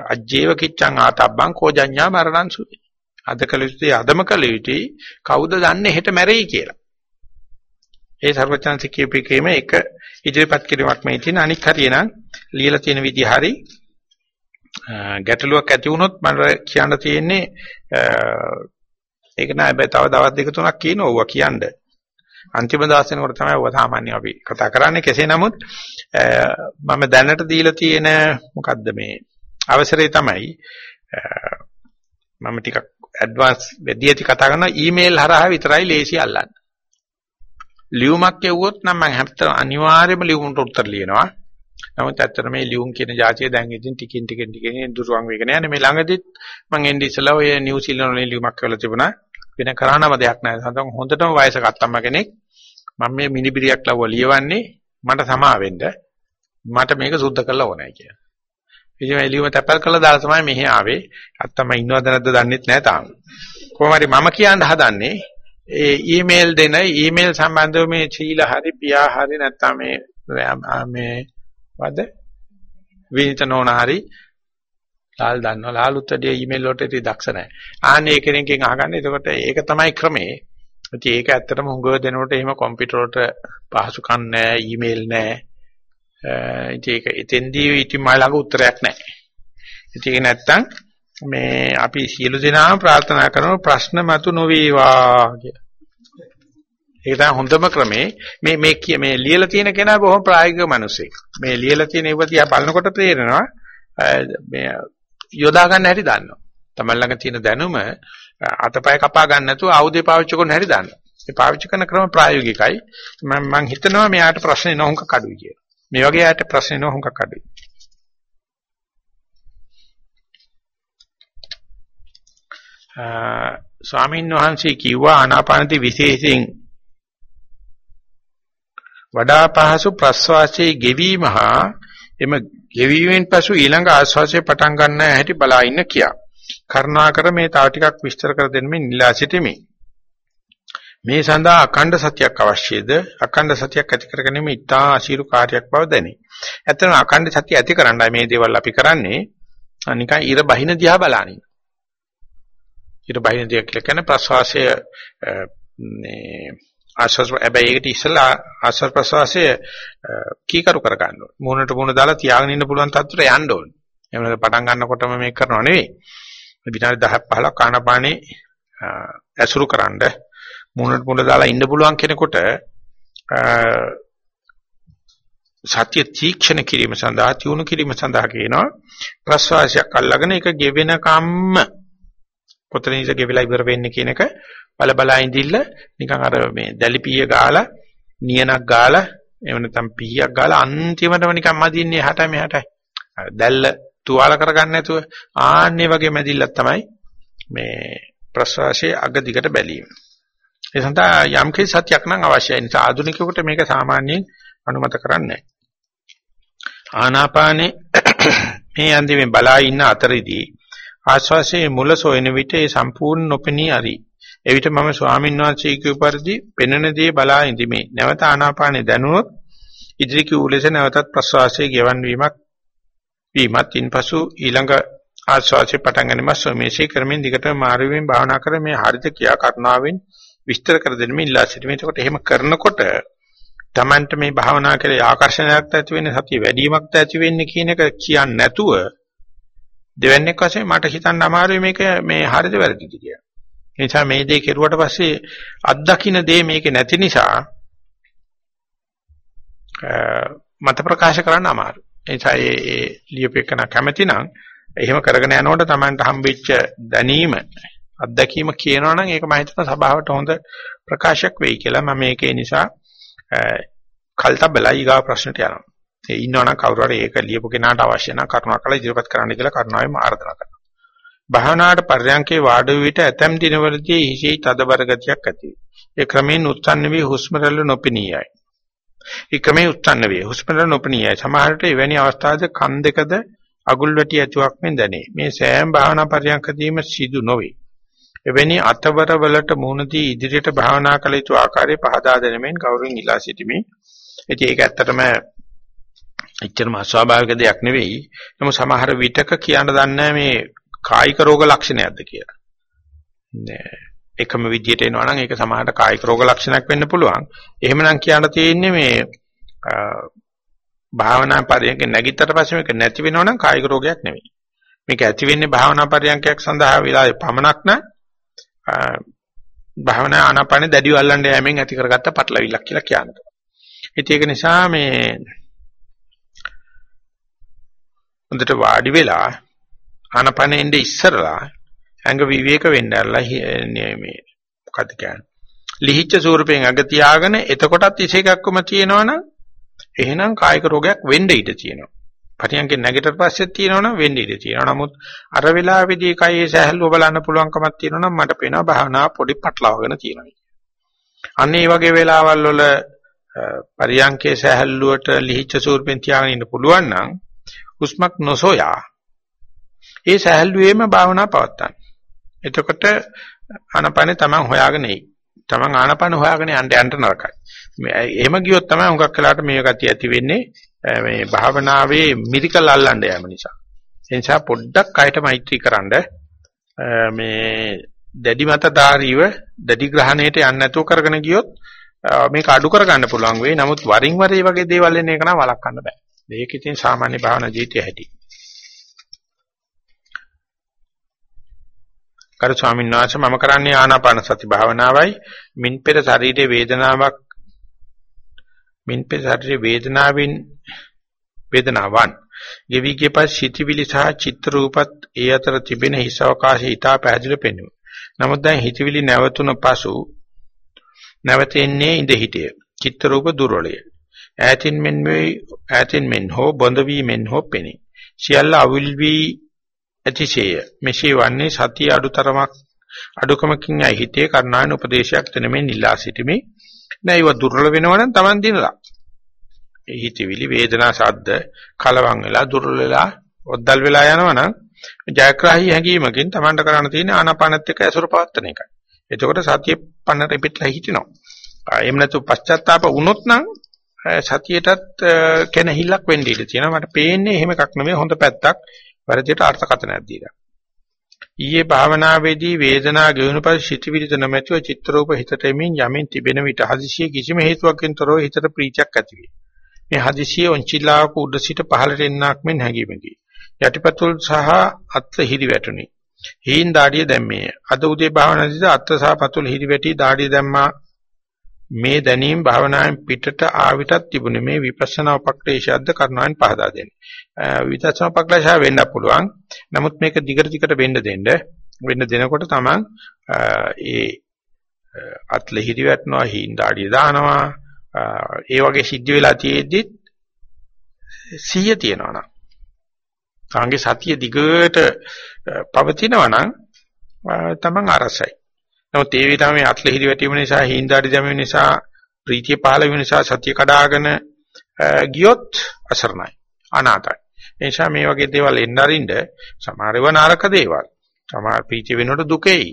අජ්ජේව කිච්ඡං ආතබ්බං කෝජඤ්ඤා මරණං සුති අද කළ යුත්තේ අදම කළ යුතුයි කවුද දන්නේ හෙට මැරෙයි කියලා. ඒ සර්වචන්සික කියපේකේම එක ඉදිරිපත් කිරීමක් මේ තියෙන අනික් හරියනම් ලියලා තියෙන විදිහ හරි ගැටලුවක් ඇති වුණොත් මම කියන්න තියෙන්නේ ඒක නෑ හැබැයි තව දවස් දෙක තුනක් කියන ඕවා කියන්න. අන්තිම දවස් වෙනකොට තමයි ඔය සාමාන්‍ය අපි කතා කරන්නේ කෙසේ නමුත් මම දැනට දීලා තියෙන මොකද්ද මේ අවසරය තමයි මම ටිකක් ඇඩ්වාන්ස් වෙදී ඇති කතා කරනවා ඊමේල් හරහා විතරයි ලේසි අල්ලන්න. ලියුමක් එව්වොත් නම් මම හැමත අනිවාර්යයෙන්ම ලියුමට උත්තර ලියනවා. නමුත් ඇත්තට මේ ලියුම් කියන જાතිය දැන් ඉතින් ටිකින් ටිකින් ටිකින් දුරවන් වෙගෙන යන්නේ මේ ළඟදිත් මම එන්නේ ඉස්සලා ඔය නිව්සීලන්ත වල ලියුමක් කරලා තිබුණා. වෙන කරානම දෙයක් නැහැ. සතන් හොඳටම වයසක අත්තම්ම කෙනෙක් මම මේ මිනිබිරියක් ලව්ව ලියවන්නේ මට සමා වෙන්න. මට මේක සුද්ධ කරලා ඕනයි කියලා. ඉතින් මේ ලියුම තැපල් කරලා දාලා තමයි මෙහි ආවේ. අත්තම ඉන්නවද නැද්ද දන්නෙත් නැහැ තාම. කොහොම හරි මම කියන්න හදන්නේ ඒ ඊමේල් දෙන ඊමේල් සම්බන්ධව මේ චීල හරි පියා හරි නැත්නම් මේ මේ වද විනිත නෝන හරි ලාල් දන්නවා ලාලුත්තඩිය ඊමේල් වලට ඉතින් දක්ෂ නැහැ. ආන්නේ ඒ කෙනෙක්ගෙන් අහගන්න. එතකොට ඒක තමයි ක්‍රමේ. ඉතින් ඒක ඇත්තටම හුඟව දෙනකොට එහෙම කම්පියුටර් වලට පහසුකම් නැහැ, ඊමේල් නැහැ. ඉතින් ඒක එතෙන්දී ඉතින් මම ළඟ උත්තරයක් නැහැ. ඉතින් ඒක නැත්තම් මේ අපි සියලු දෙනාම ප්‍රාර්ථනා කරමු ප්‍රශ්න මතු නොවේවා කියලා. ඒක තමයි හොඳම ක්‍රමේ. මේ මේ මේ ලියලා තියෙන කෙනා බොහොම ප්‍රායෝගික මිනිසෙක්. මේ ලියලා තියෙන ඒවා තියා බලනකොට තේරෙනවා මේ යොදා ගන්න හැටි දන්නවා. තමයි ළඟ තියෙන දැනුම අතපය කපා ගන්න නැතුව ආයුධය පාවිච්චි කරන හැටි දන්නවා. ඒ පාවිච්චි කරන ක්‍රම ප්‍රායෝගිකයි. මම මම හිතනවා මෙයාට ප්‍රශ්නේ නොහොංක කඩුයි කියලා. මේ වගේ ආයත ප්‍රශ්න නෝ හුඟක් අඩුයි. ස්වාමීන් වහන්සේ කිව්වා ආනාපානති විශේෂයෙන් වඩා පහසු ප්‍රස්වාසයේ ගෙවීම හා එම ගෙවීමෙන් පසු ඊළඟ ආශ්වාසය පටන් ගන්න හැටි බලා ඉන්න කියා. කරුණාකර මේ තව ටිකක් විස්තර කර දෙන්න මේ නිලා සිටිමි. මේ සඳහා අඛණ්ඩ සතියක් අවශ්‍යද? අඛණ්ඩ සතියක් ඇති කරගැනීම ඉතා අශීරු කාර්යයක් බව දැනේ. ඇත්තටම අඛණ්ඩ සතිය ඇති කරන්නයි මේ දේවල් අපි කරන්නේ. නිකන් ඉර බහින දිහා බලන්නේ. ඉර බහින දිහා කියලා කියන්නේ ප්‍රශ්වාසය මේ ආශ්වාස හැබැයි ඒකට ඉස්සලා ආශ්වාස ප්‍රශ්වාසය කීකරු කර ගන්න ඕනේ. මූණට මූණ දාලා තියාගෙන ඉන්න පුළුවන් තත්ත්වයට යන්න ඕනේ. එහෙම නැත්නම් පටන් ගන්නකොටම මේක කරනව නෙවෙයි. විනාඩි 10ක් 15ක් ආනාපානේ ඇසුරු කරන්නේ මුණට මුණ දාලා ඉන්න පුළුවන් කෙනෙකුට සත්‍ය තීක්ෂණ කිරීම සඳහා තියුණු කිරීම සඳහා කියනවා ප්‍රස්වාසයක් අල්ලගෙන ඒක ගෙවෙන කම්ම කොතනින්ද ගෙවිලා ඉවර වෙන්නේ කියන එක බල බල ඉඳිල්ල නිකන් අර මේ දැලිපිය ගාලා නියනක් ගාලා එහෙම නැත්නම් පීයක් ගාලා අන්තිමටම නිකන් මදින්නේ එහාට මෙහාටයි. දැල්ල තුවාල කරගන්න නැතුව ආන්නේ වගේ මැදිල්ලක් තමයි මේ ප්‍රසවාසයේ අග දිගට බැලීම. ඒ සඳහා යම් කිසි සත්‍යක් නම් අවශ්‍යයි. නිසා ආධුනිකයෙකුට මේක සාමාන්‍යයෙන් අනුමත කරන්නේ ආනාපානේ මේ අන්දිමේ බලා ඉන්න අතරෙදී ආශ්වාසයේ මුල සොයන විට ඒ සම්පූර්ණ නොපෙනී හරි. එවිට මම ස්වාමීන් වහන්සේ කියු පරිදි පෙනෙන දේ බලා ඉඳිමි. නැවත ආනාපානේ දැනුනොත් ඉදිරි කිව් ලෙස නැවතත් ප්‍රශ්වාසයේ ගෙවන් වීමක් වීමත් ඉන්පසු ඊළඟ ආශ්වාසයේ පටන් ගැනීම සොමේශී කරමින් දිගට මාරුවෙන් භාවනා කර මේ හරිත කියා කරුණාවෙන් විස්තර කර දෙන්න ඉල්ලා සිටිනවා. එතකොට එහෙම කරනකොට Tamanට මේ භාවනා කරේ ආකර්ෂණයක් ඇති වෙන්නේ සතිය වැඩිවීමක් ඇති වෙන්නේ කියන එක කියන්නේ නැතුව දෙවන්නේක් වශයෙන් මට හිතන්න අමාරුයි මේක මේ හරිද වැරදිද කියලා. ඒ නිසා මේ දේ කෙරුවට පස්සේ අත්දකින්න දේ මේකේ නැති නිසා මත ප්‍රකාශ කරන්න අමාරුයි. ඒ නිසා ඒ ලියපෙකන කැමැති නම් එහෙම කරගෙන යනකොට Tamanට හම්බෙච්ච දැනීම අත්දැකීම කියනවා නම් ඒක මම හිතන සභාවට හොඳ ප්‍රකාශයක් වෙයි කියලා මම මේකේ නිසා කල්තබලයි ගා ප්‍රශ්නට යනවා. ඒ ඉන්නවනම් කවුරු හරි ඒක ලියපු කෙනාට අවශ්‍ය නම් කරුණාකරලා ඉදිරිපත් කරන්න කියලා කරුණාවෙන් ආරාධනා කරනවා. භාවනාවට පර්යංකේ වාඩි විට ඇතැම් දිනවලදී හිසේ තදබර ගතියක් ඇති වේ. ඒ ක්‍රමයෙන් උත්සන්න වී හුස්ම රැල්ල නොපෙනියයි. ඒ ක්‍රමයෙන් උත්සන්න වේ. හුස්ම රැල්ල නොපෙනියයි. සමහරට එවැනි අවස්ථාවද කන් දෙකද අගුල් වැටි ඇතුවක් මෙන් දැනේ. මේ සෑම භාවනා පර්යංකදීම සිදු නොවේ. එවැනි අතවර වලට මුහුණදී ඉදිරියට භාවනා කළ යුතු ආකාරය පහදා දෙනමින් ගෞරවයෙන් ඉලා සිටිමි. ඉතින් ඒක ඇත්තටම එච්චරම අස්වාභාවික දෙයක් නෙවෙයි. නමුත් සමහර විටක කියන්න දන්නේ මේ කායික රෝග ලක්ෂණයක්ද කියලා. නෑ. එකම විදියට එනවා නම් ඒක සමහරට කායික රෝග ලක්ෂණයක් වෙන්න පුළුවන්. එහෙමනම් කියන්න තියෙන්නේ මේ භාවනා පරියන්ක නැගිටතර පස්සේ මේක නැති වෙනවනම් කායික රෝගයක් නෙවෙයි. මේක ඇති වෙන්නේ භාවනා පරියන්කයක් සඳහා වෙලාවේ පමණක් නම් භාවනා ආනාපානෙ දැඩිව අල්ලන්න යෑමෙන් ඇති කරගත්ත පටලවිල්ලක් කියලා කියනවා. ඉතින් ඒක නිසා මේ හොඳට වාඩි වෙලා ආනාපානෙ ඉඳ ඉස්සරලා ඇඟ විවේක වෙන්න ඇරලා මේ මොකද්ද කියන්නේ ලිහිච්ඡ ස්වරූපයෙන් අග තියාගෙන එතකොටත් ඉසේකක්කම තියෙනවනම් එහෙනම් කායික රෝගයක් වෙන්න ඉඩ තියෙනවා. පටියන්ගේ නැගිටට පස්සෙත් තියෙනවනම් වෙන්න ඉඩ තියෙනවා. නමුත් අර වෙලාවේදී කයේ සැහැල්ලුව බලන්න පුළුවන්කමක් තියෙනවනම් මට පේනවා භාවනා පොඩි පටලවාගෙන තියෙනවා. අන්න ඒ වගේ වෙලාවල් වල පරියන්කේ සැහැල්ලුවට ලිහිච්ඡ ස්වරූපෙන් තියාගෙන ඉන්න පුළුවන් නම් හුස්මක් නොසොයා ඒ සැහැල්ලුවේම භාවනා පවත්තන්න. එතකොට ආනපනේ තමන් හොයාගෙන එයි. තමන් ආනපන හොයාගෙන යන්න යන්න නරකයි. එහෙම ගියොත් තමයි හුඟක් වෙලාවට මේ ගතිය ඇති වෙන්නේ මේ භාවනාවේ මිරිකල් අල්ලන්න යෑම නිසා. ඒ නිසා පොඩ්ඩක් කයට මෛත්‍රී කරන්ඩ මේ දැඩි මතධාරීව දැඩි ග්‍රහණයට යන්නේ නැතුව කරගෙන ගියොත් මේක අඩු කරගන්න පුළුවන් වෙයි. නමුත් වරින් වර මේ වගේ දේවල් එන එක නම් වළක්වන්න බෑ. මේක ඉතින් සාමාන්‍ය භාවනා ජීවිතය හැටි. කරු ස්වාමීන් වහන්සේ මම කරන්නේ ආනාපාන සති භාවනාවයි මින් පෙර ශරීරයේ වේදනාවක් මින් පෙර ශරීරයේ වේදනාවෙන් වේදනාවන් ගෙවි ගෙපස් සිටිවිලි සහ චිත්ත රූපත් ඒ අතර තිබෙන හිස් අවකාශය ඊටා පැහැදිලිව පෙනුන. නමුත් දැන් හිතවිලි නැවතුන පසු නැවතෙන්නේ ඉඳ හිටිය. චිත්ත රූප දුර්වලය. ඈතින් මෙන් වේ ඈතින් මෙන් හෝ බොඳ වී මෙන් හෝ පෙනේ. සියල්ල අවිල් වී ඇතිශේය. මෙසේ වන්නේ සතිය අඩුතරමක් අඩුකමකින් ඇයි හිතේ කර්ණායන උපදේශයක් දෙනමින් ඉල්ලා සිටිමි. නෑ ඒව දුර්වල වෙනවනම් Taman දිනලා. ඒ හිතවිලි වේදනා සද්ද කලවම් වෙලා දුර්වල වෙලා ඔද්දල් වෙලා යනවනම් ජයග්‍රාහී හැඟීමකින් Tamanට කරන්න තියෙන ආනාපානත් එක්ක ඇසුර පවත්තන එකයි. එතකොට සතිය පන්න රෙපිටලා හිටිනවා. එහෙම නැතු පශ්චාත්තාප වුණොත් නම් සතියටත් කෙනහිල්ලක් වෙන්න ඉඩ තියෙනවා. මට පේන්නේ එහෙම එකක් නෙමෙයි හොඳ පැත්තක්. වැරදියට අර්ථකථනයක් දීලා. ඊයේ භාවනාවේදී වේදනා ගෙවුණු පස්සේ සිතවිලිද නැමැතිව චිත්‍රූප හිතට එමින් යමින් තිබෙන විට හදිසියෙ කිසිම හේතුවකින් තොරව හිතට ප්‍රීතියක් ඇති වේ. මේ හදිසියෙ ඔන්චිලාවක උඩ සිට පහළට එන්නක් මෙන් හැඟීමකි. යටිපතුල් සහ අත් හිරි වැටුනි. හීන් දාඩිය දැම්මේ. අද උදේ භාවනාවේදී අත් සහ පතුල් හිරි වැටි දාඩිය දැම්මා මේ දැනීම භාවනාවෙන් පිටට ආවිතත් තිබුණේ මේ විපස්සනා උපක්‍රේෂයක්ද කරනවෙන් පහදා දෙන්නේ. විපස්සනා උපක්‍රේෂය වෙන්න පුළුවන්. නමුත් මේක දිගට දිගට වෙන්න දෙන්න වෙන්න දෙනකොට තමයි ඒ අත්ලෙහිරි වැටෙනවා, හිඳාඩිය දානවා, ඒ වගේ සිද්ධ වෙලා තියෙද්දි සිහිය තියනවා නම් කාංගේ සතිය දිගට පවතිනවා නම් තමන් අරසයි. නමුත් ඒ විතරම මේ අත්ල හිරි වැටීම නිසා හිඳාඩි දැමීම නිසා ප්‍රීතිය පහළ වීම නිසා සතිය කඩාගෙන ගියොත් අසරණයි අනාතයි. ඒ නිසා මේ වගේ දේවල් එන්න අරින්න සමහරව නරක දේවල්. සමහර ප්‍රීතිය වෙනකොට දුකෙයි.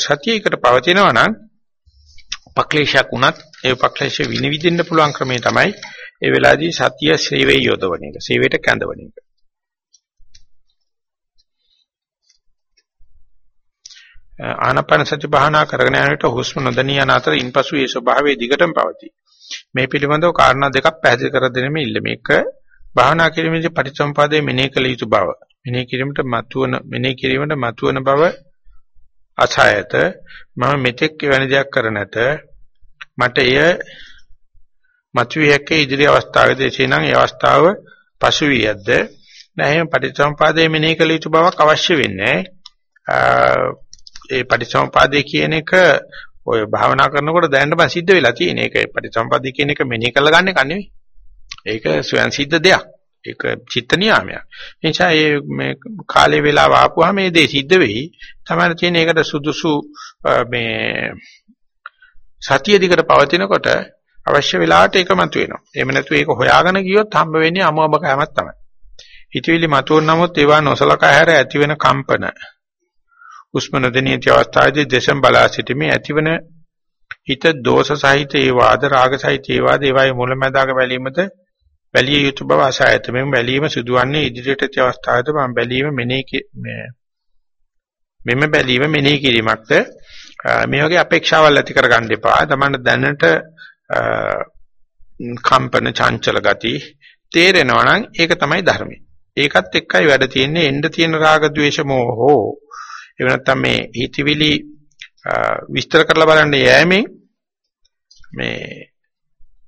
සතියයකට පවතිනවා නම් උපක්ලේශයක් උනත් ඒ උපක්ලේශ විනිවිදින්න පුළුවන් ක්‍රමය තමයි ඒ වෙලාවේදී සතිය සේවයේ යොදවන එක. සේවයට කැඳවන එක. ආනපන සති භාවනා කරගෙන යන විට හුස්ම නොදැනී යන අතර ඉන්පසු ඒ ස්වභාවයේ දිගටම පවතී. මේ පිළිබඳව කාරණා දෙකක් පැහැදිලි කර දෙනෙම ඉල්ල මේක භාවනා කිරීමේදී පටිච්චසමුපාදයේ මෙනෙහි කළ යුතු බව. මෙනෙහි කිරීමට මතුවන මෙනෙහි කිරීමට මතුවන බව අසහායත මම මෙතෙක් වෙන දෙයක් කර නැත. මට එය මතුවිය හැකි ඉදිරි අවස්ථාවේදී එසේනම් ඒ අවස්ථාව පසු වියද්ද නැහැ පටිච්චසමුපාදයේ මෙනෙහි කළ යුතු බවක් අවශ්‍ය වෙන්නේ ඒ පටිච්චසමුපාදයේ කියන එක ඔය භාවනා කරනකොට දැනන්න බෑ සිද්ධ වෙලා තියෙන. ඒක පටිච්චසමුපාදයේ කියන එක මෙනෙහි කරලා ගන්න එක නෙවෙයි. ඒක ස්වයන් සිද්ධ දෙයක්. ඒක චිත්ත නියාමයක්. ඒ නිසා මේ කාලේ වෙලාව ආපුවාම මේ දේ සිද්ධ වෙයි. තමයි තියෙන ඒකට සුදුසු මේ සතිය දිකට පවතිනකොට අවශ්‍ය වෙලාවට ඒක මතුවෙනවා. එහෙම නැතු ඒක හොයාගෙන ගියොත් හම්බ වෙන්නේ අමුඹ කෑමක් තමයි. හිතවිලි මතුවන නමුත් ඒවා නොසලකා හැර ඇතිවෙන කම්පන හුස්ම නොදෙනීති අවස්ථාවේදී දේශම් බලා සිටීමේ ඇතිවන හිත දෝෂ සහිත ඒ වාද රාග සහිත ඒ වාද ඒවායේ මුලැමැදාක බැලීමද බැලිය යුතු බව ආශායත මෙම බැලීම සිදුවන්නේ ඉදිරියට ඇති අවස්ථාවේදී මම බැලීම මෙනෙහි මෙම බැලීම මෙනෙහි කිරීමක්ද මේ වගේ අපේක්ෂාවල් ඇති කරගන්න එපා. තමන්න දැනට කම්පන චංචල ගති තේරෙනවා නම් ඒක තමයි ධර්මය. ඒකත් එක්කයි වැඩ තියෙන්නේ එන්න තියෙන රාග ద్వේෂ මොහෝ එහෙම නැත්නම් මේ හිතවිලි විස්තර කරලා බලන්න යෑමෙන් මේ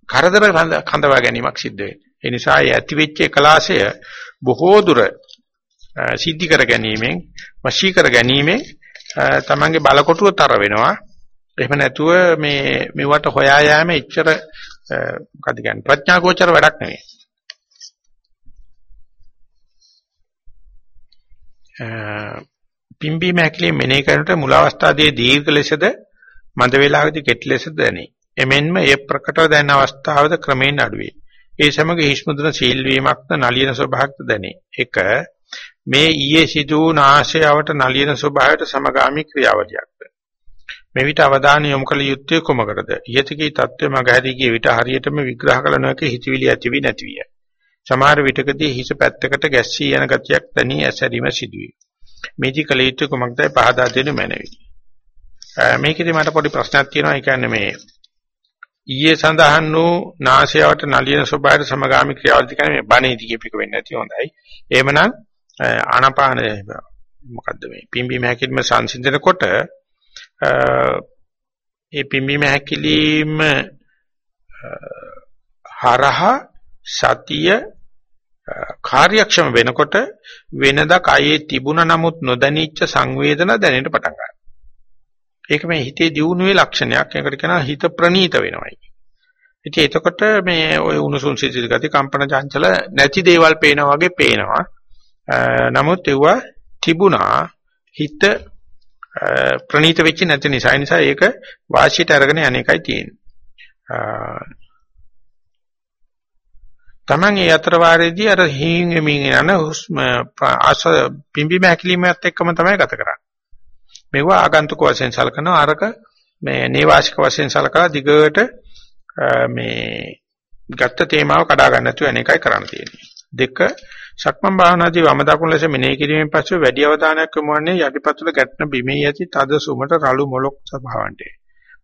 කරදර කඳවා ගැනීමක් සිද්ධ වෙනවා. ඒ නිසා ඒ ඇති වෙච්ච කලාශය බොහෝ දුර සිද්ධි කර ගැනීමෙන් වශී කර ගැනීමෙන් තමන්ගේ බලකොටුව තර වෙනවා. එහෙම නැතුව මේ මෙවට හොයා යෑම එච්චර මොකද කියන්නේ ප්‍රඥා ගෝචර වැඩක් නෙවෙයි. පිම්බීම හැකිලි මෙනෙහි කරනට මුල අවස්ථාවේ දීර්ඝ ලෙසද මඳ වේලාවේදී කෙටි ලෙසද දැනේ. එමෙන්ම ඒ ප්‍රකටව දැනෙන අවස්ථාවද ක්‍රමයෙන් අඩුවේ. ඒ සමග හිස්මුදුන සීල් වීමක්ද නලියන ස්වභාවයක්ද දැනේ. එක මේ ඊයේ සිදු වූ නාශයවට නලියන ස්වභාවයට සමගාමී ක්‍රියාවලියක්ද. මෙවිට අවධානය යොමු කළ යුත්තේ කොමකටද? ඊයතිකී தත්ත්වය මගහැරී ගිය විට හරියටම විග්‍රහ කළ නොහැකි හිතවිලි ඇතිවි නැතිවිය. සමහර විටකදී හිස පැත්තකට ගැස්සී යන ගතියක් තනි ඇසරීම සිදුවේ. මේටි කළ යුත්තේ කොමක්දයි පහදා දෙනු මැනවි. මේකෙදි මට පොඩි ප්‍රශ්නයක් තියෙනවා. ඒ කියන්නේ මේ ඊයේ සඳහන් වූ නාසයවට නලියන ස්වභාවයට සමගාමී ක්‍රියාවලිය කියන්නේ මේ බණේදී කියපික වෙන්නේ නැති හොඳයි. එහෙමනම් ආනාපාන මොකද්ද මේ පිම්බීම හැකිලිම සංසිඳනකොට ඒ පිම්බීම හැකිලිම හරහා සතිය කාර්යක්ෂම වෙනකොට වෙනදා කයේ තිබුණ නමුත් නොදැනිච්ච සංවේදන දැනෙන්න පටන් ගන්නවා. ඒක මේ හිතේ දියුණුවේ ලක්ෂණයක්. ඒකට කියනවා හිත ප්‍රනීත වෙනවයි. ඉතින් එතකොට මේ ওই උණුසුම් සිසිල් ගති කම්පන චංචල නැති දේවල් පේනා වගේ පේනවා. නමුත් ඒවා තිබුණා හිත ප්‍රනීත වෙච්ච නැති නිසා ඒ නිසා ඒක වාසියට අරගෙන යන එකයි තියෙන්නේ. Taman ඒ අතර වාරයේදී අර හීන් එමින් යන හුස්ම ආස පිම්බි මහැකිලිමත් එක්කම තමයි ගත කරන්නේ. මේවා ආගන්තුක වශයෙන් සලකනවා අරක මේ නේවාසික වශයෙන් සලකලා දිගට මේ ගත්ත තේමාව කඩා ගන්න නැතුව අනේකයි කරන්න තියෙන්නේ. දෙක සක්මන් භාවනාදී වම දකුණු ලෙස මෙනෙහි කිරීමෙන් පස්සේ වැඩි අවධානයක් යොමු වන්නේ යටිපතුල ගැටෙන බිමේ ඇති තද සුමට රළු මොලොක් ස්වභාවන්ට.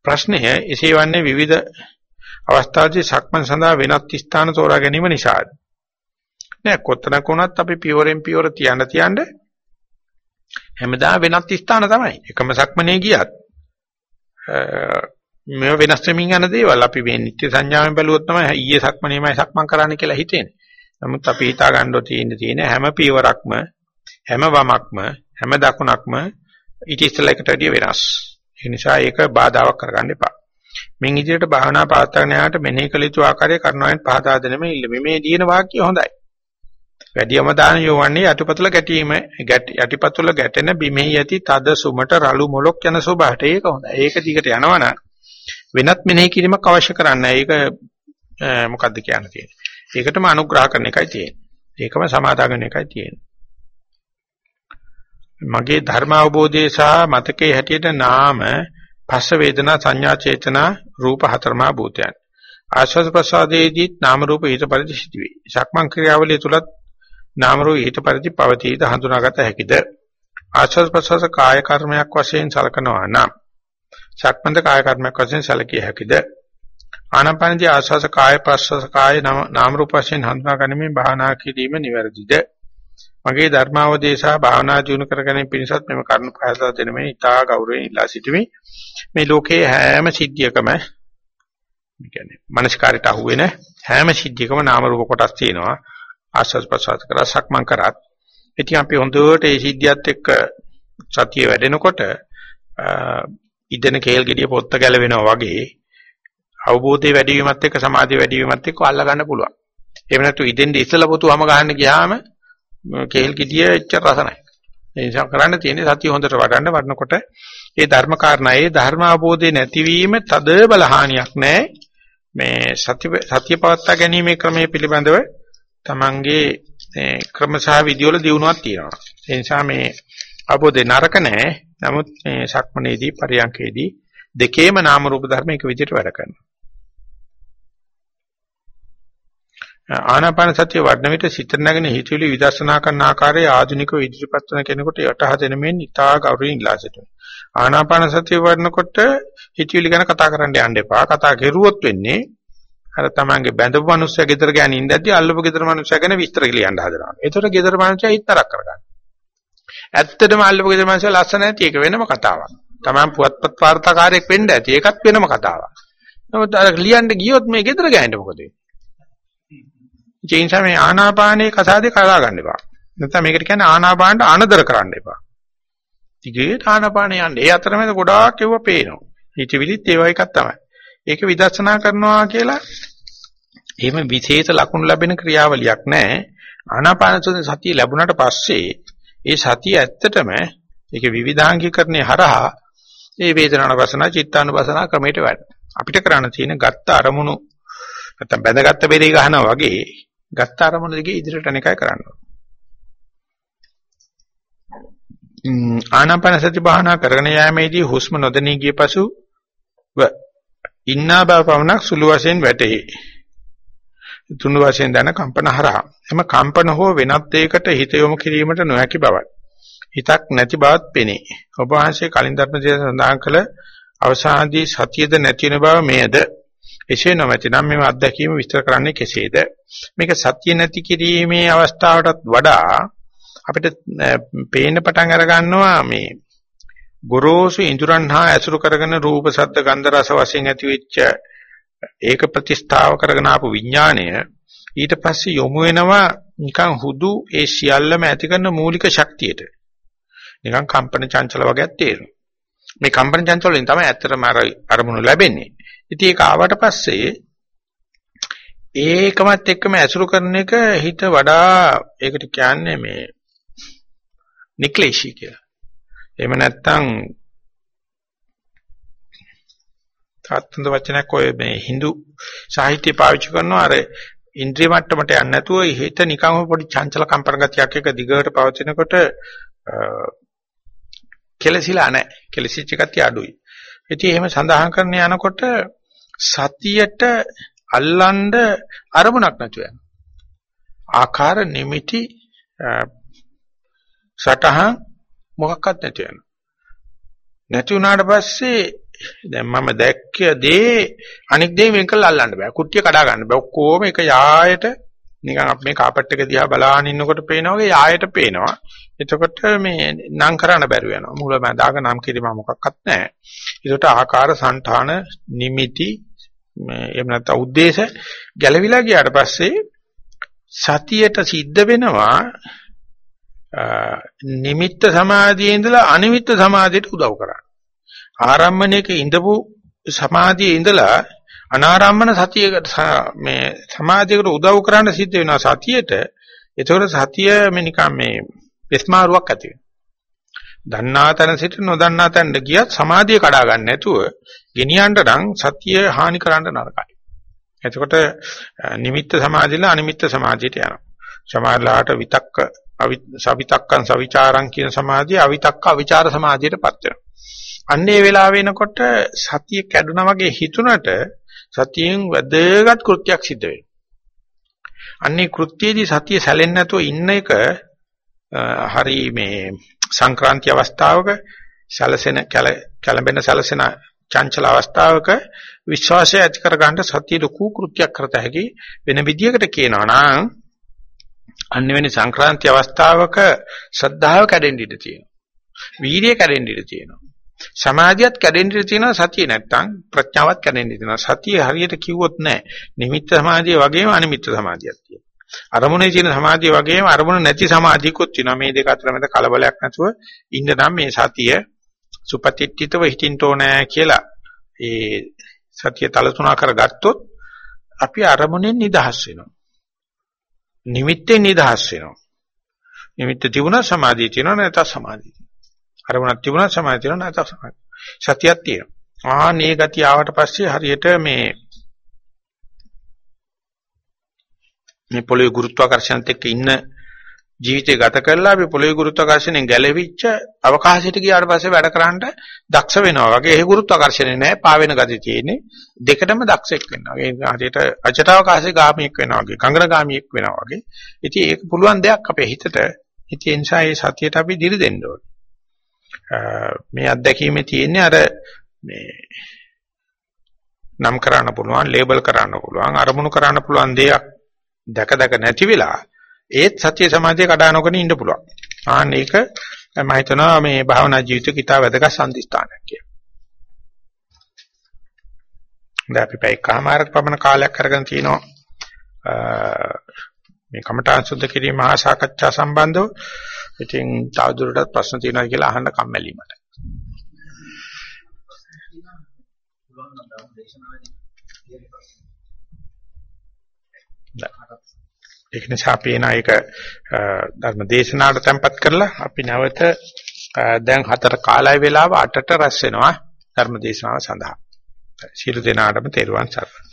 ප්‍රශ්නය එසේ වන්නේ විවිධ අවස්ථාවේදී සක්මන් සඳහා වෙනත් ස්ථාන තෝරා ගැනීම නිසාද? නෑ කොතනක වුණත් අපි පියවරෙන් පියවර තියන්න තියන්න හැමදාම වෙනත් ස්ථාන තමයි. එකම සක්මනේ ගියත් මේ වෙනස් වෙමින් යන දේවල් අපි මේ නිත්‍ය සංඥාවෙන් බැලුවොත් තමයි ඊයේ සක්මනේමයි සක්මන් කරන්න කියලා හිතෙන්නේ. නමුත් අපි හිතා ගන්න තියෙන තියෙන හැම පියවරක්ම හැම වමක්ම හැම දකුණක්ම ඊට ඉස්සෙල්ලා එකට වැඩිය වෙනස්. ඒ නිසා ඒක බාධාවක් කරගන්න එපා. මින් ඉදිරියට භාවනා පවත්වාගෙන යාට මෙනෙහි කළ යුතු ආකාරය කරනවෙන් පහදා දෙන මේ ඉල්ල මේ දින වාක්‍ය හොඳයි. වැඩියම දාන යොවන්නේ යටිපතුල ගැටීම යටිපතුල ගැටෙන බිමෙහි ඇති තද සුමට රළු මොලොක් යන ස්වභාවයට ඒක හොඳයි. ඒක දිගට යනවනම් වෙනත් මෙනෙහි කිරීමක් අවශ්‍ය කරන්නේ. ඒක මොකද්ද කියන්න තියෙන්නේ. ඒකටම අනුග්‍රහ කරන එකයි තියෙන්නේ. ඒකම සමාදාගෙන එකයි තියෙන්නේ. මගේ ධර්ම අවබෝධය සහ මතකයේ හැටියට නාම පස්ස වේදනා සංඥා චේතනා රූප හතරමා භූතයන්. ආස්වාද ප්‍රසාදයේදී නාම රූප ඊට පරිදි සිටිවේ. සක්මන් ක්‍රියාවලිය තුලත් නාම රූප ඊට පරිදි පවතීද හඳුනාගත හැකිද? ආස්වාද ප්‍රසාද කාය කර්මයක් වශයෙන් සලකනවා නම් සක්මන්ද කාය කර්මයක් වශයෙන් සැලකිය හැකිද? ආනාපානදී ආස්වාස කාය ප්‍රස්වාස කාය නාම රූප වශයෙන් හඳුනා ගැනීම භාවනා කිරීම නිවැරදිද? මගේ ධර්මාවදේශා භාවනා ජීවු කරගැනීම පිණිසත් මෙම කරුණු පහදා දෙන මේ ඉතා ගෞරවයෙන් ඉල්ලා සිටිමි. මේ ලෝකයේ හැම සිද්ධියකම කියන්නේ මනස්කාරයට අහුවෙන හැම සිද්ධියකම නාම රූප කොටස් තියෙනවා. ආස්වාද ප්‍රසආද කරා සක්මන් කරත්. ඉතින් අපි හොඳට මේ සිද්ධියත් එක්ක සතිය වැඩෙනකොට ඉදෙන කේල් ගෙඩිය පොත්ත ගැලවෙනවා වගේ අවබෝධය වැඩි වීමත් එක්ක සමාධිය වැඩි වීමත් එක්ක අල්ල ගන්න පුළුවන්. එහෙම නැත්නම් ඉදෙන් ඉස්සලා පොතුවම ගන්න ගියාම කේල් ගෙඩිය එච්චර රස නැහැ. ඒ නිසා කරන්න තියෙන්නේ සතිය හොඳට වඩන්න වඩනකොට ඒ ධර්ම කාරණා ඒ ධර්ම අවබෝධය නැතිවීම තද බලහානියක් නැහැ. මේ සතිය සතිය පවත්වා ගැනීමේ ක්‍රමයේ පිළිබඳව තමන්ගේ ක්‍රම සහ විදිවල දියුණුවක් තියෙනවා. ඒ නිසා මේ අවබෝධේ නරක නැහැ. නමුත් මේ සක්මනේදී පරියන්කේදී දෙකේම නාම රූප ධර්ම එක විදිහට වැඩ කරනවා. ආනාපාන සතිය වඩන විට සිත නැගෙන හිතවිලි විදර්ශනා කරන ආකාරයේ ආධුනිකව ඉදිරිපත් කරන කෙනෙකුට යටහ දෙන මෙන් ඉතා ගෞරවයෙන් ඉලා සිටිනවා. ආනාපාන සතිය වඩනකොට හිතවිලි ගැන කතා කරන්න යන්න එපා. කතා කෙරුවොත් වෙන්නේ අර තමන්ගේ බැඳපු මිනිස්සයා ගෙදර ගෑන ඉඳද්දි අල්ලපු ගෙදර මිනිස්සයා ගැන විස්තර කියලියන්න හදනවා. ඒතකොට ගෙදර මිනිස්සයා හිතරක් කරගන්න. ඇත්තටම අල්ලපු ගෙදර මිනිස්සයා ලස්සන නැති ඒක වෙනම කතාවක්. තමන් පුවත්පත් වාර්තාකාරයෙක් වෙන්න ඇති. ඒකත් වෙනම කතාවක්. නමුත් අර ලියන්න ගියොත් මේ ගෙදර ගෑනට මොකද වෙන්නේ? ඒ නිසා මේ ආනාපානයේ කසාදේ කලා ගන්න එපා. නැත්නම් මේකට කියන්නේ ආනාපානට අනදර කරන්න එපා. ටිකේට ආනාපාන යන්න. ඒ අතරමැද ගොඩාක් ඒවා පේනවා. හිතවිලිත් ඒවා එකක් තමයි. ඒක විදර්ශනා කරනවා කියලා එහෙම විශේෂ ලකුණු ලැබෙන ක්‍රියාවලියක් නැහැ. ආනාපාන සතිය ලැබුණාට පස්සේ ඒ සතිය ඇත්තටම ඒක විවිධාංගීකරණය හරහා ඒ වේදනානුපසන චිත්තානුපසන ක්‍රමයට වැඩ. අපිට කරන්න තියෙන ගත්ත අරමුණු නැත්නම් බැඳගත්ත බෙරේ ගහනවා වගේ ගත්ත අරමුණ දිගේ ඉදිරියට යන එකයි කරන්න ආනාපාන සති භාවනා කරගෙන යාමේදී හුස්ම නොදැනී ගිය පසු ව ඉන්නා බව පමණක් සුළු වශයෙන් වැටේ. තුන් වශයෙන් දැන කම්පන හරහා එම කම්පන හෝ වෙනත් දෙයකට හිත යොමු කිරීමට නොහැකි බවයි. හිතක් නැති බවත් පෙනේ. ඔබ වහන්සේ කලින් ධර්මයේ සඳහන් කළ අවසානදී සතියද නැති වෙන බව මෙයද එසේ නොමැතිනම් මේ අත්දැකීම විස්තර කරන්නේ කෙසේද? මේක සත්‍ය නැති කිරීමේ අවස්ථාවටත් වඩා අපිට පේන පටන් අර ගන්නවා මේ ගොරෝසු ඉඳුරන් හා ඇසුරු කරගෙන රූප ශබ්ද ගන්ධ රස වශයෙන් ඇතිවෙච්ච ඒක ප්‍රතිස්ථාව කරගෙන ආපු විඥාණය ඊට පස්සේ යොමු වෙනවා නිකන් හුදු ඒ සියල්ලම ඇති කරන මූලික ශක්තියට. නිකන් කම්පන චංචල වගේක් තේරෙනවා. මේ කම්පන චංචල වලින් තමයි ඇත්තටම අර අරමුණු ලැබෙන්නේ. ඉතින් ඒක ආවට පස්සේ ඒකමත් එක්කම ඇසුරු කරන එක හිත වඩා ඒකට කියන්නේ මේ නික්ලේශී කියලා. එහෙම නැත්නම් තාත්තන්ද වචනයක් ඔය මේ Hindu සාහිත්‍ය පාවිච්චි කරනවා අර ඉන්ද්‍රිය මට්ටමට යන්නේ නැතුව හිත නිකම්ම පොඩි චංචල කම්පන ගතියක් එක දිගට පවතිනකොට කෙලසිලා නැහැ. කෙලසිච්ච ගතිය අඩුයි. ඉතින් එහෙම සඳහන් කරන්න යනකොට සතියට අල්ලන්න අරමුණක් නැතුව යනවා. ආකාර නිමිති සටහන් මොකක්වත් නැති වෙනවා. නැති වුණාට පස්සේ දැන් මම දැක්ක දේ අනික් දේ වෙන් කරලා අල්ලන්න බෑ. කුට්ටිය කඩා ගන්න බෑ. ඔක්කොම එක යායට නිකන් අපි මේ කාපට් එක දිහා බලාගෙන ඉන්නකොට පේනවා වගේ ආයෙට පේනවා. එතකොට මේ නම් කරන්න බැරුව යනවා. මූල බඳාක නම් කිරීම මොකක්වත් නැහැ. ඒකට ආකාර సంతාන නිමිති එහෙම නැත්නම් ಉದ್ದೇಶ ගැලවිලා ගියාට පස්සේ සතියට සිද්ධ වෙනවා නිමිත්ත සමාධියේ ඉඳලා අනිමිත්ත සමාධියට උදව් කරන්න. ආරම්මණයක ඉඳපු සමාධියේ ඉඳලා අනාරම්මන සතියකට මේ සමාධියකට උදව් කරන්න සිද්ධ වෙනවා සතියේට ඒතකොට සතිය මේ නිකන් මේ විස්මාරුවක් ඇති වෙනවා. දන්නා තැන සිට නොදන්නා තැනට ගියත් සමාධිය කඩා ගන්න නැතුව ගෙනියන්න නම් සතිය හානි කරන්න නරකයි. එතකොට නිමිත්ත සමාධියලා අනිමිත්ත සමාධියට යනවා. සමාධිලාට විතක්ක සවිතක්කං සවිචාරං කියන සමාධිය අවිතක්ක අවිචාර සමාධියටපත් වෙනවා. අන්නේ වෙලාව වෙනකොට සතිය කැඩුනා වගේ හිතුණට සතියෙන් වැදගත් කෘත්‍යයක් සිද්ධ වෙනවා. අන්නේ කෘත්‍යයේදී සතිය සැලෙන්නේ නැතුව ඉන්න එක හරි මේ සංක්‍රාන්ති අවස්ථාවක සැලසෙන කැළඹෙන සැලසෙන චංචල අවස්ථාවක විශ්වාසය ඇති කර ගන්න සතිය ලකු කෘත්‍යයක් කරත හැකි වෙන විදියකට කියනවා නම් අන්නෙවෙනි සංක්‍රාන්ති අවස්ථාවක ශ්‍රද්ධාව කැඩෙන්න ඉඩ තියෙනවා. වීර්යය කැඩෙන්න ඉඩ තියෙනවා. සමාධියත් කැඩෙන්න ඉඩ තියෙනවා සතිය නැත්තම් ප්‍රඥාවත් කැඩෙන්න ඉඩ තියෙනවා. සතිය හරියට කිව්වොත් නෑ. නිමිත්ත සමාධිය වගේම අනිමිත්ත සමාධියක් තියෙනවා. අරමුණේ තියෙන සමාධිය වගේම අරමුණ නැති සමාධියකුත් තියෙනවා. මේ දෙක අතර මැද කලබලයක් නැතුව ඉන්න නම් මේ සතිය සුපතිට්ඨිතව හිටින්න ඕනෑ කියලා ඒ සතිය තලතුණා කරගත්තොත් අපි අරමුණෙන් නිදහස් වෙනවා. නිමිත්තෙන් නිදහස් වෙනවා. නිමිත්ත තිබුණා සමාධිය තියෙනවා නැත්නම් සමාධිය. අරමුණක් තිබුණා සමාධිය තියෙනවා නැත්නම් සමාධිය. සතියක් තියෙනවා. ආනේ ගතිය ආවට පස්සේ හරියට මේ මේ පොළොවේ ගුරුත්වාකර්ෂණත් එක්ක ඉන්න ජීවිතය ගත කරලා අපි පොළොවේ ගුරුත්වාකර්ෂණයෙන් ගැලවිච්ච අවකාශයට ගියාට පස්සේ වැඩ කරන්න දක්ෂ වෙනවා වගේ ඒ ගුරුත්වාකර්ෂණය නෑ පාවෙන ගතිය තියෙන්නේ දෙකටම දක්ෂෙක් වෙනවා. ඒ හරියට අජටවකාශයේ ගාමියෙක් වෙනවා වගේ කංගර ගාමියෙක් වෙනවා වගේ. ඉතින් ඒක පුළුවන් දෙයක් අපේ හිතට. ඉතින් ඒ නිසා මේ සතියට අපි දිරි දෙන්න ඕනේ. මේ අත්දැකීමේ තියෙන්නේ අර මේ නම් කරන්න පුළුවන්, ලේබල් කරන්න පුළුවන්, අරමුණු කරන්න පුළුවන් දෙයක් දැක දැක නැති වෙලා ඒත් සත්‍ය සමාධිය කඩා නොගෙන ඉන්න පුළුවන්. ආන්න ඒක මම හිතනවා මේ භාවනා ජීවිතේ කිතා වැදගත් සම්දිස්ථානයක් කියලා. දැන් අපි පැය කමාරක් පමණ කාලයක් අරගෙන තිනවා මේ කමඨාන් සුද්ධ කිරීම මහා සාකච්ඡා සම්බන්ධව. ඉතින් තවදුරටත් ප්‍රශ්න තියෙනවා කියලා අහන්න කම්මැලි මට. ඒක නිසා අපි එන එක ධර්ම දේශනාවට tempත් කරලා අපි නැවත දැන් හතර කාලය වෙලාව 8ට රැස් වෙනවා ධර්ම දේශනාව සඳහා. සියලු දෙනාටම තෙරුවන් සරණයි.